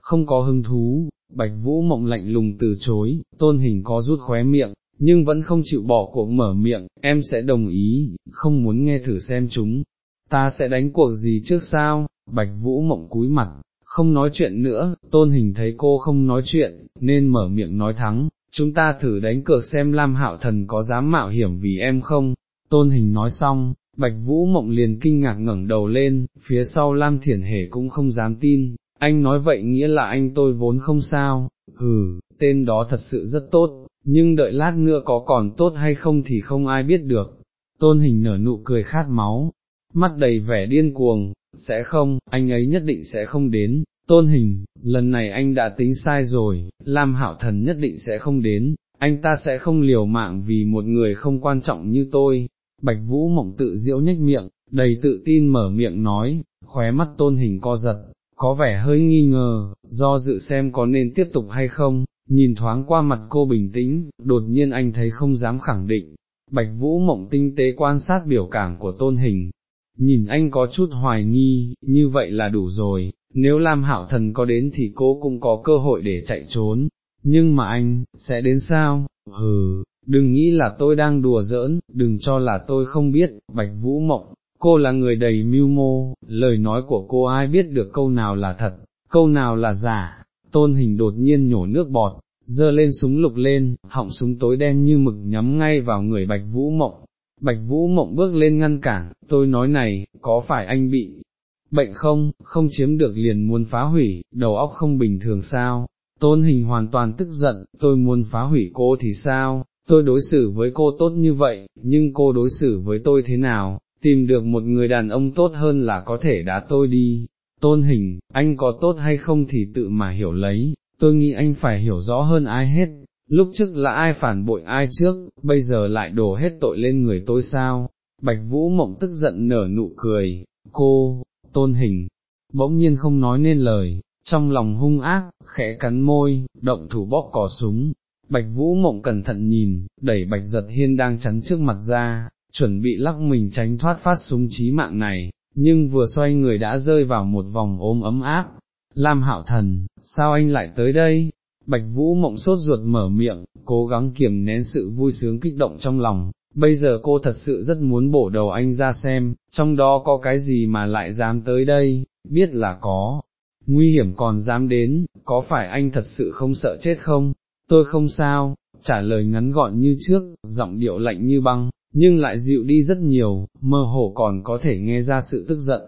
không có hứng thú, Bạch Vũ mộng lạnh lùng từ chối, tôn hình có rút khóe miệng, nhưng vẫn không chịu bỏ cuộc mở miệng, em sẽ đồng ý, không muốn nghe thử xem chúng, ta sẽ đánh cuộc gì trước sao, Bạch Vũ mộng cúi mặt, không nói chuyện nữa, tôn hình thấy cô không nói chuyện, nên mở miệng nói thắng, chúng ta thử đánh cược xem Lam Hạo Thần có dám mạo hiểm vì em không, tôn hình nói xong, Bạch Vũ mộng liền kinh ngạc ngẩng đầu lên, phía sau Lam Thiển Hề cũng không dám tin, anh nói vậy nghĩa là anh tôi vốn không sao, hừ, tên đó thật sự rất tốt, nhưng đợi lát nữa có còn tốt hay không thì không ai biết được. Tôn hình nở nụ cười khát máu, mắt đầy vẻ điên cuồng, sẽ không, anh ấy nhất định sẽ không đến, tôn hình, lần này anh đã tính sai rồi, Lam Hạo Thần nhất định sẽ không đến, anh ta sẽ không liều mạng vì một người không quan trọng như tôi. Bạch Vũ mộng tự diễu nhếch miệng, đầy tự tin mở miệng nói, khóe mắt tôn hình co giật, có vẻ hơi nghi ngờ, do dự xem có nên tiếp tục hay không, nhìn thoáng qua mặt cô bình tĩnh, đột nhiên anh thấy không dám khẳng định, bạch vũ mộng tinh tế quan sát biểu cảm của tôn hình, nhìn anh có chút hoài nghi, như vậy là đủ rồi, nếu Lam Hạo Thần có đến thì cô cũng có cơ hội để chạy trốn, nhưng mà anh, sẽ đến sao, hừ, đừng nghĩ là tôi đang đùa giỡn, đừng cho là tôi không biết, bạch vũ mộng, cô là người đầy mưu mô, lời nói của cô ai biết được câu nào là thật, câu nào là giả, tôn hình đột nhiên nhổ nước bọt, dơ lên súng lục lên, họng súng tối đen như mực nhắm ngay vào người Bạch Vũ Mộng. Bạch Vũ Mộng bước lên ngăn cản, tôi nói này, có phải anh bị bệnh không, không chiếm được liền muốn phá hủy, đầu óc không bình thường sao, tôn hình hoàn toàn tức giận, tôi muốn phá hủy cô thì sao, tôi đối xử với cô tốt như vậy, nhưng cô đối xử với tôi thế nào, tìm được một người đàn ông tốt hơn là có thể đá tôi đi, tôn hình, anh có tốt hay không thì tự mà hiểu lấy, tôi nghĩ anh phải hiểu rõ hơn ai hết, lúc trước là ai phản bội ai trước, bây giờ lại đổ hết tội lên người tôi sao, bạch vũ mộng tức giận nở nụ cười, cô, tôn hình, bỗng nhiên không nói nên lời, trong lòng hung ác, khẽ cắn môi, động thủ bóp cò súng. Bạch Vũ Mộng cẩn thận nhìn, đẩy Bạch Giật Hiên đang chắn trước mặt ra, chuẩn bị lắc mình tránh thoát phát súng chí mạng này, nhưng vừa xoay người đã rơi vào một vòng ôm ấm áp. Lam hạo thần, sao anh lại tới đây? Bạch Vũ mộng sốt ruột mở miệng, cố gắng kiềm nén sự vui sướng kích động trong lòng, bây giờ cô thật sự rất muốn bổ đầu anh ra xem, trong đó có cái gì mà lại dám tới đây, biết là có, nguy hiểm còn dám đến, có phải anh thật sự không sợ chết không? Tôi không sao, trả lời ngắn gọn như trước, giọng điệu lạnh như băng, nhưng lại dịu đi rất nhiều, mơ hồ còn có thể nghe ra sự tức giận.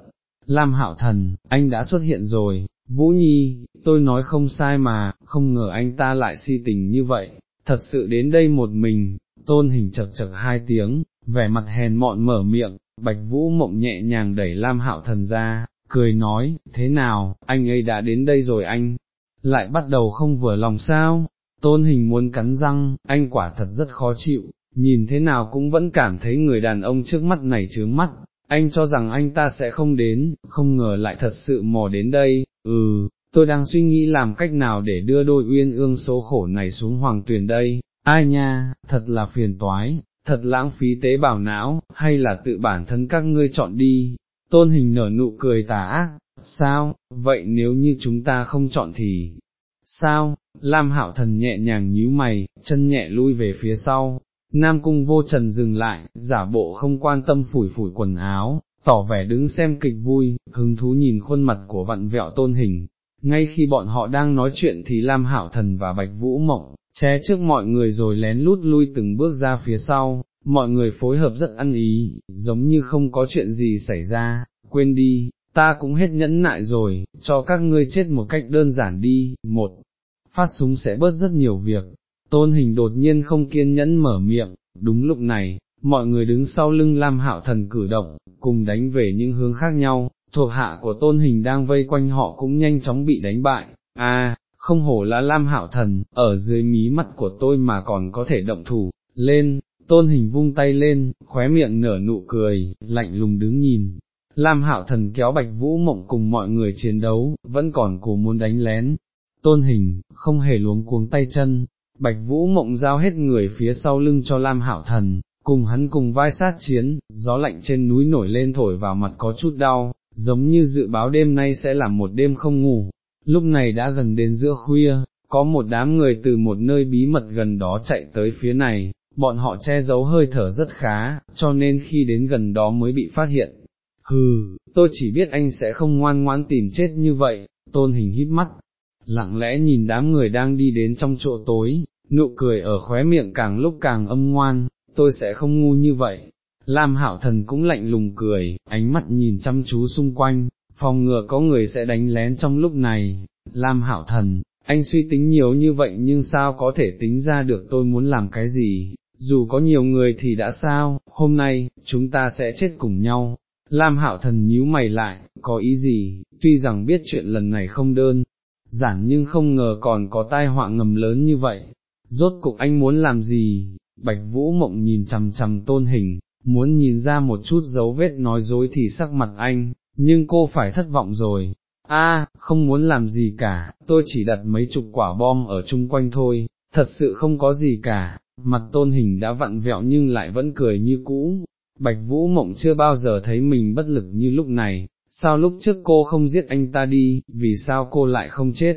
Lam hạo thần, anh đã xuất hiện rồi, Vũ Nhi, tôi nói không sai mà, không ngờ anh ta lại si tình như vậy, thật sự đến đây một mình, tôn hình chật chật hai tiếng, vẻ mặt hèn mọn mở miệng, bạch vũ mộng nhẹ nhàng đẩy Lam hạo thần ra, cười nói, thế nào, anh ấy đã đến đây rồi anh, lại bắt đầu không vừa lòng sao, tôn hình muốn cắn răng, anh quả thật rất khó chịu, nhìn thế nào cũng vẫn cảm thấy người đàn ông trước mắt này chướng mắt, anh cho rằng anh ta sẽ không đến, không ngờ lại thật sự mò đến đây, ừ, tôi đang suy nghĩ làm cách nào để đưa đôi uyên ương số khổ này xuống hoàng tuyền đây, ai nha, thật là phiền toái, thật lãng phí tế bào não, hay là tự bản thân các ngươi chọn đi, tôn hình nở nụ cười tà ác, sao, vậy nếu như chúng ta không chọn thì, sao, Lam hạo thần nhẹ nhàng nhíu mày, chân nhẹ lui về phía sau, Nam cung vô trần dừng lại, giả bộ không quan tâm phủi phủi quần áo, tỏ vẻ đứng xem kịch vui, hứng thú nhìn khuôn mặt của vặn vẹo tôn hình. Ngay khi bọn họ đang nói chuyện thì Lam Hảo Thần và Bạch Vũ Mộng, che trước mọi người rồi lén lút lui từng bước ra phía sau, mọi người phối hợp rất ăn ý, giống như không có chuyện gì xảy ra, quên đi, ta cũng hết nhẫn nại rồi, cho các ngươi chết một cách đơn giản đi, một, phát súng sẽ bớt rất nhiều việc, tôn hình đột nhiên không kiên nhẫn mở miệng, đúng lúc này, mọi người đứng sau lưng Lam Hạo Thần cử động, cùng đánh về những hướng khác nhau, thuộc hạ của tôn hình đang vây quanh họ cũng nhanh chóng bị đánh bại, a không hổ là Lam Hạo Thần, ở dưới mí mắt của tôi mà còn có thể động thủ, lên, tôn hình vung tay lên, khóe miệng nở nụ cười, lạnh lùng đứng nhìn. Lam Hạo Thần kéo Bạch Vũ Mộng cùng mọi người chiến đấu, vẫn còn cố muốn đánh lén. Tôn hình, không hề luống cuống tay chân, Bạch Vũ Mộng giao hết người phía sau lưng cho Lam Hảo Thần, cùng hắn cùng vai sát chiến, gió lạnh trên núi nổi lên thổi vào mặt có chút đau, giống như dự báo đêm nay sẽ là một đêm không ngủ. Lúc này đã gần đến giữa khuya, có một đám người từ một nơi bí mật gần đó chạy tới phía này, bọn họ che giấu hơi thở rất khá, cho nên khi đến gần đó mới bị phát hiện. Hừ, tôi chỉ biết anh sẽ không ngoan ngoãn tìm chết như vậy, tôn hình híp mắt, lặng lẽ nhìn đám người đang đi đến trong chỗ tối, nụ cười ở khóe miệng càng lúc càng âm ngoan, tôi sẽ không ngu như vậy. Lam hạo thần cũng lạnh lùng cười, ánh mắt nhìn chăm chú xung quanh, phòng ngừa có người sẽ đánh lén trong lúc này. Lam hạo thần, anh suy tính nhiều như vậy nhưng sao có thể tính ra được tôi muốn làm cái gì, dù có nhiều người thì đã sao, hôm nay, chúng ta sẽ chết cùng nhau. Lam hạo thần nhíu mày lại, có ý gì, tuy rằng biết chuyện lần này không đơn, giản nhưng không ngờ còn có tai họa ngầm lớn như vậy, rốt cục anh muốn làm gì, bạch vũ mộng nhìn chằm chằm tôn hình, muốn nhìn ra một chút dấu vết nói dối thì sắc mặt anh, nhưng cô phải thất vọng rồi, a không muốn làm gì cả, tôi chỉ đặt mấy chục quả bom ở chung quanh thôi, thật sự không có gì cả, mặt tôn hình đã vặn vẹo nhưng lại vẫn cười như cũ, bạch vũ mộng chưa bao giờ thấy mình bất lực như lúc này, sao lúc trước cô không giết anh ta đi, vì sao cô lại không chết,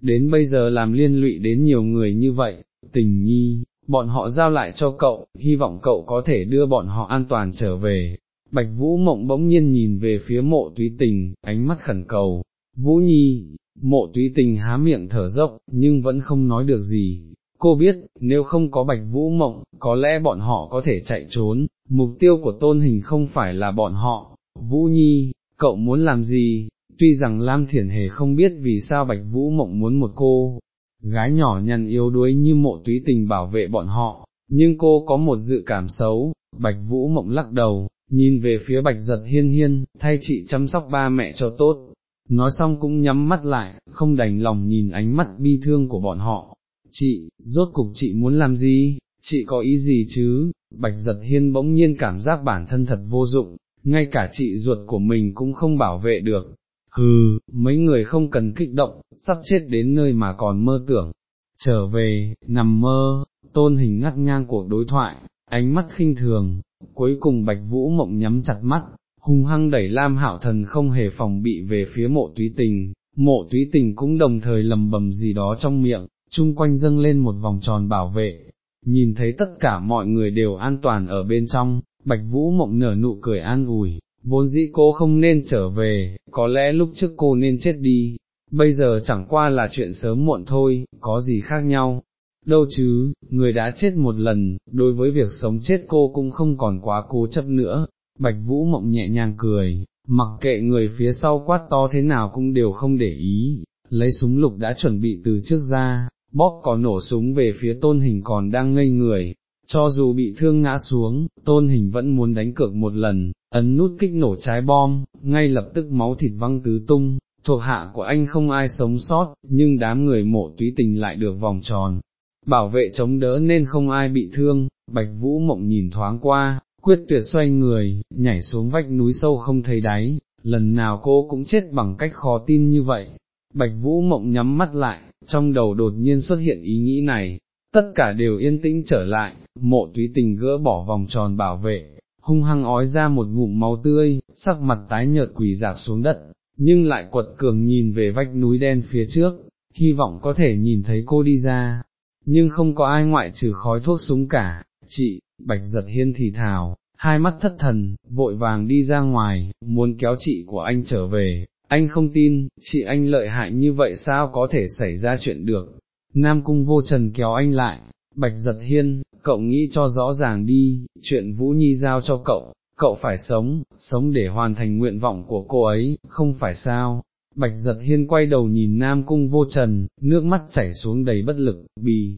đến bây giờ làm liên lụy đến nhiều người như vậy, tình nhi, bọn họ giao lại cho cậu, hy vọng cậu có thể đưa bọn họ an toàn trở về. Bạch Vũ Mộng bỗng nhiên nhìn về phía mộ túy tình, ánh mắt khẩn cầu, Vũ Nhi, mộ túy tình há miệng thở dốc, nhưng vẫn không nói được gì. Cô biết, nếu không có Bạch Vũ Mộng, có lẽ bọn họ có thể chạy trốn, mục tiêu của tôn hình không phải là bọn họ. Vũ Nhi, cậu muốn làm gì? Tuy rằng Lam Thiển Hề không biết vì sao Bạch Vũ Mộng muốn một cô, gái nhỏ nhằn yếu đuối như mộ túy tình bảo vệ bọn họ, nhưng cô có một dự cảm xấu, bạch vũ mộng lắc đầu, nhìn về phía bạch giật hiên hiên, thay chị chăm sóc ba mẹ cho tốt, nói xong cũng nhắm mắt lại, không đành lòng nhìn ánh mắt bi thương của bọn họ, chị, rốt cục chị muốn làm gì, chị có ý gì chứ, bạch giật hiên bỗng nhiên cảm giác bản thân thật vô dụng, ngay cả chị ruột của mình cũng không bảo vệ được, hừ, mấy người không cần kích động, sắp chết đến nơi mà còn mơ tưởng, trở về, nằm mơ, tôn hình ngắt ngang cuộc đối thoại, ánh mắt khinh thường, cuối cùng bạch vũ mộng nhắm chặt mắt, hung hăng đẩy Lam Hạo Thần không hề phòng bị về phía mộ túy tình, mộ túy tình cũng đồng thời lầm bầm gì đó trong miệng, chung quanh dâng lên một vòng tròn bảo vệ, nhìn thấy tất cả mọi người đều an toàn ở bên trong, bạch vũ mộng nở nụ cười an ủi, vốn dĩ cô không nên trở về, có lẽ lúc trước cô nên chết đi, bây giờ chẳng qua là chuyện sớm muộn thôi, có gì khác nhau. Đâu chứ, người đã chết một lần, đối với việc sống chết cô cũng không còn quá cố chấp nữa, Bạch Vũ Mộng nhẹ nhàng cười, mặc kệ người phía sau quát to thế nào cũng đều không để ý, lấy súng lục đã chuẩn bị từ trước ra, bóp có nổ súng về phía tôn hình còn đang ngây người, cho dù bị thương ngã xuống, tôn hình vẫn muốn đánh cược một lần, ấn nút kích nổ trái bom, ngay lập tức máu thịt văng tứ tung, thuộc hạ của anh không ai sống sót, nhưng đám người mộ túy tình lại được vòng tròn, bảo vệ chống đỡ nên không ai bị thương, bạch vũ mộng nhìn thoáng qua, quyết tuyệt xoay người, nhảy xuống vách núi sâu không thấy đáy, lần nào cô cũng chết bằng cách khó tin như vậy. Bạch Vũ Mộng nhắm mắt lại, trong đầu đột nhiên xuất hiện ý nghĩ này, tất cả đều yên tĩnh trở lại, mộ túy tình gỡ bỏ vòng tròn bảo vệ, hung hăng ói ra một ngụm máu tươi, sắc mặt tái nhợt quỳ dạp xuống đất, nhưng lại quật cường nhìn về vách núi đen phía trước, hy vọng có thể nhìn thấy cô đi ra, nhưng không có ai ngoại trừ khói thuốc súng cả, chị, bạch giật hiên thì thào, hai mắt thất thần, vội vàng đi ra ngoài, muốn kéo chị của anh trở về, anh không tin, chị anh lợi hại như vậy sao có thể xảy ra chuyện được, Nam Cung vô trần kéo anh lại, Bạch giật hiên, cậu nghĩ cho rõ ràng đi, chuyện Vũ Nhi giao cho cậu, cậu phải sống, sống để hoàn thành nguyện vọng của cô ấy, không phải sao. Bạch giật hiên quay đầu nhìn Nam Cung vô trần, nước mắt chảy xuống đầy bất lực, bì,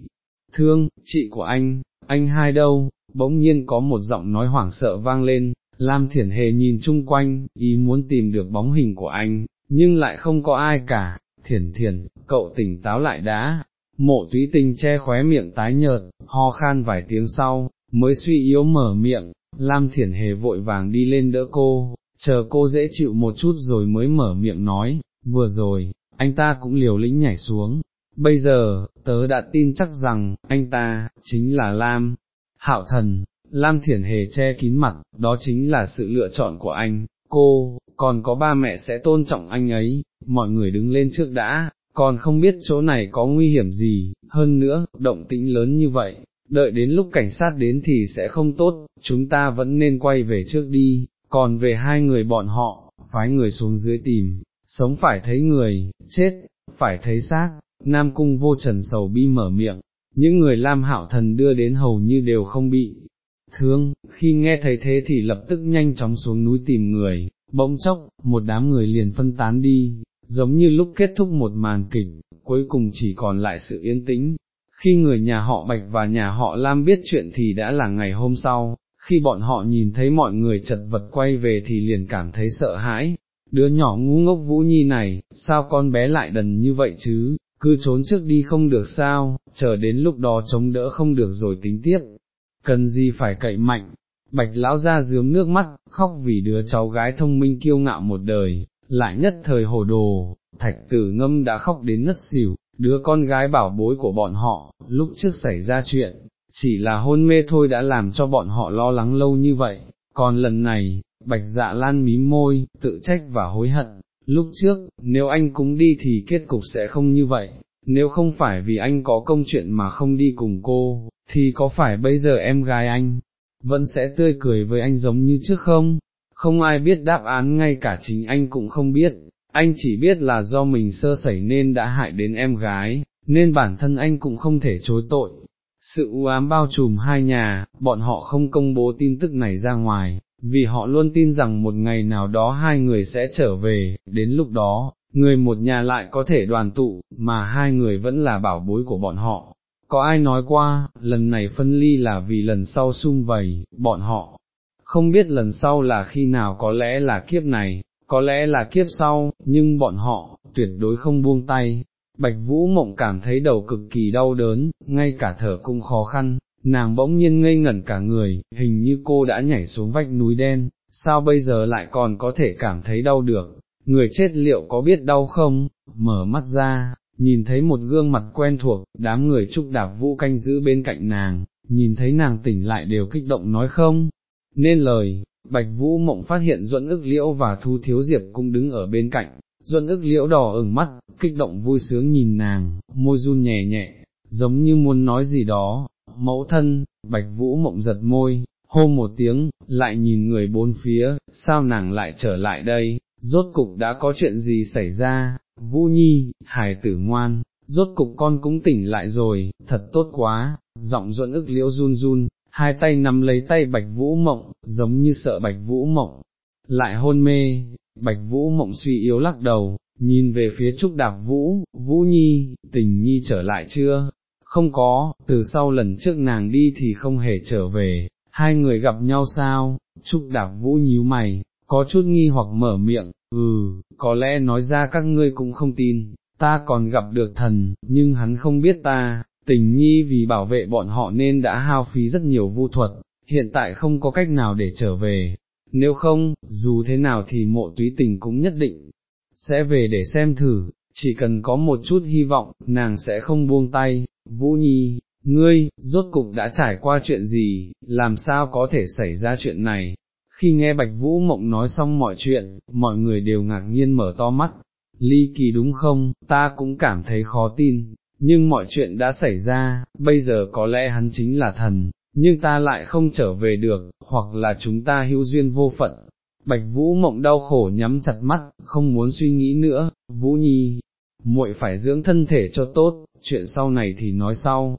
thương, chị của anh, anh hai đâu, bỗng nhiên có một giọng nói hoảng sợ vang lên, Lam Thiển Hề nhìn chung quanh, ý muốn tìm được bóng hình của anh, nhưng lại không có ai cả, Thiển Thiển, cậu tỉnh táo lại đã, mộ túy tình che khóe miệng tái nhợt, ho khan vài tiếng sau, mới suy yếu mở miệng, Lam Thiển Hề vội vàng đi lên đỡ cô, chờ cô dễ chịu một chút rồi mới mở miệng nói, vừa rồi, anh ta cũng liều lĩnh nhảy xuống, bây giờ, tớ đã tin chắc rằng, anh ta, chính là Lam, Hạo Thần, Lam Thiển Hề che kín mặt, đó chính là sự lựa chọn của anh, cô, còn có ba mẹ sẽ tôn trọng anh ấy, mọi người đứng lên trước đã, còn không biết chỗ này có nguy hiểm gì, hơn nữa, động tĩnh lớn như vậy, đợi đến lúc cảnh sát đến thì sẽ không tốt, chúng ta vẫn nên quay về trước đi, còn về hai người bọn họ, phái người xuống dưới tìm, sống phải thấy người, chết, phải thấy xác, Nam Cung vô trần sầu bi mở miệng, những người Lam Hạo Thần đưa đến hầu như đều không bị thương, khi nghe thấy thế thì lập tức nhanh chóng xuống núi tìm người, bỗng chốc, một đám người liền phân tán đi, giống như lúc kết thúc một màn kịch, cuối cùng chỉ còn lại sự yên tĩnh. Khi người nhà họ Bạch và nhà họ Lam biết chuyện thì đã là ngày hôm sau, khi bọn họ nhìn thấy mọi người chật vật quay về thì liền cảm thấy sợ hãi, đứa nhỏ ngu ngốc Vũ Nhi này, sao con bé lại đần như vậy chứ, cứ trốn trước đi không được sao, chờ đến lúc đó chống đỡ không được rồi tính tiếp, cần gì phải cậy mạnh, bạch lão ra dướm nước mắt, khóc vì đứa cháu gái thông minh kiêu ngạo một đời, lại nhất thời hồ đồ, thạch tử ngâm đã khóc đến ngất xỉu, đứa con gái bảo bối của bọn họ, lúc trước xảy ra chuyện, chỉ là hôn mê thôi đã làm cho bọn họ lo lắng lâu như vậy, còn lần này, bạch dạ lan mím môi, tự trách và hối hận, lúc trước, nếu anh cũng đi thì kết cục sẽ không như vậy, nếu không phải vì anh có công chuyện mà không đi cùng cô, thì có phải bây giờ em gái anh, vẫn sẽ tươi cười với anh giống như trước không? Không ai biết đáp án ngay cả chính anh cũng không biết, anh chỉ biết là do mình sơ sẩy nên đã hại đến em gái, nên bản thân anh cũng không thể chối tội. Sự u ám bao trùm hai nhà, bọn họ không công bố tin tức này ra ngoài, vì họ luôn tin rằng một ngày nào đó hai người sẽ trở về, đến lúc đó, người một nhà lại có thể đoàn tụ, mà hai người vẫn là bảo bối của bọn họ. Có ai nói qua, lần này phân ly là vì lần sau sung vầy, bọn họ, không biết lần sau là khi nào có lẽ là kiếp này, có lẽ là kiếp sau, nhưng bọn họ, tuyệt đối không buông tay. Bạch Vũ Mộng cảm thấy đầu cực kỳ đau đớn, ngay cả thở cũng khó khăn, nàng bỗng nhiên ngây ngẩn cả người, hình như cô đã nhảy xuống vách núi đen, sao bây giờ lại còn có thể cảm thấy đau được, người chết liệu có biết đau không, mở mắt ra, nhìn thấy một gương mặt quen thuộc, đám người trúc đạp vũ canh giữ bên cạnh nàng, nhìn thấy nàng tỉnh lại đều kích động nói không, nên lời, bạch vũ mộng phát hiện duẫn ức liễu và thu thiếu diệp cũng đứng ở bên cạnh, duẫn ức liễu đỏ ửng mắt, kích động vui sướng nhìn nàng, môi run nhẹ nhẹ, giống như muốn nói gì đó, mẫu thân, bạch vũ mộng giật môi, hô một tiếng, lại nhìn người bốn phía, sao nàng lại trở lại đây, rốt cục đã có chuyện gì xảy ra, Vũ Nhi, Hải tử ngoan, rốt cục con cũng tỉnh lại rồi, thật tốt quá, giọng duẫn ức liễu run run, hai tay nắm lấy tay bạch vũ mộng, giống như sợ bạch vũ mộng, lại hôn mê, bạch vũ mộng suy yếu lắc đầu, nhìn về phía trúc đạp vũ, vũ nhi, tình nhi trở lại chưa, không có, từ sau lần trước nàng đi thì không hề trở về, hai người gặp nhau sao, trúc đạp vũ nhíu mày, có chút nghi hoặc mở miệng, ừ, có lẽ nói ra các ngươi cũng không tin, ta còn gặp được thần, nhưng hắn không biết ta, tình nhi vì bảo vệ bọn họ nên đã hao phí rất nhiều vu thuật, hiện tại không có cách nào để trở về, nếu không, dù thế nào thì mộ túy tình cũng nhất định, sẽ về để xem thử, chỉ cần có một chút hy vọng, nàng sẽ không buông tay, Vũ Nhi, ngươi, rốt cục đã trải qua chuyện gì, làm sao có thể xảy ra chuyện này, khi nghe Bạch Vũ Mộng nói xong mọi chuyện, mọi người đều ngạc nhiên mở to mắt, ly kỳ đúng không, ta cũng cảm thấy khó tin, nhưng mọi chuyện đã xảy ra, bây giờ có lẽ hắn chính là thần, nhưng ta lại không trở về được, hoặc là chúng ta hữu duyên vô phận. Bạch Vũ Mộng đau khổ nhắm chặt mắt, không muốn suy nghĩ nữa, Vũ Nhi, muội phải dưỡng thân thể cho tốt, chuyện sau này thì nói sau,